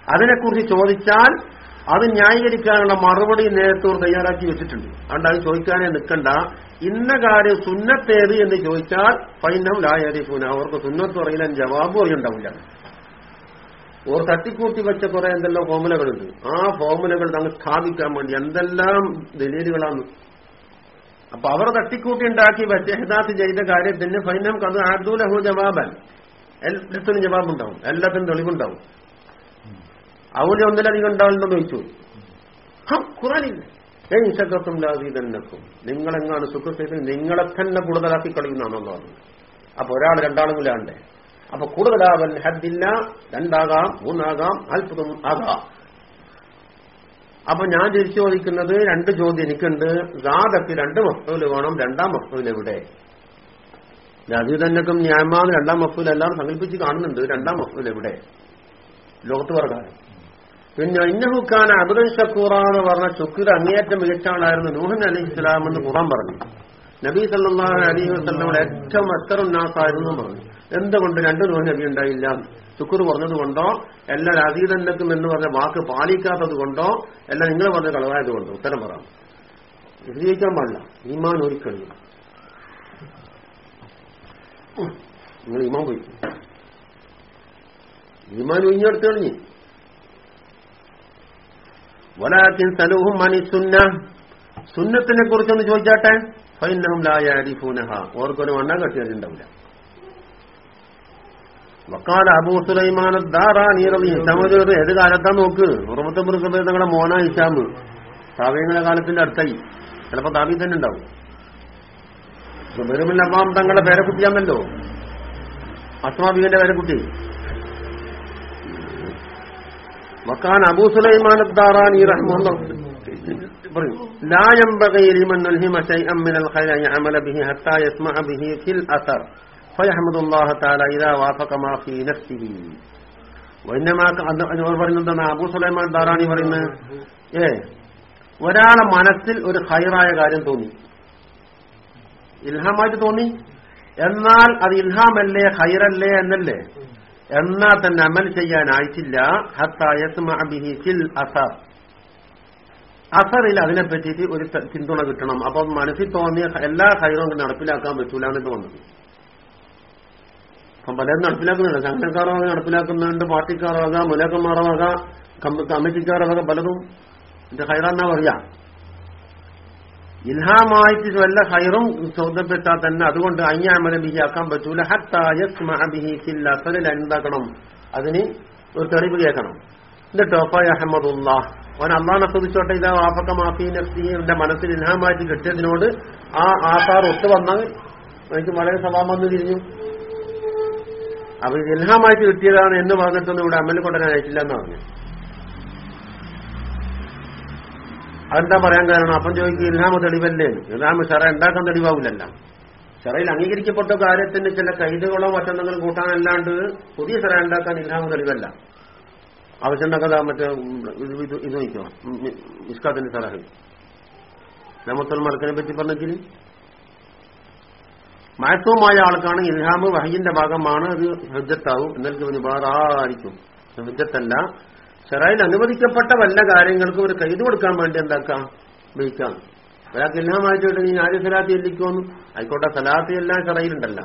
അതിനെക്കുറിച്ച് ചോദിച്ചാൽ അത് ന്യായീകരിക്കാനുള്ള മറുപടി നേരത്തെ തയ്യാറാക്കി വെച്ചിട്ടുണ്ട്. അതുകൊണ്ട് അത് ചോദിക്കാനേ നിൽക്കണ്ട. ഇന്ന കാര്യം സുന്നത്തേത് എന്ന് ചോദിച്ചാൽ ഫൈനം സുന അവർക്ക് സുന്നത്ത് പറയാൻ ജവാബും അറിയുണ്ടാവില്ല ഓർ തട്ടിക്കൂട്ടി വെച്ച കുറെ എന്തെല്ലാം ഫോമുലകളുണ്ട്. ആ ഫോമുലകൾ തങ്ങൾ സ്ഥാപിക്കാൻ വേണ്ടി എന്തെല്ലാം ദലീലുകളാണ് അപ്പൊ അവർ തട്ടിക്കൂട്ടി ഉണ്ടാക്കി വെച്ച ഹിദാത്ത് ചെയ്ത കാര്യത്തിന് ഫൈനം കത് ആദ്ദൂലഹു ജവാബൻ. എല്ലാത്തിനും ജവാബുണ്ടാവും എല്ലാത്തിനും തെളിവുണ്ടാവും. അവർ ഒന്നിലധികം ഉണ്ടാവില്ലെന്ന് ചോദിച്ചു. ഖുറാനില്ല. ഏയ് ലാതി തന്നെ നിങ്ങളെങ്ങാണ് സുഖത്തേക്ക് നിങ്ങളെ തന്നെ കൂടുതലാക്കി കളയുന്നതാണോ പറഞ്ഞത് അപ്പൊ ഒരാൾ രണ്ടാളും കൂടെ അപ്പൊ കൂടുതലാവൽ ഹദ്ദില്ല രണ്ടാകാം മൂന്നാകാം അത്ഭുതം ആകാം. അപ്പൊ ഞാൻ തിരിച്ചു ചോദിക്കുന്നത് രണ്ട് ചോദ്യം എനിക്കുണ്ട്. ഗാദക്ക് രണ്ട് മഫൂൽ വേണം രണ്ടാം മഫൂൽ എവിടെ? ലതീതന്നക്കും ന്യായമാന്ന് രണ്ടാം മഫൂൽ എല്ലാം സങ്കല്പിച്ച് കാണുന്നുണ്ട്. രണ്ടാം മഫൂൽ എവിടെ? ലോകത്ത് പ്രകാരം പിന്നെ ഇന്നഹുക്കാൻ അബുദൻ ഷക്കൂറ എന്ന് പറഞ്ഞ ഷുക്കൂർ അങ്ങേയറ്റം മികച്ച ആളായിരുന്നു നൂഹൻ അലി ഇസ്ലാം എന്ന് ഖുറാൻ പറഞ്ഞു. നബി സല്ലല്ലാഹു അലി വസല്ലമയുടെ ഏറ്റവും അസ്കറുന്നാസായിരുന്നു പറഞ്ഞു. എന്തുകൊണ്ട് രണ്ടു നൂഹ് നബി ഉണ്ടായില്ല? ശുക്ർ പറഞ്ഞതുകൊണ്ടോ എല്ലാം അതീതന്നക്കും എന്ന് പറഞ്ഞ വാക്ക് പാലിക്കാത്തത് കൊണ്ടോ എല്ലാം നിങ്ങൾ പറഞ്ഞ കളവായത് കൊണ്ടോ? ഉത്തരം പറയാം വിജയിക്കാൻ പാടില്ല. ഈമാൻ ഒരിക്കലും. നിങ്ങൾ ഈമാൻ പോയി. ഈമാൻ ഒഴിഞ്ഞെടുത്ത് കളഞ്ഞു. വലാത്തിൻ സലൂഹും മണി സുന്ന. സുന്നത്തിനെ കുറിച്ചൊന്ന് ചോദിച്ചാട്ടെ? ഫൈനഹും ലായാരിഫൂനഹ ഓർക്കൊരു വണ്ണ കെട്ടിയിട്ടുണ്ടാവില്ല വക്കാല അബൂ സുലൈമാൻ ദാറാണി ഏത് കാലത്താ നോക്ക്? ഉറമത്തമ്പുറ സഭയിൽ നിങ്ങളുടെ മോന ഇഷാമ് താവീങ്ങളെ കാലത്തിന്റെ അടുത്തായി. ചിലപ്പോ താവി തന്നെ ഉണ്ടാവും. സുബൈറുബിൻ അമ്മാം തങ്ങളുടെ പേരക്കുട്ടിയാണല്ലോ അസ്മാബിന്റെ പേരക്കുട്ടി വക്കാൻ അബൂ പറയും. മിനൽ ഖൈരി യഅമല ബിഹി ഹത്താ യസ്മഅ ബിഹി ഫിൽ അസർ. ഫയഹമ്മദുല്ലാഹ സുലൈമാൻ ദാറാണി പറയുന്നത്. ഏ ഒരാളെ മനസ്സിൽ ഒരു ഹൈറായ കാര്യം തോന്നി. ഇൽഹാമായിട്ട് തോന്നി. എന്നാൽ അത് ഇൽഹാമല്ലേ ഹൈറല്ലേ എന്നല്ലേ? എന്നാൽ തന്നെ അമൽ ചെയ്യാനായിട്ടില്ല. ഹത്തായസ്മിൽ അസർ. അസറിൽ അതിനെ പറ്റിയിട്ട് ഒരു പിന്തുണ കിട്ടണം. അപ്പൊ മനസ്സിൽ തോന്നിയ എല്ലാ ഹൈറും നടപ്പിലാക്കാൻ പറ്റൂല തോന്നുന്നത് വന്നത് അപ്പം പലരും നടപ്പിലാക്കുന്നുണ്ട്. സംഘടനക്കാരാകാം നടപ്പിലാക്കുന്നുണ്ട് പാർട്ടിക്കാരാകാം മുലാക്കന്മാരാകാം കമ്മിറ്റിക്കാരാകാം പലതും. ഇത് ഹൈറാന്നാ പറയാ. ഇൽഹാമായിട്ട് വല്ല ഹൈറും ചോദ്യപ്പെട്ടാൽ തന്നെ അതുകൊണ്ട് അയ്യാമല ബിഹി ആക്കാൻ പറ്റൂല. ഹത്താ യസ്മഅ ബിഹി ഫിൽ അസറിൽ എന്താക്കണം? അതിന് ഒരു തെളിവ് കേൾക്കണം. എന്നിട്ടോ ഫയ അഹമ്മദുല്ലാ. അവൻ അള്ളാഹനെ സ്തുതിച്ചോട്ടെ ഇതാ ആഫക്ക മാഫി നഫ്സിന്റെ മനസ്സിൽ ഇൽഹാമായിട്ട് കിട്ടിയതിനോട് ആ ആസാർ ഒത്തു വന്നാൽ എനിക്ക് വളരെ സഭാമെന്ന് തിരിഞ്ഞു. ഇത് ഇൽഹാമായിട്ട് കിട്ടിയതാണ് എന്ന് പറഞ്ഞിട്ടൊന്നും ഇവിടെ അമൽ കൊണ്ടുവരാൻ അയച്ചില്ല എന്ന് പറഞ്ഞു. അതെന്താ പറയാൻ കാരണം? അപ്പം ചോദിക്കും ഇൽഹാമ തെളിവല്ലേ? ഇൽഹാമ ഷറ ഉണ്ടാക്കാൻ തെളിവാവില്ലല്ല. ഷറയിൽ അംഗീകരിക്കപ്പെട്ട കാര്യത്തിന് ചില കൈതുകളോ മറ്റെന്തെങ്കിലും കൂട്ടാനല്ലാണ്ട് പുതിയ ഷറ ഉണ്ടാക്കാൻ ഇൽഹാമ തെളിവല്ല. ആവശ്യമുണ്ടാക്കാതെ മറ്റേ ഇത് നോക്കിയോ ഇസ്കാത്തിന്റെ സറഹ് രമത്തുൽ മലക്കിനെ പറ്റി പറഞ്ഞെങ്കിൽ മയത്വമായ ആൾക്കാണ് ഇൽഹാമ് വഹയിന്റെ ഭാഗമാണ് അത് ഹജ്ജത്താവും. എന്നാൽ ഇവന് വേറെ ആയിരിക്കും ഹജ്ജത്തല്ല. ഷെറായിൽ അനുവദിക്കപ്പെട്ട വല്ല കാര്യങ്ങൾക്കും ഒരു കൈത് കൊടുക്കാൻ വേണ്ടി എന്താക്കാം? ഉപയോഗിക്കാം ഒരാൾക്ക് ഇൽഹാമായിട്ട് നീ നാര്യ സലാത്ത് ചെല്ലിക്കോന്നു? ആയിക്കോട്ടെ സലാത്ത് എല്ലാം ഷെറയിലുണ്ടല്ല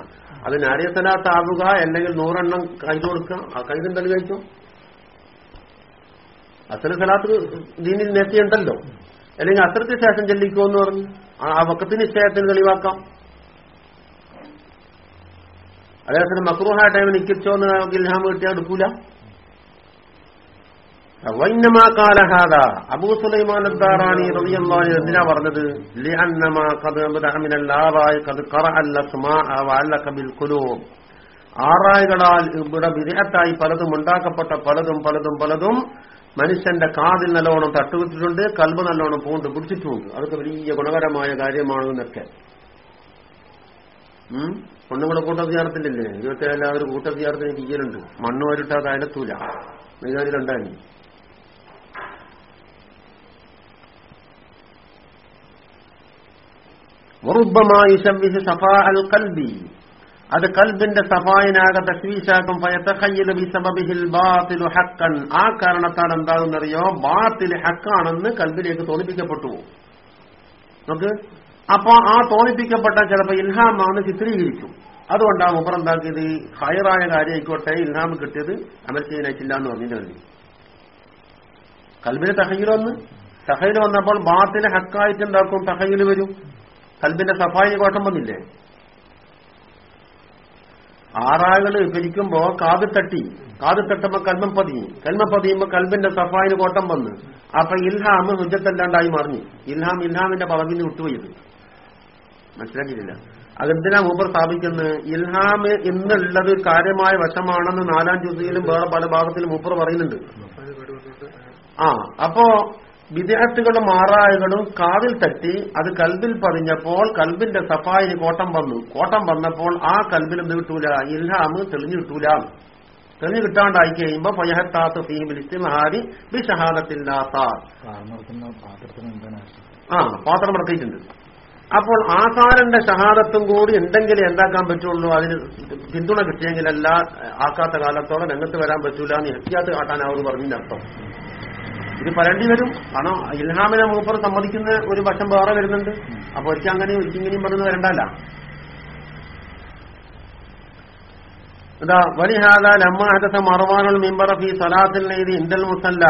അത് നാര്യ സലാത്ത് ആവുക അല്ലെങ്കിൽ നൂറെണ്ണം കൈത് കൊടുക്കുക. ആ കൈതുണ്ടല്ലോ കഴിച്ചോ? അസല സലാത്ത് ദീനിൽ നേത്തിയുണ്ടല്ലോ അല്ലെങ്കിൽ അത്രയ്ക്ക് ശേഷം ചെല്ലിക്കോ എന്ന് പറഞ്ഞു ആ വക്കത്തിന് ശേഷത്തിന് തെളിവാക്കാം. അതേസമയം മക്രൂഹായ ടൈമിൽ നിൽക്കിച്ചോ എന്ന് ഇൽഹാം കിട്ടിയാൽ എടുക്കൂല. വൈന്നമാ കാലഹാദ അബൂ സുലൈമാൻ അദ്ദാറാനി റളിയല്ലാഹു അൻഹു എന്തിനാ പറഞ്ഞത്? ലിഅന്നമാ ഖദ് ബദഅ ഖദ് ഖറഅ അൽ-അസ്മാഅ വഅല്ലഖ ബിൽ ഖുലൂബ്. ആറായികളാൽ ഇവിടെ വിദേഹത്തായി പലതും ഉണ്ടാക്കപ്പെട്ട പലതും പലതും പലതും മനുഷ്യന്റെ കാതിൽ നല്ലോണം തട്ടുവിട്ടിട്ടുണ്ട് കൽബ് നല്ലോണം പൂണ്ട് പിടിച്ചിട്ടുണ്ട്. അതൊക്കെ വലിയ ഗുണകരമായ കാര്യമാണെന്നൊക്കെ. ഒന്നും കൂടെ കൂട്ടത്തിയാർത്തില്ലേ ഇരുപത്തേഴ് അവർ കൂട്ടത്തിയാർത്തിന് ഇരിക്കലുണ്ട് മണ്ണ് വരുട്ടാ താഴത്തൂല. വികാരി കണ്ടാലി വറുബമായി ശബ്ദിച്ച് സഫാ അൽ കൽബി. അത് കൽബിന്റെ സഫായിനാകെ തസ്വീശാക്കും ഹക്കൻ ആ കാരണത്താൽ എന്താണെന്നറിയോ ബാത്തിൽ ഹക്കാണെന്ന് കൽബിലേക്ക് തോന്നിപ്പിക്കപ്പെട്ടു. നമുക്ക് അപ്പൊ ആ തോന്നിപ്പിക്കപ്പെട്ട ചിലപ്പോൾ ഇൽഹാമാണ് ചിത്രീകരിക്കും അതുകൊണ്ടാണ് മുബർ എന്താക്കിയത്? ഹയറായ കാര്യം ആയിക്കോട്ടെ ഇൽഹാം കിട്ടിയത് അമൽ ചെയ്യാനായിട്ടില്ല എന്ന് പറഞ്ഞിട്ടുണ്ട് കൽബിന് തഹയിൽ വന്ന്. തഹയിൽ വന്നപ്പോൾ ബാത്തിന് ഹക്കായിട്ട് എന്താക്കും? തഹയിൽ വരും. കൽബിന്റെ സഫായി കോട്ടം വന്നില്ലേ? ആറാകൾ പിരിക്കുമ്പോ കാത് തട്ടി. കാത് തട്ടുമ്പോ കൽമം പതിയും കൽമം പതിയുമ്പോ കൽബിന്റെ സഫായിന് കോട്ടം വന്ന്. അപ്പൊ ഇൽഹാം ഹുജത്തല്ലാണ്ടായി മറിഞ്ഞു. ഇൽഹാം ഇൽഹാമിന്റെ പദവിന്ന് വിട്ടുപോയത്. മനസ്സിലാക്കിയിട്ടില്ല. അതെന്തിനാ മൂപ്പർ സ്ഥാപിക്കുന്നത് ഇൽഹാം എന്നുള്ളത് കാര്യമായ വശമാണെന്ന് നാലാം ജ്യൂസിയിലും വേറെ പല ഭാഗത്തിലും മൂപ്പർ പറയുന്നുണ്ട്. ആ അപ്പോ വിദേഹത്തുകളും മാറായകളും കാതിൽ തട്ടി അത് കൽബിൽ പതിഞ്ഞപ്പോൾ കൽബിന്റെ സഫായിന് കോട്ടം വന്നു. കോട്ടം വന്നപ്പോൾ ആ കൽബിൽ എന്ത് കിട്ടൂല? ഇൽഹാമ് തെളിഞ്ഞു കിട്ടൂല. തെളിഞ്ഞു കിട്ടാണ്ടായി കഴിയുമ്പോ ഫയഹത്താത്ത് ഫീമിൽ ഇസ്തിമഹാരി ബിഷഹാദത്തില്ലാത്ത ആ പാത്രം ഇറക്കിയിട്ടുണ്ട് അപ്പോൾ ആസാറിന്റെ ഷഹാദത്തും കൂടി എന്തെങ്കിലും എന്താക്കാൻ പറ്റുള്ളൂ? അതിന് പിന്തുണ കിട്ടിയെങ്കിലല്ല ആക്കാത്ത കാലത്തോളം രംഗത്ത് വരാൻ പറ്റൂല എന്ന് എത്തിയാത്ത് കാട്ടാൻ അവർ പറഞ്ഞതിന്റെ അർത്ഥം ഇത് പറയേണ്ടി വരും. കാരണം ഇൽഹാമിനെ മൂപ്പർ സമ്മതിക്കുന്ന ഒരു വശം വേറെ വരുന്നുണ്ട്. അപ്പൊ ഒരിക്കൽ അങ്ങനെ ഒരിക്കലും പറഞ്ഞു വരണ്ടല്ല. എന്താ വലിഹാദ ലമ്മാഹദസ മറവാനുൽ മിമ്പറ ഫി സലാത്തിൽ നെയ്തി ഇന്ദൽ മുസല്ല.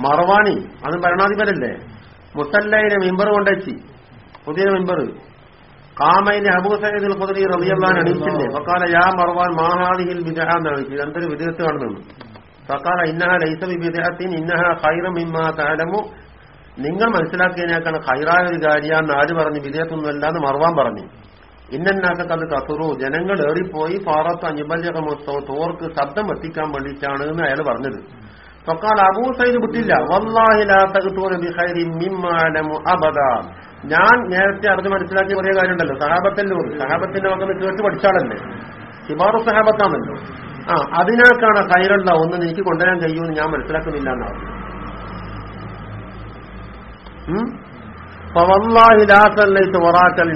മറവാണി അത് ഭരണാധിപരല്ലേ? മുസല്ലയിലെ മിമ്പർ കൊണ്ടുവച്ചി പുതിയ മെമ്പർ കാമയിലെ അബൂ സയ്യിദുൽ ഖുദരി റളിയല്ലാഹു അണിയിച്ചില്ലേ ഫഖാല യാ മർവാൻ മാ ഹാദിഹിൽ ബിദഅ എന്നാണ് ഇതെന്തൊരു വിദഗ്ധ കാണുന്നു ഫഖാല ഇന്നഹ ലൈസ ബി ഇന്നഹ ഖൈറ മിമ്മാ തഅലമു. നിങ്ങൾ മനസ്സിലാക്കിയതിനേക്കാൾ ഖൈറായ ഒരു കാര്യാന്ന് ആര് പറഞ്ഞു? വിദേഹത്തൊന്നുമല്ല എന്ന് മർവാൻ പറഞ്ഞു. ഇന്നന്നാക്കൊക്കെ അത് കസുറു. ജനങ്ങൾ ഏറിപ്പോയി ഫാറത്ത് അഞ്ഞുബല്യകമോത്സവ തോർക്ക് ശബ്ദം എത്തിക്കാൻ വേണ്ടിയിട്ടാണ് എന്ന് അയാൾ പറഞ്ഞത്. ഫക്കാൽ അബൂ സൈദ് വിട്ടില്ല വല്ലാഹി ലാ തഖ്തൂന ബിഖൈരി മിമ്മാ അലമു അബദ. ഞാൻ നേരത്തെ അറിഞ്ഞ് മനസ്സിലാക്കിയ കുറേ കാര്യമുണ്ടല്ലോ. സഹാബത്തിന്റെ ഒരു സഹാബത്തിന്റെ വകന്ന് കേട്ട് പഠിച്ചാളല്ലേ ഹിമാറു സഹാബത്താണല്ലോ. ആ അതിനേക്കാണ് ഖൈറുള്ള ഒന്ന് എനിക്ക് കൊണ്ടുവരാൻ കഴിയുമെന്ന് ഞാൻ മനസ്സിലാക്കുന്നില്ല എന്നാണ്. സല്ലൈതു വറാക്കൽ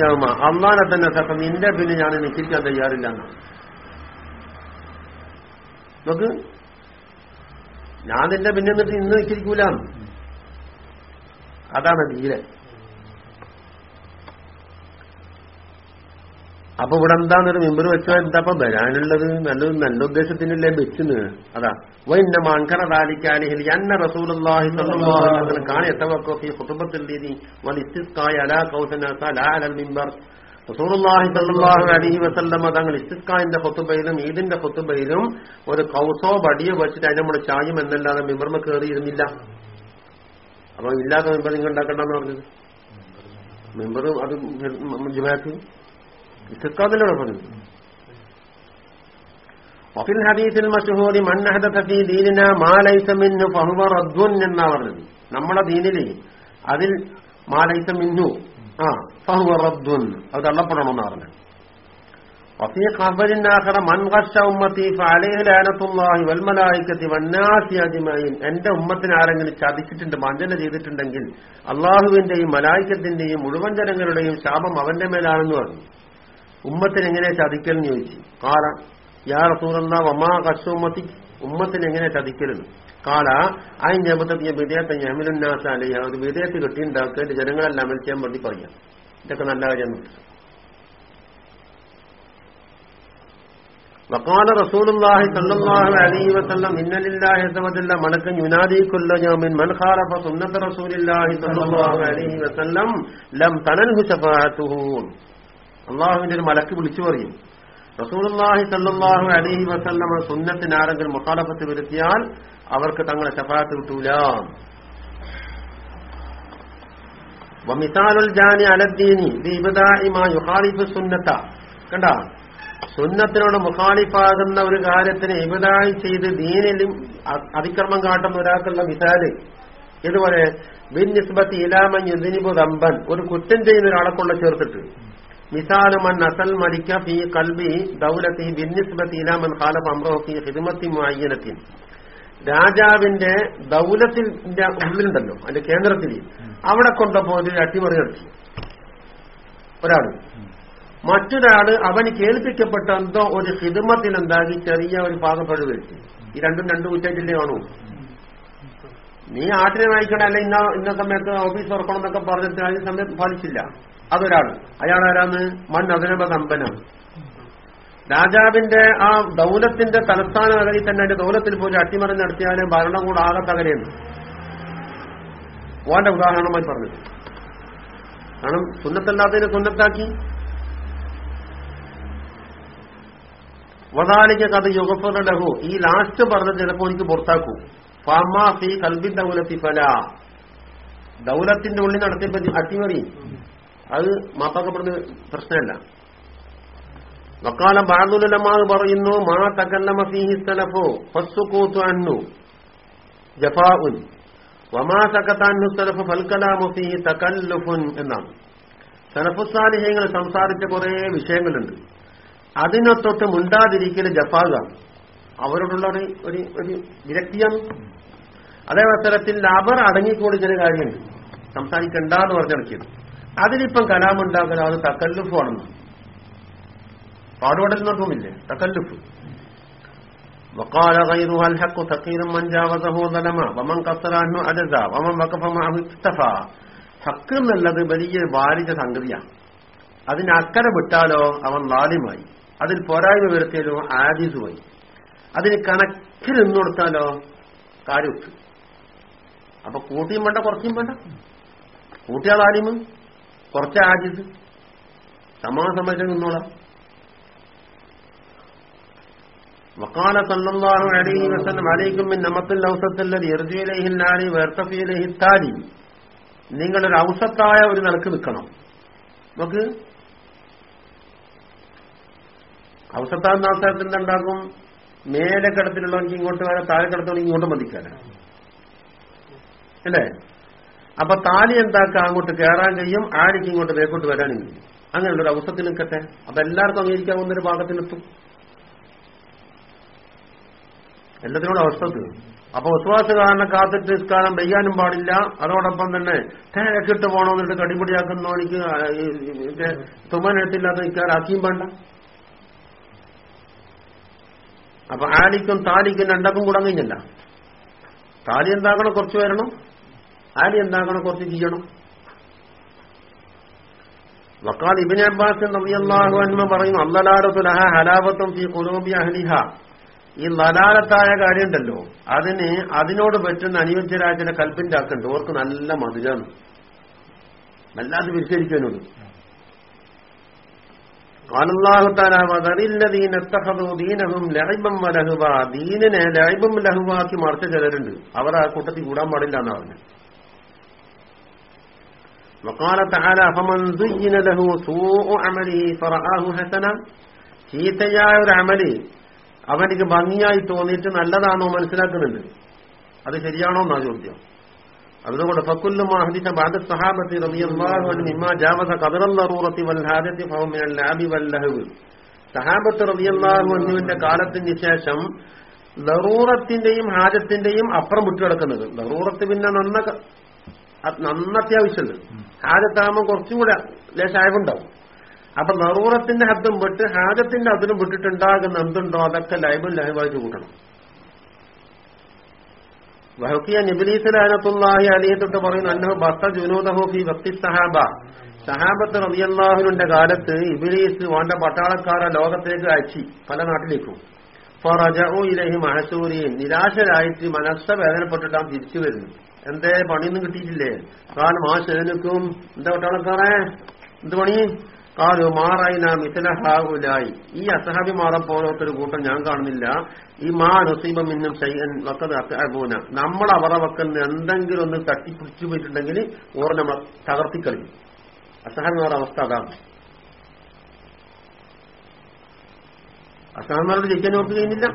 അള്ളാനെ തന്നെ സത്യം നിന്റെ പിന്നെ ഞാൻ നിശ്ചയിക്കാൻ തയ്യാറില്ല എന്നാ. നോക്ക്. ഞാൻ നിന്റെ പിന്നെ നിന്ന് ഇന്ന് നിശ്ചയിക്കൂല അതാണ് ധീരൻ അപ്പൊ ഇവിടെ എന്താന്നൊരു മെമ്പർ വെച്ചാൽ എന്താപ്പൊ വരാനുള്ളത്? നല്ലത് നല്ല ഉദ്ദേശത്തിനല്ലേ വെച്ചെന്ന്. അതാ. വൈന്ന മാങ്കറ താലിക്കാലിഹിൽ എന്ന വൽ ഇസ്തിസ്ഖായ അലാ മിമ്പർ വസല്ലമ തങ്ങൾ ഇസ്തിസ്ഖാന്റെ കൊത്തുബയിലും ഈദിന്റെ കൊത്തുബയിലും ഒരു കൗസോ വടിയോ വെച്ചിട്ട് അതിനെ നമ്മുടെ ചായും എന്നല്ലാതെ മിമ്പർമ കയറിയിരുന്നില്ല അപ്പൊ ഇല്ലാത്ത മിമ്പർ നിങ്ങൾ ഉണ്ടാക്കണ്ടെന്ന് പറഞ്ഞത്? മിമ്പർ അത് ജുബാക്ക് ഇസ്തിസ്കാദിലൂടെ പറഞ്ഞു وفي الحديث المشهور من أحدث في ديننا ما ليس منه فهو رد എന്നാ പറഞ്ഞത് നമ്മുടെ ദീനില് അതിൽ മാ ലൈസ മിന്നു ആ ഫഹുവ റദ്ദുൻ അത് തള്ളപ്പെടണമെന്ന് പറഞ്ഞു وفي خبر آخر من غش أمتي فعليه لعنة الله والملائكة والناس أجمعين എന്റെ ഉമ്മത്തിന് ആരെങ്കിലും ചതിച്ചിട്ടുണ്ട് വഞ്ചന ചെയ്തിട്ടുണ്ടെങ്കിൽ അള്ളാഹുവിന്റെയും മലായിക്കത്തിന്റെയും മുഴുവൻ ജനങ്ങളുടെയും ശാപം അവന്റെ മേലാണെന്ന് പറഞ്ഞു ഉമ്മത്തിന് എങ്ങനെ ചതിക്കൽ എന്ന് ചോദിച്ചു കാല യാ റസൂലല്ലാ വമാ കശുമത്തി ഉമ്മത്തിന് എങ്ങനെ ചതിക്കലെന്ന് കാല ആ ഞബത്തത്തിയ വിധേയത്തെ ഞമിലുന്നാസ അലയ്യ ഒരു വിധേയത്ത് കെട്ടിയുണ്ടാക്കിയിട്ട് ജനങ്ങളെല്ലാം അമൽ ചെയ്യാൻ വേണ്ടി പറയാം ഇതൊക്കെ നല്ല കാര്യം وقال رسول الله صلى الله عليه وسلم إن لله عز وجل ملكا ينادي كل يوم من خالف سنة رسول الله صلى الله عليه وسلم لم تنله شفاعته അള്ളാഹുവിന്റെ ഒരു മലക്ക് വിളിച്ചു പറയും. റസൂലുള്ളാഹി സല്ലാഹു അലൈഹി വസല്ലമ സുന്നത്തിന് ആരെങ്കിലും മുഖാലഫത്ത് വരുത്തിയാൽ അവർക്ക് തങ്ങളെ ശഫാത്ത് കിട്ടൂല. വമിസാലുൽ ജാനി സുന്നത്തിനോട് മുഖാലിഫാകുന്ന ഒരു കാര്യത്തിന് ഇബദായി ചെയ്ത് ദീനിലും അതിക്രമം കാട്ടുന്ന ഒരാൾക്കുള്ള മിസാൽ. ഇതുപോലെ ബിൻ നിസ്ബത്ത് ഇലാമൻ യുദിനിബു ദമ്പൻ ഒരു കുറ്റം ചെയ്യുന്ന ഒരാളെ കൊള്ള ചേർത്തിട്ട്. മിസാലുമൻ അസൽ മരിക്ക ഫി കൽബി ദൗലത്തി إلى من خالف أمره في خدمة معينة രാജാവിന്റെ ദൗലത്തിന്റെ ഉള്ളിലുണ്ടല്ലോ അതിന്റെ കേന്ദ്രത്തിൽ. അവിടെ കൊണ്ടുപോയി ഒരു അട്ടിമറി നടത്തി. ഒരാൾ. മറ്റൊരാൾ അവന് കേൾപ്പിക്കപ്പെട്ട എന്തോ ഒരു ഹിദ്മത്തിൽ എന്താക്കി ചെറിയ ഒരു പാകപ്പെടു വരുത്തി. ഈ രണ്ടും രണ്ടു കുറ്റായിട്ടില്ലേ കാണൂ. നീ ആട്ടിനെ വായിക്കണം അല്ലെ ഇന്ന ഇന്ന സമയത്ത് ഓഫീസ് തുറക്കണം എന്നൊക്കെ പറഞ്ഞിട്ട് അതിന് സമയത്ത് പാലിച്ചില്ല. അതൊരാൾ. അയാൾ ആരാന്ന് അഭിനവ കമ്പനം രാജാവിന്റെ ആ ദൗലത്തിന്റെ തലസ്ഥാന നഗരി തന്നെ അതിന്റെ ദൗലത്തിൽ പോയി അട്ടിമറി നടത്തിയാൽ ഭരണകൂടം ആകെ തകരയുന്നു ഓന്റെ ഉദാഹരണമായി പറഞ്ഞത്. കാരണം സുന്നത്തല്ലാത്തതിനെ സുന്നത്താക്കി. വതാലിക്ക് കഥ യുഗഫർ ഈ ലാസ്റ്റ് പറഞ്ഞത് ചിലപ്പോ എനിക്ക് പുറത്താക്കൂ. ഫാമാ ഫി കൽബി ദൗലത്തി ഫല. ദൗലത്തിന്റെ ഉള്ളിൽ നടത്തിയപ്പോ അട്ടിമറി. അത് മാപ്പാക്കപ്പെടുന്ന പ്രശ്നമല്ല. വക്കാല ബാദുലമാർ പറയുന്നു മാ തകല്ലമ ഫീഹി സലഫു ഫസ്സുകൂത്തു അന്നു ജഫാഉൻ. വമാ സകത്താന്നു സലഫ് ഫൽക്കലാമു ഫീഹി തകല്ലുഫുൻ എന്നാണ്. സലഫുസാലിഹ്യങ്ങൾ സംസാരിച്ച കുറെ വിഷയങ്ങളുണ്ട്. അതിനൊത്തൊട്ട് മുണ്ടാതിരിക്കൽ ജഫാകാണ് അവരോടുള്ള ഒരു ഒരു വിരക്തിയാണ്. അതേ അവസരത്തിൽ അവർ അടങ്ങിക്കൂടി ചില കാര്യമുണ്ട്. സംസാരിക്കണ്ടെന്ന് പറഞ്ഞിറക്കിയത് അതിലിപ്പം കലാമുണ്ടാക്കൽ അത് തക്കല്ലുഫാണെന്ന് പാടുപടൽ നിർത്തുമില്ലേ തക്കല്ലുഫ് وقال غيرها الحق ثقيل من جاوزه ظلم ومن قصر عنه عجزا ومن وقف معه اكتفى ഹക്ക് എന്നുള്ളത് വലിയ വാരിക സംഗതിയാണ് അതിന് അക്കരെ വിട്ടാലോ അവൻ ലാലിമായി അതിൽ പോരായ്മ വരുത്തിയാലോ ആജിസുമായി അതിന് കണക്കിൽ നിന്ന് കൊടുത്താലോ കാര്യത്ത് അപ്പൊ കൂട്ടിയും വേണ്ട കുറച്ചും വേണ്ട കൂട്ടിയാൽ ആലിമ് കുറച്ച് ആജിസ് സമാന സമയത്ത് നിന്നോളാം وقال صلى الله عليه وسلم عليكم من نمط الأوسط الذي يرجو إليه الناري ويرتفي إليه التالي നിങ്ങളൊരു ഔസത്തായ ഒരു നിലക്ക് നിൽക്കണം നമുക്ക് ഔസത്താന്ന അവസരത്തിൽ എന്താണ്ടാക്കും മേലെ കിടത്തിലുള്ളവർക്ക് ഇങ്ങോട്ട് വരാം താഴെ കിടത്തുള്ളവർക്ക് ഇങ്ങോട്ട് മതിക്കാനാണ് അല്ലേ അപ്പൊ താലി എന്താക്കുക അങ്ങോട്ട് കയറാൻ കഴിയും ആടിക്ക് ഇങ്ങോട്ട് വേക്കോട്ട് വരാനും കഴിയും അങ്ങനെയുള്ളൊരു അവസരത്തിൽ നിൽക്കട്ടെ. അപ്പൊ എല്ലാവർക്കും അംഗീകരിക്കാവുന്ന ഒരു ഭാഗത്തിനെത്തും എല്ലാത്തിനോടും അവസ്ഥത്ത് അപ്പൊ വിശ്വാസ കാരണം കാത്തിട്ട് നിസ്കാരം പെയ്യാനും പാടില്ല. അതോടൊപ്പം തന്നെ തേക്കിട്ട് പോകണമെന്നിട്ട് കടിപിടിയാക്കുന്നവനിക്ക് തുമ്മനെടുത്തില്ലാത്ത നിൽക്കാൻ ആക്കിയും വേണ്ട. അപ്പൊ ആലിക്കും താലിക്കും രണ്ടക്കും കഴിഞ്ഞല്ല താലി എന്താക്കണം? കുറച്ച് വരണം. ആലി എന്താക്കണം കുറച്ച് ചെയ്യണം? വക്കാൽ ഇബിൻ അബ്ബാസ് നബിയല്ലാഹു അൻഹു പറയും അല്ലലാടത്തു ഹലാബത്തും ഈ ഫീ ഖുലൂബി അഹ്ലിഹ. ഈ നലാലത്തായ കാര്യമുണ്ടല്ലോ. അതിന് അതിനോട് പറ്റുന്ന അനുയോജ്യരായ ചില കൽപ്പിന്റെ ആക്കുണ്ട് ഓർക്ക് നല്ല മധുരാണ് വല്ലാതെ വിശരിക്കാനോട് ദീനിനെ ലൈബും ലഹുവാക്കി മറിച്ച ചിലരുണ്ട്. അവർ ആ കൂട്ടത്തിൽ കൂടാൻ പാടില്ല എന്നാണ് പറഞ്ഞു وقال تعالى فمن زين له سوء عمله فرآه حسنا ചീത്തയായ ഒരു അമല് അവനിക്ക് ഭംഗിയായി തോന്നിയിട്ട് നല്ലതാണോ മനസ്സിലാക്കുന്നുണ്ട് അത് ശരിയാണോ എന്നാ ചോദ്യം അതുകൊണ്ട് ഫക്കുല്ലു മാഹദിച്ച ബാദ സഹാബത്തി റളിയല്ലാഹു അൻഹു മിമ്മാ ജാവസ ഖദറൽ ദറൂറത്തി വൽ ഹാദത്തി ഫഹു മിനൽ ലാബി വൽ ലഹവ് സഹാബത്ത് റളിയല്ലാഹു അൻഹുവിന്റെ കാലത്തിന് ശേഷം ദറൂറത്തിന്റെയും ഹാജത്തിന്റെയും അപ്പുറം വിട്ടുകിടക്കുന്നത് ദറൂറത്ത് പിന്നെ നന്ന നന്ന അത്യാവശ്യമുണ്ട് ഹാജത്താകുമ്പോൾ കുറച്ചും കൂടെ ലേശായവുണ്ടാവും. അപ്പൊ നറൂറത്തിന്റെ ഹദ്ദും വിട്ട് ഹാജത്തിന്റെ അതിനും വിട്ടിട്ടുണ്ടാകുന്ന എന്തുണ്ടോ അതൊക്കെ ലൈബും ലൈവായിട്ട് കൂട്ടണം. വഹക്കിയ നിബിലീസ് ലാനത്തുല്ലാഹി അലിയെ തൊട്ട് പറയുന്നു അന്നഹു ബത്ത ജുനൂദഹു ഫി ഭക്തി സഹാബ. സഹാബത്ത് റബിയല്ലാഹുവിന്റെ കാലത്ത് ഇബിലീസ് വേണ്ട പട്ടാളക്കാരെ ലോകത്തേക്ക് അയച്ചി പല നാട്ടിലേക്കും. ഫറജഉ ഇലഹി മഹസൂരിയും നിരാശരായിട്ട് മനസ്സ വേദനപ്പെട്ടിട്ടാണ് തിരിച്ചു വരുന്നു എന്തേ പണിയൊന്നും കിട്ടിയിട്ടില്ലേ? കാൽ മാശനും എന്താ പട്ടാളക്കാരെ എന്ത് പണി? കാലു മാറായി നാം ഇത്തല ഹാവുലായി. ഈ അസഹാബിമാറെ പോലത്തൊരു കൂട്ടം ഞാൻ കാണുന്നില്ല. ഈ മാ നസീബം ഇന്നും ശൈൻ വക്കത് അസഹബൂന. നമ്മൾ അവരെ നിന്ന് എന്തെങ്കിലും ഒന്ന് തട്ടിപ്പിടിച്ചു പോയിട്ടുണ്ടെങ്കിൽ ഓർ നമ്മൾ തകർത്തിക്കളിക്കും. അസഹാബിമാരുടെ അവസ്ഥ അതാണ്. അസഹാബിമാരോട് ജയിക്കാൻ നോക്കി കഴിഞ്ഞില്ല.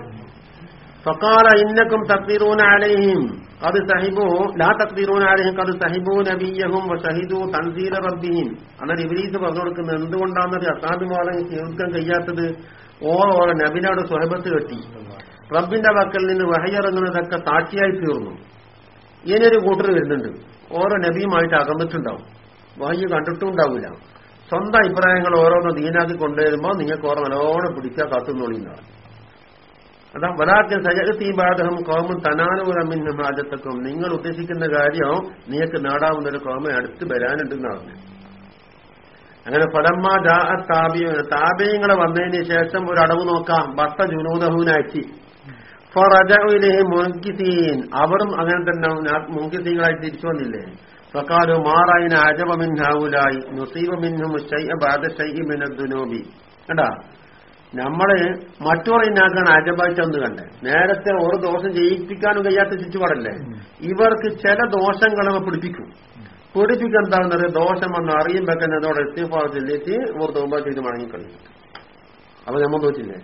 ഫക്കാല ഇന്നക്കും തക്തീറൂന അലൈഹിം. അത് സഹിബു ലാ തക്തീറൂന അലൈഹിം അത് സഹിബു നബിയഹും ഷഹിദു തൻസീല റബ്ബിഹിം അന്നേരം ഇബ്ലീസ് പറഞ്ഞു കൊടുക്കുന്നത് എന്തുകൊണ്ടാണെന്നത് അസാബിമാരെ കേൾക്കാൻ കഴിയാത്തത്? ഓരോ നബിനോട് സ്വഹബത്ത് കെട്ടി. റബ്ബിന്റെ വക്കൽ നിന്ന് വഹയിറങ്ങുന്നതൊക്കെ സാക്ഷിയായി തീർന്നു. ഇനിയൊരു കൂട്ടർ വരുന്നുണ്ട്. ഓരോ നബിയുമായിട്ട് അകന്നിട്ടുണ്ടാവും. വഹയ്യ കണ്ടിട്ടും ഉണ്ടാവില്ല. സ്വന്തം അഭിപ്രായങ്ങൾ ഓരോന്ന് ദീനാക്കി കൊണ്ടുവരുമ്പോൾ നിങ്ങൾക്ക് ഓരോ നല്ലോണം പിടിക്കാൻ കാത്തുന്നോളിന്നാണ് അതാ വലാക്കൻ ബാധകം കോമൻ തനാനുകൂലമിന്നും ഹാജത്തക്കും. നിങ്ങൾ ഉദ്ദേശിക്കുന്ന കാര്യം നിങ്ങൾക്ക് നേടാവുന്ന ഒരു കോമ അടുത്ത് വരാനുണ്ടെന്നാണ് അങ്ങനെ ഫലമ്മ താപിയും താപയങ്ങളെ വന്നതിന് ശേഷം ഒരു അടവ് നോക്കാം. ഭക്ത ജുനൂദഹൂനാക്കി മുൻകിസീൻ. അവരും അങ്ങനെ തന്നെ മുൻകിസീങ്ങളായി തിരിച്ചു വന്നില്ലേ? ഫക്കാലു മാറായിന് അജബമിൻഹാവുലായി നുസീബമിന്നും ബാധ ഷൈമിനുനോബി കണ്ടാ? നമ്മൾ മറ്റുള്ളതിനാക്കാൻ അജബായിട്ട് ഒന്ന് കണ്ടേ. നേരത്തെ ഒരു ദോഷം ചെയ്യിപ്പിക്കാനും കഴിയാത്ത ചുറ്റുപാടല്ലേ? ഇവർക്ക് ചില ദോഷങ്ങളെ പിടിപ്പിക്കും. പിടിപ്പിക്കാൻ എന്താണെന്നത് ദോഷം വന്ന് അറിയുമ്പോ തന്നെ അതോടെ ഇസ്തിഫാ ചെല്ലിട്ട് ഒരു തോമ്പ ചെയ്ത് മടങ്ങിക്കളയും. അപ്പൊ നമ്മൾ തോറ്റില്ലേ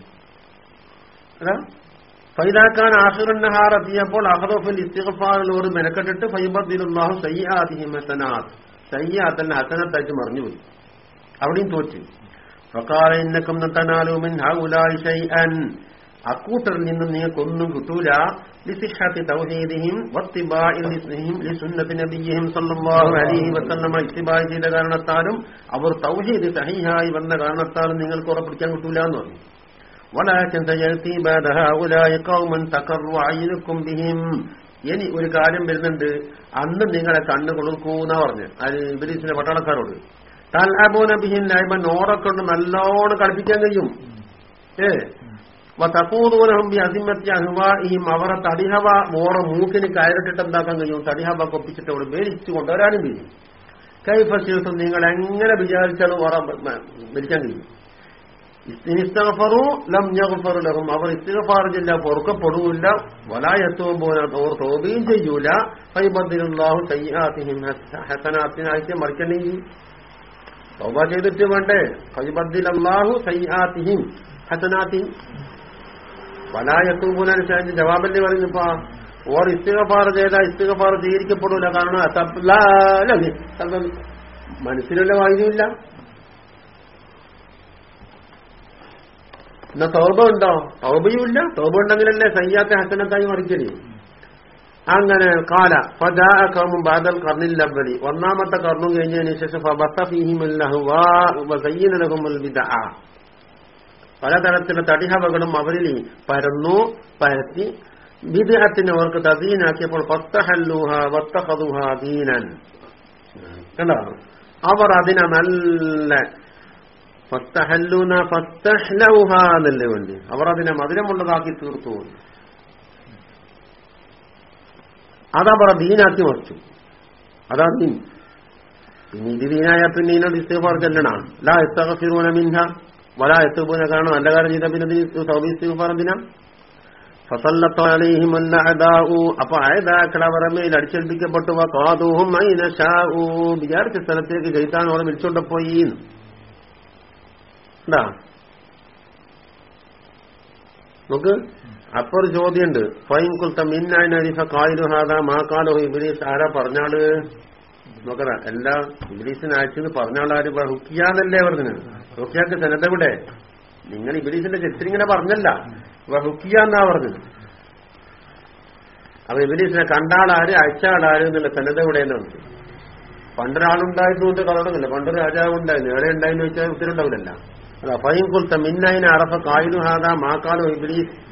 ഫൈദാക്കാൻ ആഹിറുന്നഹാർ എത്തിയപ്പോൾ അഹദോഫിൽ ഇസ്തിഫാറിലോട് മെനക്കെട്ടിട്ട് ഫൈബദ്ദിലുള്ളാഹു സയ്യാദിഹിം സയ്യാദ് സയ്യാത്തന്നെ അസനത്തായിട്ട് മറിഞ്ഞുപോയി. അവിടെയും തോറ്റി. ഇന്നക്കും തനാലു മിൻ ഹൗലായി ഷൈഅൻ അക്കൂട്ടറിൽ നിന്നും നിങ്ങൾക്കൊന്നും കിട്ടൂല ലിസിഹത്തി തൗഹീദിഹിം വത്തിബാഇ ലിസ്നിഹിം ലിസുന്നത്തി നബിയിഹിം സല്ലല്ലാഹു അലൈഹി വസല്ലമ ഇത്തിബാ ചെയ്ത കാരണത്താലും അവർ തൗഹീദ് സഹിഹായി വന്ന കാരണത്താലും നിങ്ങൾക്ക് ഉറപ്പിടിക്കാൻ കിട്ടൂല എന്ന് പറഞ്ഞു ولكن سيأتي بعد هؤلاء قوم تقر عينكم بهم ഇനി ഒരു കാര്യം വരുന്നുണ്ട് അന്ന് നിങ്ങളെ കണ്ണ് കൊടുക്കൂന്ന പറഞ്ഞു അത് ഇബലീസിന്റെ പട്ടാളക്കാരോട് ലൈബൻ ഓറൊക്കെ കൊണ്ട് നല്ലോണം കളിപ്പിക്കാൻ കഴിയും. ഏ? തക്കൂതൂനഹംബി അസിമത്തി അഹ്വാഹിം അവരെ തടിഹവ ഓറ മൂക്കിന് കയറിട്ടിട്ട് എന്താക്കാൻ കഴിയും? തടിഹവ കൊപ്പിച്ചിട്ട് അവിടെ മേടിച്ചു കൊണ്ടുവരാനും കഴിയും. കൈഫശീസം നിങ്ങൾ എങ്ങനെ വിചാരിച്ചാലും ഓറ മരിക്കാൻ കഴിയും. ഇസ്തിനിസ്തഫറു ലം യഗ്ഫറു ലഹും. അവർ ഇസ്തഫാറില്ല ചെയ്യില്ല പൊറുക്കപ്പെടൂല്ല വലായത്വം പോലെ അവർ തോബിയും ചെയ്യൂല. ഫൈബദ്ദിലുല്ലാഹു സയ്യാത്തിഹിം ഹസനാത്തിനായിട്ട് തൗബ ചെയ്തിട്ട് വേണ്ടേ? ഫൈബദ്ദിലല്ലാഹു സയ്യാത്തിഹിം ഹസനാത്തിഹിം. വലായത്തൂബുനാൻ ജവാബല്ലേ പറഞ്ഞപ്പോ ഓർ ഇസ്തിഗഫാർ ചെയ്ത ഇസ്തിഗഫാർ സ്വീകരിക്കപ്പെടൂല. കാരണം മനസ്സിലുള്ള വായുവില്ല. എന്നാ തൗബ ഉണ്ടോ? തൗബയുമില്ല തൗബ ഉണ്ടെങ്കിലല്ലേ സയ്യാത്ത ഹസനത്തായി മറിക്കൽ അങ്ങനെ കാല ഫജാഅകവും ബാദൽ കർണിൽ അവലി ഒന്നാമത്തെ കർണു കഴിഞ്ഞതിന് ശേഷം പലതരത്തിലുള്ള തടിഹവകളും അവരിൽ പരന്നു പരത്തി വിദേഹത്തിന് അവർക്ക് തദീനാക്കിയപ്പോൾ അവർ അതിനെ നല്ല ഫസ്തഹല്ലൂന ഫസ്തഹ്ലൗഹ എന്നല്ലേ വേണ്ടി. അവർ അതിനെ മധുരമുള്ളതാക്കി തീർത്തു. അതവർ ദീനാക്കി മറിച്ചു. അതാ ദീൻ. പിന്നെ ഇത് ദീനായ പിന്നെ ഇതിനോട് ഇസ്തീഫാർ ചെല്ലണം. ലാ എത്തൂന മിൻഹ വല എത്തൂന കാരണം നല്ല കാര്യം ചെയ്ത പിന്നെ സൗബി ഇസ്തീഫാർ എന്തിനാ? അപ്പൊ മേൽ അടിച്ചേൽപ്പിക്കപ്പെട്ടു. കാതൂഹും വിചാരിച്ച സ്ഥലത്തേക്ക് ജയിത്താൻ അവരെ വിളിച്ചോണ്ട് എന്താ? നോക്ക്. അപ്പൊ ഒരു ചോദ്യമുണ്ട്. ഫൈൻ കുൽത്ത മിന്നരിഫ ഹാദാ മാ കാലോ ഇബ്ലീസ്. ആരാ പറഞ്ഞാൾ? നോക്കറ എല്ലാ ഇബ്ലീസിന് അയച്ചത് പറഞ്ഞാളാര് ഹുക്കിയാന്നല്ലേ പറഞ്ഞത്. ഹുക്കിയാക്ക് സനതെവിടെ നിങ്ങൾ ഇബ്ലീസിന്റെ ചരിത്രം ഇങ്ങനെ പറഞ്ഞല്ല. ഹുക്കിയാന്നാ പറഞ്ഞത്? അപ്പൊ ഇബ്ലീസിനെ കണ്ടാളാര് അയച്ചാളാര് എന്നുള്ള സനതെവിടെയെന്ന് എന്നാണ് പണ്ടൊരാളുണ്ടായതുകൊണ്ട് കളറുന്നില്ല പണ്ടൊരു രാജാവ് ഉണ്ടായിരുന്നു എവിടെ ഉണ്ടായെന്ന് വെച്ചാൽ ഉത്തരവുണ്ടാവില്ല അതാ ഫൈൻ കുൽത്ത മിന്നൈന അറഫ കായിലു ഹാദ കാലു ഇബ്ലീസ്.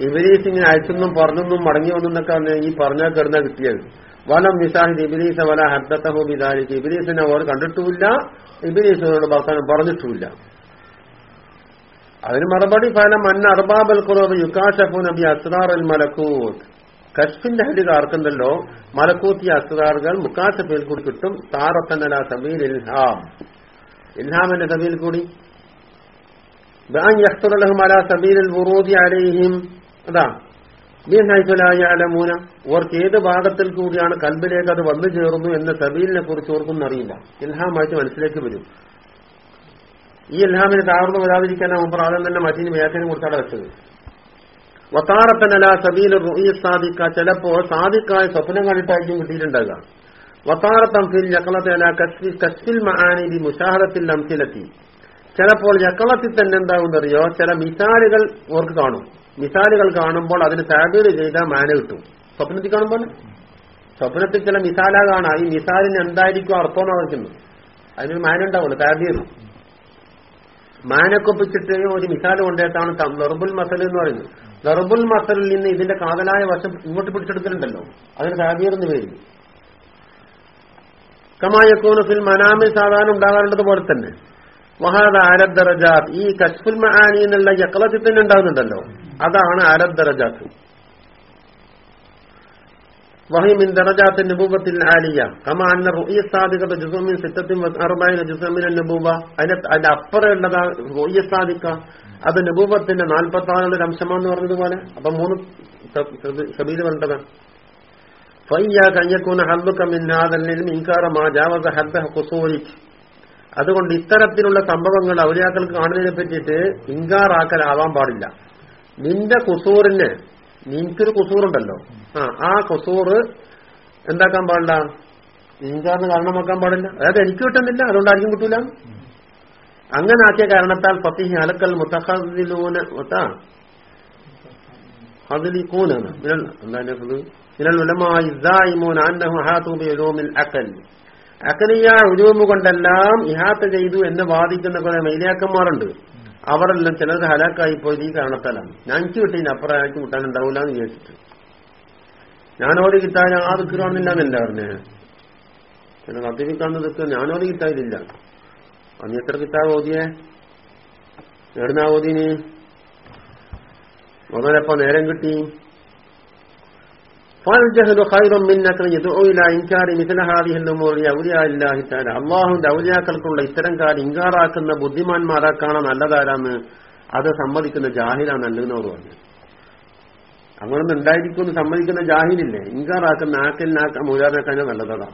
ഇബിലീസ് ഇങ്ങനെ അയച്ചെന്നും പറഞ്ഞെന്നും മടങ്ങി വന്നെന്നൊക്കെ ഈ പറഞ്ഞാൽ കിടന്ന കിട്ടിയത്. വലം നിസാഹിദ് ഇബിലീസ വല ഹർദത്തഹോ ബിദാലിക്ക് ഇബിലീസിനെ അവർ കണ്ടിട്ടുമില്ല ഇബിലീസിനോട് വർത്തമാനം പറഞ്ഞിട്ടുമില്ല. അതിന് മറുപടി ഫലം അന്ന അർബാബൽ കുറവ് യുക്കാഷഫു നബി അസ്റാർ അൽ മലക്കൂത്ത്. കശ്ഫിന്റെ ഹരിത ആർക്കുണ്ടല്ലോ? മലക്കൂത്തി അസ്റാറുകൾ മുക്കാശഫിൽ കൂടി കിട്ടും. താറത്തനല സബീൽ ഇൽഹാം. ഇൽഹാമിന്റെ സബീൽ കൂടി. യഹ്തുറലഹും അല സബീൽ വുറൂദി അലൈഹിം. അതാ. ബിഹൈഫലായാലമൂന ഓർക്ക് ഏത് ഭാഗത്തിൽ കൂടിയാണ് കൽബിലേക്ക് അത് വന്നു ചേർന്നു എന്ന സബീലിനെ കുറിച്ച് ഓർക്കൊന്നും അറിയില്ല. ഇൽഹാമായിട്ട് മനസ്സിലേക്ക് വരും. ഈ ഇൽഹാമിന് താർന്നു വരാതിരിക്കാനാണ് മുമ്പ് ആദ്യം തന്നെ മറ്റീന് വ്യാഖ്യാനം കൊടുത്താണ് വെച്ചത്. വത്താറത്തനല സബീൽ റുഈ സാദിക്ക ചിലപ്പോ സാദിക്കായ സ്വപ്നം കണ്ടിട്ടായിരിക്കും കിട്ടിയിട്ടുണ്ടാകുക വത്താറത്തം ഫിൽ യക്കളത്തല കസ്ഫിൽ മഹാനി ബി മുഷാഹദത്തിൽ അംസിലെത്തി. ചിലപ്പോൾ ഞക്കളത്തിൽ തന്നെ എന്താകുന്നറിയോ ചില മിസാലുകൾ ഓർക്ക് കാണും. മിസാലുകൾ കാണുമ്പോൾ അതിന് താബീർ ചെയ്താൽ മാന കിട്ടും. സ്വപ്നത്തിൽ കാണുമ്പോൾ? സ്വപ്നത്തിൽ ചില മിസാല കാണാ. ഈ മിസാലിന് എന്തായിരിക്കും അർത്ഥം നോക്കുന്നത് അതിനൊരു മാന ഉണ്ടാവുള്ളൂ താബീർ മാനക്കൊപ്പിച്ചിട്ട് ഒരു മിസാല കൊണ്ടേട്ടാണ് ലറുബുൽ മസൽ എന്ന് പറയുന്നത്. ലറുബുൽ മസലിൽ നിന്ന് ഇതിന്റെ കാതലായ വശം ഇങ്ങോട്ട് പിടിച്ചെടുക്കലുണ്ടല്ലോ അതിന് താബീർ എന്ന് പേര്. കമായക്കോനഫിൽ മനാമിൽ സാധാരണ ഉണ്ടാകാറുള്ളത് പോലെ തന്നെ. വഹാദ ആരദ്ദറജാത്ത് ഈ കശ്ഫുൽ മഹാനി എന്നുള്ള യക്കളത്തിൽ തന്നെ ഉണ്ടാകുന്നുണ്ടല്ലോ അതാണ് ആരദ്ദറജാത്ത് വഹി മിൻ ദറജാത്ത് നബൂബത്തിൽ ആലിയ കമ അന്ന റുഇയ സാദിഖത ജുസുമിൻ സിത്തത്തിൻ അറുബൈന ജുസുമിൻ നബൂബ അതിന്റെ അതിന്റെ അപ്പുറമുള്ളതാ റുഇയ സാദിക്ക അത് നബൂബത്തിന്റെ നാൽപ്പത്തി ആറുള്ള അംശമാന്ന് പറഞ്ഞതുപോലെ അപ്പൊ മൂന്ന് സബീൽ പറഞ്ഞതാണ് ഫയ്യ കയ്യക്കൂന ഹദ്ദുക മിൻ ഹാദൽ ഇൻകാറ മാ ജാവസ ഹദ്ദ ഖുസൂരിക് അതുകൊണ്ട് ഇത്തരത്തിലുള്ള സംഭവങ്ങൾ ഔലിയാക്കൾക്ക് കാണുന്നതിനെ പറ്റിയിട്ട് ഇങ്കാറാക്കലാവാൻ പാടില്ല. നിന്റെ കുസൂറിന് നിനക്കൊരു കുസൂറുണ്ടല്ലോ ആ ആ കുസൂറ് എന്താക്കാൻ പാടില്ല? ഇൻകാറിന് കാരണമാക്കാൻ പാടില്ല. അതായത് എനിക്ക് കിട്ടുന്നില്ല അതുകൊണ്ടായിരിക്കും കിട്ടൂല. അങ്ങനെ ആക്കിയ കാരണത്താൽ ഫത്തിഹി അലക്കൽ മുത്തഹദിലൂന എന്താണ് മിനൽ ഉലമായി അന്നഹു അഖൽ. അഖലിയ ഉലൂമ് കൊണ്ടെല്ലാം ഇഹാത്ത ചെയ്തു എന്ന് വാദിക്കുന്ന കുറെ മൈലിയാക്കന്മാരുണ്ട് അവരെല്ലാം ചിലർ ഹലാക്കായി പോയത് ഈ കാരണത്താലാണ്. ഞങ്ങൾക്ക് കിട്ടിയില്ല അപ്പുറം അയാൾക്ക് കിട്ടാനുണ്ടാവില്ല എന്ന് വിചാരിച്ചിട്ട്. ഞാനോട് കിട്ടാൻ ആ ദിക്കറാണെന്നില്ല എന്നല്ല പറഞ്ഞേ? ചില കത്തിരിക്കാന്ന് ദുഃഖം ഞാനോട് കിട്ടാനില്ല അന്ന് എത്ര കിട്ടാ ഓതിയേ? എവിടുന്നാ ഓതിന് മുതലപ്പോ നേരം കിട്ടി? ഫൽജഹലു ഖൈറും മിൻ നഖൽ യദഉ ഇലാ ഇൻകാരി മിഥല ഹാദിഹി الامور ഔലിയാ ഇല്ലാഹി തആല അല്ലാഹുവിന്റെ ഔലിയാക്കൾക്കുള്ള ഇത്തരം കാര്യം ഇൻകാറാക്കുന്ന ബുദ്ധിമാന്മാരാക്കാണ് നല്ലതാരാന്ന് അത് സമ്മതിക്കുന്ന ജാഹിലാണ് നല്ലതെന്ന് അവർ പറഞ്ഞു അങ്ങനൊന്നും ഉണ്ടായിരിക്കുമെന്ന് സമ്മതിക്കുന്ന ജാഹിലില്ലേ ഇൻകാറാക്കുന്ന ആക്കലിനാക്ക മൂലാനാക്കാൻ നല്ലതാണ്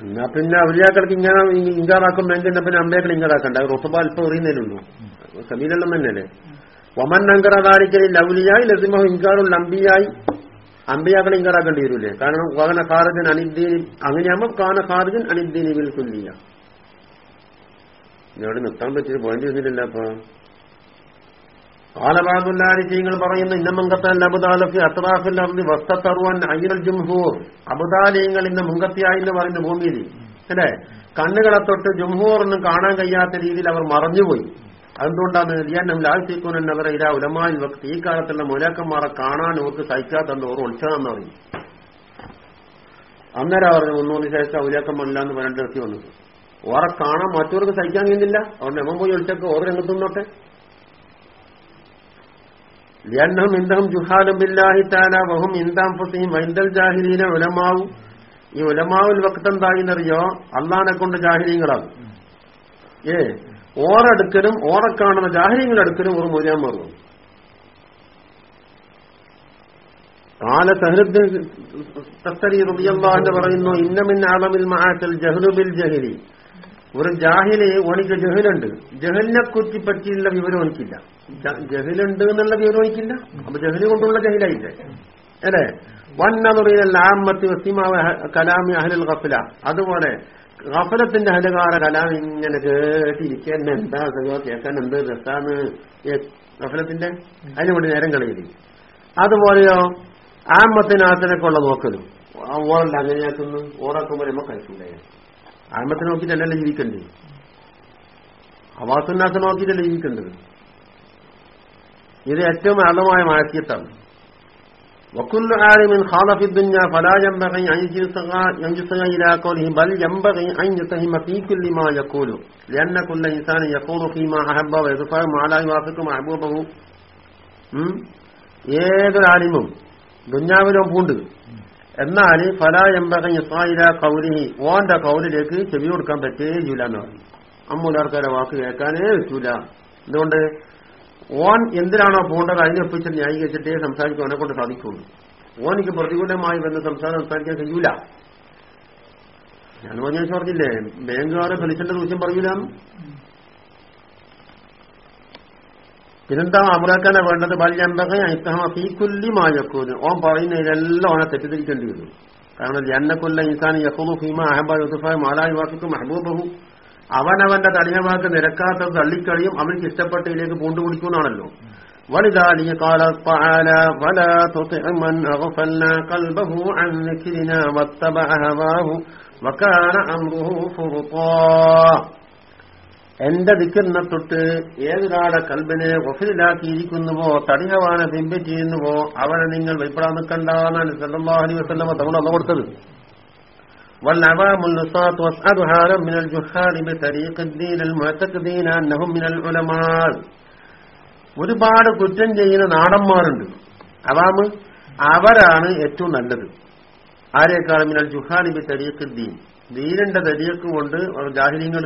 എന്നാ പിന്നെ ഔലിയാക്കൾക്ക് ഇങ്ങനെ ഇൻകാറാക്കും വേണ്ടി പിന്നെ അമ്പേക്കൾ ഇൻകാറാക്കണ്ട റുസബ അല്പം എറിയുന്നതിലുള്ളൂ സമീലെല്ലാം തന്നെയല്ലേ വമൻ അങ്കറതാരിക്കലിൽ ലൗലിയായി ലസിമഹു ഇൻകാറുൽ അമ്പിയായി അമ്പിയാക്കളെ ഇൻകാറാക്കേണ്ടി വരില്ലേ കാരണം കാന ഖാർജൻ അനിദ്ദീനി അങ്ങനെയാകുമ്പോൾ കാന ഖാർജൻ അനിദ്ദീനി ബിൽ കുല്ലിയ. ഇവിടെ നിർത്താൻ പറ്റിയ പോയിന്റ് വരുന്നില്ല അപ്പൊ. കാലബാദുല്ലാരിച്ചീങ്ങൾ പറയുന്ന ഇന്നമംഗത്തൽ അബുദാലഫി അത്രാഫിൽ അർദി വസ്തത്തറുവാൻ അയ്യൽ ജുംഹൂർ. അബുദാലിയങ്ങൾ ഇന്ന് മുങ്കത്തിയായി എന്ന് പറയുന്ന ഭൂമിയിൽ. അല്ലേ? കണ്ണുകളെ തൊട്ട് ജുംഹൂറിനും കാണാൻ കഴിയാത്ത രീതിയിൽ അവർ മറഞ്ഞുപോയി. അതെന്തുകൊണ്ടാണ് ലിയാനം ലാൽസിക്കൂൻ അവരെ ഇരാ ഉലമായിൽ വക്തി. ഈ കാലത്തുള്ള മുലാക്കന്മാരെ കാണാൻ ഓർക്ക് സഹിക്കാത്തത് ഓർ ഒളിച്ചതെന്ന് പറഞ്ഞു അന്നേരം അവർ മുന്നൂറിന് ശേഷം ഔലിയാക്കന്മാരില്ല എന്ന് പറഞ്ഞിട്ട് നിർത്തി വന്നത്. ഓറെ കാണാൻ മറ്റവർക്ക് സഹിക്കാൻ കഴിയുന്നില്ല അവരുടെ എമ്മ പോയി ഒളിച്ചൊക്കെ ഓർ രംഗത്ത് നിന്നോട്ടെ. ലിയന്നഹും ഇന്ദഹും ജുഹാലും ബില്ലാഹി താല വഹും ഇന്ദാംഫസിയും വൈന്തൽ ജാഹിലീന ഉലമാവും. ഈ ഉലമാവിൽ വക്തെന്തായിന്നറിയോ അള്ളാനെ കൊണ്ട് ജാഹിലീങ്ങളാകും ഏ? ഓറെടുക്കലും ഓറെ കാണുന്ന ജാഹിര്യങ്ങളെടുക്കലും ഒരു മൂല്യം മാറും കാല സഹൃദ്ദീൻ തസ്തരി റബിയല്ലാഹ് പറയുന്നു ഇന്നമിൻ ആലമിൽ മഹാത്തൽ ജഹ്ലുബിൽ ജഹലി ഒരു ജാഹിൽ ഓനിക്ക് ജഹലുണ്ട്. ജഹലിനെ കുറ്റി പറ്റിയുള്ള വിവരം എനിക്കില്ല ജഹലുണ്ട് എന്നുള്ള വിവരം എനിക്കില്ല അപ്പൊ ജഹൽ കൊണ്ടുള്ള ജഹിലായില്ലേ? അല്ലേ? വന്നതുറിയൽ ആമ്മത്തി വസ്തിമാവ കലാമി അഹലുൽ കഫില അതുപോലെ ഗഫലത്തിന്റെ അഹലുകാര കലാം ഇങ്ങനെ കേട്ടിരിക്കാൻ എന്താ സുഖം കേൾക്കാൻ എന്ത് രസാന്ന്? ഗഫലത്തിന്റെ? അതിനുവേണ്ടി നേരം കളയില്ല അതുപോലെയോ ആമ്മത്തിനകത്തിനൊക്കെ ഉള്ള നോക്കലും ഓറല്ല അങ്ങനെയാക്കുന്നു ഓറാക്കുമ്പോൾ നമ്മൾ കഴിക്കണ്ടേ ആമത്തെ നോക്കിയിട്ടല്ലല്ലോ ജീവിക്കണ്ടേ അവാസിനകത്ത് നോക്കിയിട്ടല്ലേ ജീവിക്കേണ്ടത്. ഇത് ഏറ്റവും അളമായ മാറ്റിയത്താണ് وكل عالم خاض في الدنيا فلا ينبغي أن ينجسغ إلى قوله بل ينبغي أن يتهم في كل ما يقول لأن كل إنسان يقول فيما أحب ويدفع ما لا يوافق محبوبه ഏതൊരു ആലിമും ദുഞ്ഞാവിലും പൂണ്ട് എന്നാൽ ഫല എമ്പക ഇസ്രായില കൗലിഹി ഓന്റെ കൗലിലേക്ക് ചെവി കൊടുക്കാൻ പറ്റേയില്ല എന്ന് പറഞ്ഞു അമ്മൂലാർക്കാരെ വാക്ക് കേൾക്കാനേ പറ്റൂല എന്തുകൊണ്ട് ഓൻ എന്തിനാണോ പോകേണ്ടത്? അതിനൊപ്പിച്ച് ന്യായീകരിച്ചിട്ടേ സംസാരിക്കും അവനെ കൊണ്ട് സാധിക്കുള്ളൂ. ഓനിക്ക് പ്രതികൂലമായി വന്ന് സംസാരം സംസാരിക്കാൻ കഴിയൂല. ഞാൻ പറഞ്ഞാൽ പറഞ്ഞില്ലേ ബാങ്കുകാരെ ഫലിച്ചിന്റെ ദൂഷ്യം പറയൂല. പിന്നെന്താ? അമറാക്കാനെ വേണ്ടത് ബല്യമ്പകീക്കുല്ലി മായക്കൂന് ഓൻ പറയുന്നതിലെല്ലാം ഓനെ തെറ്റിദ്ധരിക്കേണ്ടി വരും. കാരണം ജന്നക്കൊല്ല ഇൻസാൻ യഹൂദു ഫീമ അഹബ യുസുഫായ മാലാ യുവാക്കും മെഹബൂബഹു. അവനവന്റെ തടിയവാക്ക് നിരക്കാത്തത് തള്ളിക്കളിയും അവർക്ക് ഇഷ്ടപ്പെട്ടതിലേക്ക് പൂണ്ടുപിടിക്കുന്നാണല്ലോ ولذلك قال تعالى فلا تطع من أغفلنا قلبه عن ذكرنا واتبع هواه وكان أمره فرطا എന്റെ ദിക്കറിനെ തൊട്ട് ഏതൊരാളെ കൽബിനെ ഒഫിലാക്കിയിരിക്കുന്നുവോ തടിഹവാന പിൻപറ്റിയിരുന്നുവോ അവനെ നിങ്ങൾ വെളിപ്പെടാൻ നിൽക്കണ്ടെന്നാണ് സല്ലല്ലാഹു അലൈഹി വസല്ലമ തങ്ങൾ അന്ന് കൊടുത്തത് والعوام النصاة واسأل هارا من الجهال بطريق الدين المعتقدين أنهم من العلماء ഒരുപാട് കുറ്റം ചെയ്യുന്ന നാടന്മാരുണ്ട് അവാമ് അവരാണ് ഏറ്റവും നല്ലത് ആരെക്കാളും മിനൽ ജുഹാലിബി തരീഖ് ദീൻ ദീനിന്റെ തരീഖ് കൊണ്ട് ജാഹിര്യങ്ങൾ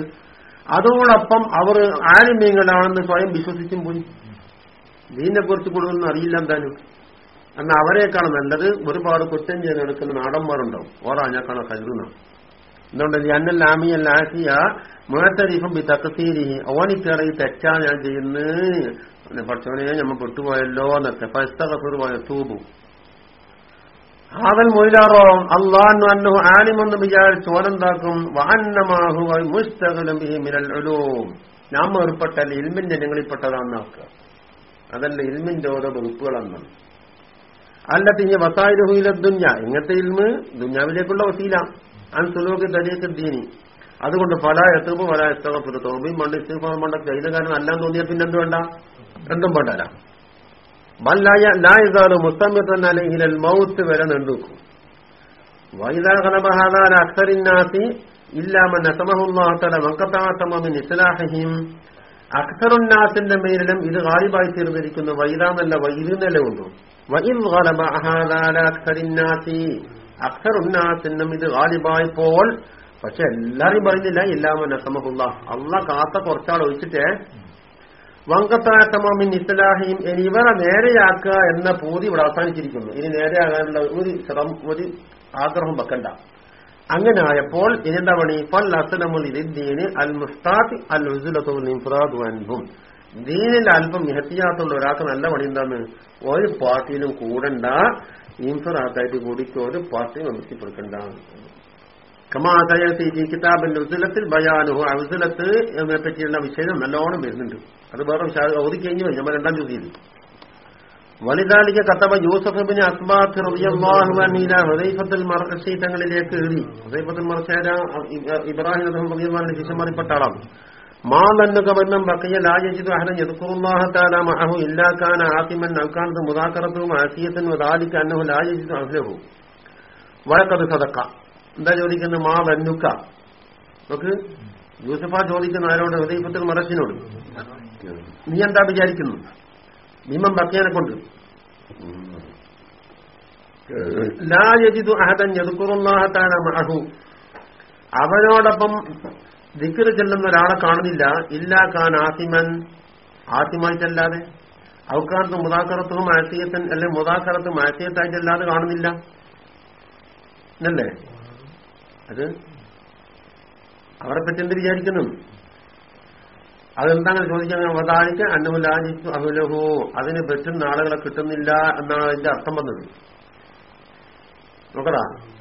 അതോടൊപ്പം അവർ ആലിമ്യങ്ങളാണെന്ന് സ്വയം വിശ്വസിച്ചും പോയി ദീനെ കുറിച്ച് കൂടുതലൊന്നും അറിയില്ല എന്തായാലും എന്നാൽ അവരെക്കാണ് നല്ലത് ഒരുപാട് കുറ്റം ചെയ്ത് എടുക്കുന്ന നാടന്മാരുണ്ടാവും. ഓറാ ഞാൻ കാണാൻ കരുതുന്ന എന്തുകൊണ്ട് അന്നൽ ലാമിയൻ ലാഹിയ മുഴത്തരീഫും ബി തക്കസീരി ഈ തെറ്റാ ഞാൻ ചെയ്യുന്നത് പഠിച്ചവനെ ഞമ്മ പെട്ടുപോയല്ലോ എന്നൊക്കെ. പസ്തകഫിർ തൂബു. ആവൽ മൊയിലാറോ അള്ളാഹു അന്നു ആലിമെന്ന് വിചാരിച്ച് ഓനെന്താക്കും? വാന്നമാഹു മുസ്തകലും മിനൽ ഉലൂം. നാം ഏർപ്പെട്ടല്ല ഇൽമിൻ ജനങ്ങളിൽപ്പെട്ടതാണെന്ന് ആക്കുക അതല്ല ഇൽമിന്റെ ഓരോ വകുപ്പുകളെന്നാണ് അല്ല തിഞ്ഞ ദുഞ്ഞ ഇങ്ങനത്തെ ഇൽമ് ദുഞ്ഞാവിലേക്കുള്ള വസീല. അൻ സുലോകി ദീനി അതുകൊണ്ട് പല എത്തുമ്പോ പല എത്തകപ്പെട്ടു തോബിയും മണ്ട് ഇസ്തിഫാൻ മണ്ട ചെയ്ത കാരണം അല്ലാൻ തോന്നിയ പിന്നെ എന്ത് വേണ്ട? രണ്ടും വേണ്ടല്ല ലായകാൽ മുസ്തമിത്തൻ അല്ലെങ്കിൽ മൗത്ത് വരെ നീണ്ടുക്കും വൈദാഹലബഹാദാല അക്സറിന്നാസി ഇല്ലാമൻ അസമഹുല്ലാത്തല വങ്കത്താത്തമിൻ ഇസ്ലാഹിം അക്സറുന്നാസിന്റെ മേലിലും ഇത് ഗാലിബായി തീർന്നിരിക്കുന്നു. വൈദാന്നല്ല വൈദ്യുന്നല്ലേ ഉണ്ടോ അക്സറുന്നാസിനും ഇത് ഗാലിബായപ്പോൾ പക്ഷെ എല്ലാരും പറയുന്നില്ല ഇല്ലാമൻ അസമഹുല്ല. അള്ള കാത്ത കുറച്ചാൾ ഒഴിച്ചിട്ടേ വങ്കത്താത്തമിൻ ഇസ്ലാഹിയും ഇനി ഇവരെ നേരെയാക്കുക എന്ന പൂതി ഇവിടെ അവസാനിച്ചിരിക്കുന്നു. ഇനി നേരെയാകാനുള്ള ഒരു ശ്രമം ഒരു ആഗ്രഹം വെക്കണ്ട. അങ്ങനെ ആയപ്പോൾ എന്താ പണി? ഫൽ അസലമുൽ ദീന് അൽ മുസ്താഖ് അൽ ഉസുലത്തും ദീനിൽ അല്പം മിഹത്തിയാത്തുള്ള ഒരാൾക്ക് നല്ല പണി എന്താണ് ഒരു പാർട്ടിയിലും കൂടണ്ട. ഇൻഫറാക്കായിട്ട് കൂടിക്ക് ഒരു പാർട്ടി മെമ്പർഷിപ്പ് കമാസയത്തി ഈ കിതാബിന്റെ ഉസുലത്തിൽ ബയാനുഹു ഉസുലത്ത് എന്നെ പറ്റിയുള്ള വിഷയം നല്ലോണം വരുന്നുണ്ട്. അത് വേറെ ഓതിക്കഴിഞ്ഞു നമ്മൾ രണ്ടാം ചോദ്യം വലിതാലിക്ക് കത്തവ യൂസഫിന് റബിയാഹുവാനീല ഹുദൈഫത്തുൽ മർഷി എഴുതി. ഹുദൈഫത്തുൽ മർഷേര ഇബ്രാഹിം റബിയാന്റെ ശിഷ്യന്മാരിൽപ്പെട്ട ആളാണ്. മാ തന്നുക ബന്ധം ബക്കിയ അഹന യദ്കുറുല്ലാഹ തആല മഅഹു ഇല്ലാ കാന ആസിമൻ ഔകാനത്ത് മുദാക്കറത്തും ആസിയത്തും വദാലിക അന്നഹു ലാ യജിദു അഹ്ലഹു. വലക്കത് സദക്ക. എന്താ ചോദിക്കുന്നത്? മാ വന്നുക്ക നോക്ക് യൂസഫ ചോദിക്കുന്ന ആരോട് ഹൃദയപുത്ര മറച്ചിനോട് നീ എന്താ വിചാരിക്കുന്നു? നിയമം ബക്കിയനെ കൊണ്ട്. ലാജിദു അഹദൻ തആല മഅഹു അവനോടൊപ്പം ദിക്കർ ചെല്ലുന്ന ഒരാളെ കാണുന്നില്ല. ഇല്ലാ ഖാൻ ആസിമൻ. ആസിമായിട്ടല്ലാതെ ഔക്കാർത്ത് മുതാക്കറത്തും ആസിയത്തൻ അല്ലെ മുതാക്കറത്തും ആസിയത്തായിട്ടല്ലാതെ കാണുന്നില്ല. എന്നല്ലേ അത് അവരെ പറ്റി എന്ത് വിചാരിക്കുന്നു? അതെന്താണ് ചോദിക്കാൻ വതാനിക്ക് അന്നമുലാജിത്തു അഹുലഹു. അതിന് പറ്റുന്ന ആളുകളെ കിട്ടുന്നില്ല എന്നാണ് അതിന്റെ അർത്ഥം വന്നത്. നോക്കടാ.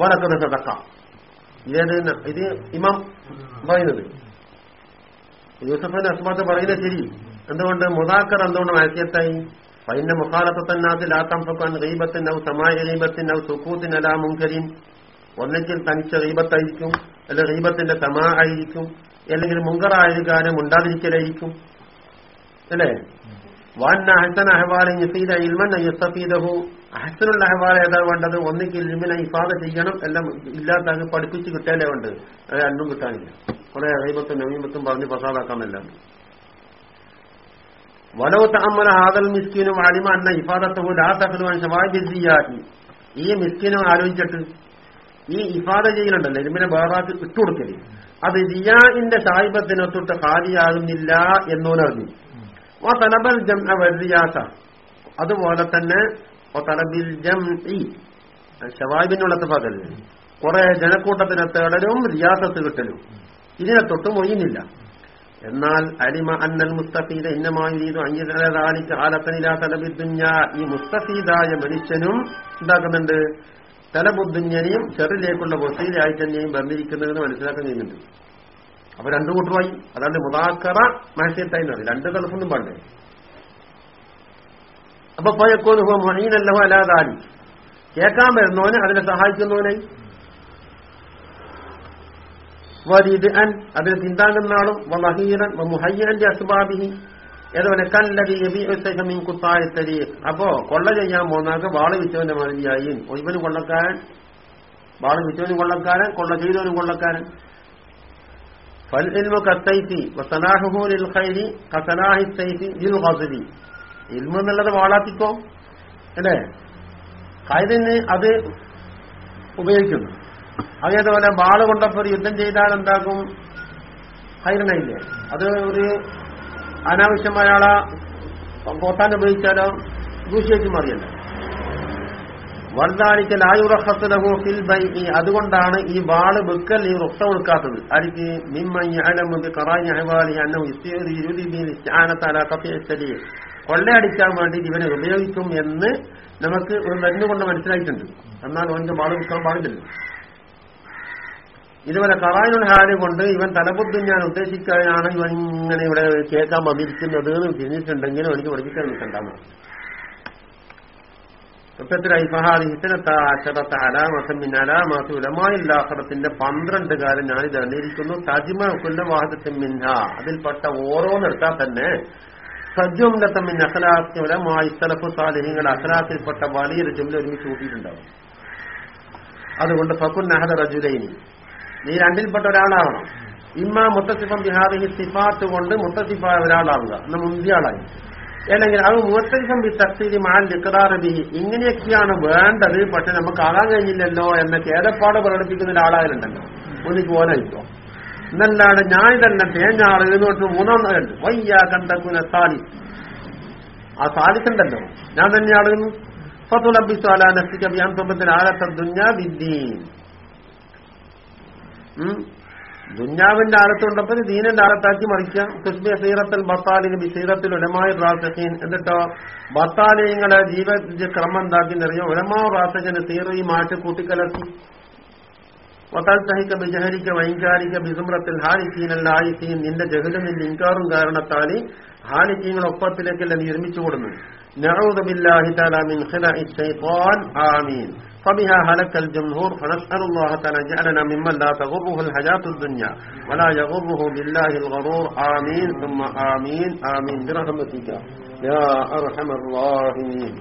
വരക്കുന്ന സതക്ക ഏത് ഇത് ഇമാം പറയുന്നത്. യൂസഫിന്റെ അസ്മാത്ത് പറയുന്നത് ശരി. എന്തുകൊണ്ട്? മുതാക്കർ എന്തുകൊണ്ട് വാക്യത്തായി ഫൈന്റെ മുഖാലത്തന്നാത്തിൽ ആത്തംഫക്കാൻ റീബത്തിനവ് സമായ സുഖൂത്തിന് അലാ മുൻകരീൻ ഒന്നെങ്കിൽ തനിച്ച റീബത്തായിരിക്കും അല്ലെ റീബത്തിന്റെ സമാ ആയിരിക്കും അല്ലെങ്കിൽ കാലം ഉണ്ടാതിരിക്കലായിരിക്കും. അല്ലേ? വാന്ന അഹസൻ അഹ്വാലെ യസീദ ഇൽമൻ യസ്തഫീദഹു. അഹസനുള്ള അഹ്വാൽ ഏതാ വേണ്ടത്? ഒന്നിക്ക് ഇൽമിനെ ഇഫാദ ചെയ്യണം. എല്ലാം ഇല്ലാത്ത പഠിപ്പിച്ച് കിട്ടിയാലേ വേണ്ടത്. അത് രണ്ടും കിട്ടാനില്ല. കുറെ അറീബത്തും നവീമത്തും പറഞ്ഞ് പ്രസാദാക്കാമെല്ലാം വലോ തഅമ്മല ഹാദൽ മിസ്കിനും അലിമ അന്ന ഇഫാദത്തഹു ലാ തഹലുവാൻ ശവാബിസിയാഹി ഈ മിസ്കിനും ആലോചിച്ചിട്ട് ഈ ഇഫാദ ചെയ്യലുണ്ടല്ലോ ഇരുമിനെ വേറാക്ക് ഇട്ടുകൊടുക്കൽ. അത് റിയാഇന്റെ സാഹിബത്തിനൊത്തിട്ട് ഖാലിയാകുന്നില്ല എന്നോനറിഞ്ഞു അതുപോലെ തന്നെ ഓ തലബിൽ ജം ഇ ഷവാബിനുള്ള പകൽ. കുറെ ജനക്കൂട്ടത്തിനെ തേടലും റിയാസത്ത് കിട്ടലും. ഇതിനെ തൊട്ട് മൊയ്യുന്നില്ല എന്നാൽ അലിമ അന്നൽ മുസ്തഫീദ ഇന്നമായി അഞ്ചിതലാലിക്ക് ആലത്തനിലാ തലബിദ്ദുഞ്ഞ ഈ മുസ്തഫീദായ മനുഷ്യനും ഉണ്ടാക്കുന്നുണ്ട് തലബുദ്ദുഞ്ഞനെയും ചെറിലേക്കുള്ള വസീലായി തന്നെയും ബന്ധിരിക്കുന്നതെന്ന് മനസ്സിലാക്കാൻ ചെയ്യുന്നുണ്ട് അപ്പൊ രണ്ടു കൂട്ടമായി. അതാണ്ട് മുതാക്കറ മാഷത്തായി പറയും. രണ്ട് തലഫൊന്നും പാണ്ടേ അപ്പൊ പോയക്കോന്ന് മണീനല്ലോ അല്ലാതാലി കേൾക്കാൻ വരുന്നവന് അതിനെ സഹായിക്കുന്നവനായി വരിത് അൻ അതിന് പിന്താങ്ങുന്ന ആളും വഹീറൻ മുഹയ്യന്റെ അസ്ബാബിഹി. ഏതോനെ കല്ലതിമീൻ കുത്തായത്തരി അപ്പോ കൊള്ള ചെയ്യാൻ പോകുന്നാക്ക് വാൾ വിറ്റവന്റെ മാതിരിയായി. ഇവനും കൊള്ളക്കാരൻ വാൾ വിറ്റവനും കൊള്ളക്കാരൻ കൊള്ള ചെയ്തവനും കൊള്ളക്കാരൻ. ഫൽഇൽമു കത്തൈഫി വസലാഹുഹു ലിൽ ഖൈരി കസലാഹി സൈഫി ലിൽ ഇൽമു എന്നുള്ളത് വാളാത്തിക്കോ അല്ലേ? കൈതിന് അത് ഉപയോഗിക്കുന്നു. അതേപോലെ ബാൾ കൊണ്ടപ്പോ ഒരു യുദ്ധം ചെയ്താൽ എന്താകും? ഹൈറിനില്ലേ അത് ഒരു അനാവശ്യമായ ആളെ. പോത്താൻ ഉപയോഗിച്ചാലോ? ദൂഷ്യേക്ക് മാറിയല്ല. വർദ്ധാനിക്കൽ ആയുറഹസലഹു ഫിൽ ബൈഇ. അതുകൊണ്ടാണ് ഈ വാൾ വെക്കൽ ഈ റുക്സ കൊടുക്കാത്തത് ആർക്ക് മിമ്മി കറായി അഹ്വാലി അന്നു ഇസ്തിയാനത്താലാക്കത്തി കൊള്ളയടിക്കാൻ വേണ്ടി ഇവനെ ഉപയോഗിക്കും എന്ന് നമുക്ക് ഒരു മരുന്നുകൊണ്ട് മനസ്സിലായിട്ടുണ്ട്. എന്നാൽ അവന്റെ വാൾ വിൽക്കാൻ പാടില്ല ഇതുപോലെ കറായിനുള്ള ഹാൽ കൊണ്ട് ഇവൻ തലബുദ്ധം ഞാൻ ഉദ്ദേശിക്കാനാണ് ഇവൻ ഇങ്ങനെ ഇവിടെ കേൾക്കാൻ വന്നിരിക്കുന്നത് എന്ന് തിരിഞ്ഞിട്ടുണ്ടെങ്കിലും എനിക്ക് പഠിപ്പിക്കാൻ നിൽക്കണ്ടെന്ന് സത്യത്തിലായി ഫഹാദി ഹിസനത്ത അശറത്ത അലാമസം മിൻ അലാമാത്തി ഉലമായില്ലാഹറത്തിന്റെ പന്ത്രണ്ട് കാലം ഞാനിത് അറിഞ്ഞിരിക്കുന്നു. തജിമ കുല്ല വാഹദത്തിൻ മിൻഹ. അതിൽപ്പെട്ട ഓരോന്നെടുത്താൽ തന്നെ സജ്ജുംലത്തം മിൻ അഖലാഖി ഉലമായി സലഫു സാലിഹിങ്ങൾ അഖലാഖിൽപ്പെട്ട വലിയൊരു ജുംല ഒരുമിച്ച് കൂട്ടിയിട്ടുണ്ടാവും. അതുകൊണ്ട് ഫക്കുൻ നഹദ റജുലൈനി. നീ രണ്ടിൽപ്പെട്ട ഒരാളാവണം. ഇമ്മ മുത്തസിഫം ബിഹാറിഹി സിഫാത്ത് കൊണ്ട് മുത്തസിഫായ ഒരാളാവുക. എന്ന മുന്തിയാളായി. അല്ലെങ്കിൽ അത് മുത്തസിഫം ബി തഫ്സീരി മാൽ ബിഹി ഇങ്ങനെയൊക്കെയാണ് വേണ്ടത്. പക്ഷെ നമുക്ക് ആകാൻ കഴിഞ്ഞില്ലല്ലോ എന്ന കേരപ്പാട് പ്രകടിപ്പിക്കുന്ന ഒരാളായാലുണ്ടല്ലോ ഒന്നിക്ക് പോലായിക്കോ എന്നല്ലാണ്ട് ഞാൻ തന്നെ തേഞ്ഞാൾ എഴുന്നോട്ട് മൂന്നാം വയ്യ കണ്ടക്കുന്ന സാലി ആ സാലിക്കുണ്ടല്ലോ ഞാൻ തന്നെ ആളുന്നു. ഫതുലബിസു അലാ നഫ്സിക ബിഅൻ തുബദ്ദിൽ ആലത്ത ദുനിയാ. ദുഞ്ഞാവിന്റെ ആഴത്തുണ്ടപ്പോൾ ദീനന്റെ ആലത്താക്കി മറിക്കാം കുസ്ബി സീറത്തിൽ ബത്താലിന് ബിസീറത്തിൽ ഉലമായ റാസഖീൻ. എന്നിട്ടോ ബത്താലിയങ്ങളെ ജീവ ക്രമം എന്താക്കി നിറയും ഉലമാ റാസഖിന്റെ തീറയി മാറ്റി കൂട്ടിക്കലക്കി വത്താൽസഹിക്ക ബിജഹരിക്ക വൈകാരിക ബിസുമ്രത്തിൽ ഹാലിക്കീനല്ല ആയിക്കീൻ നിന്റെ ജഹലും നിന്റെ ഇൻകാറും കാരണത്താൽ ഹാലിക്കീങ്ങളൊപ്പത്തിലേക്കല്ല നിർമ്മിച്ചു കൊടുക്കുന്നു നഹൂദ് ബില്ലാഹി തആല മിൻ ആമീൻ. فبها هلك الجمهور فنسأل الله تعالى جعلنا ممن لا تغره الحياة الدنيا ولا يغره بالله الغرور. آمين. ثم آمين. آمين. برحمتك يا أرحم الراحمين.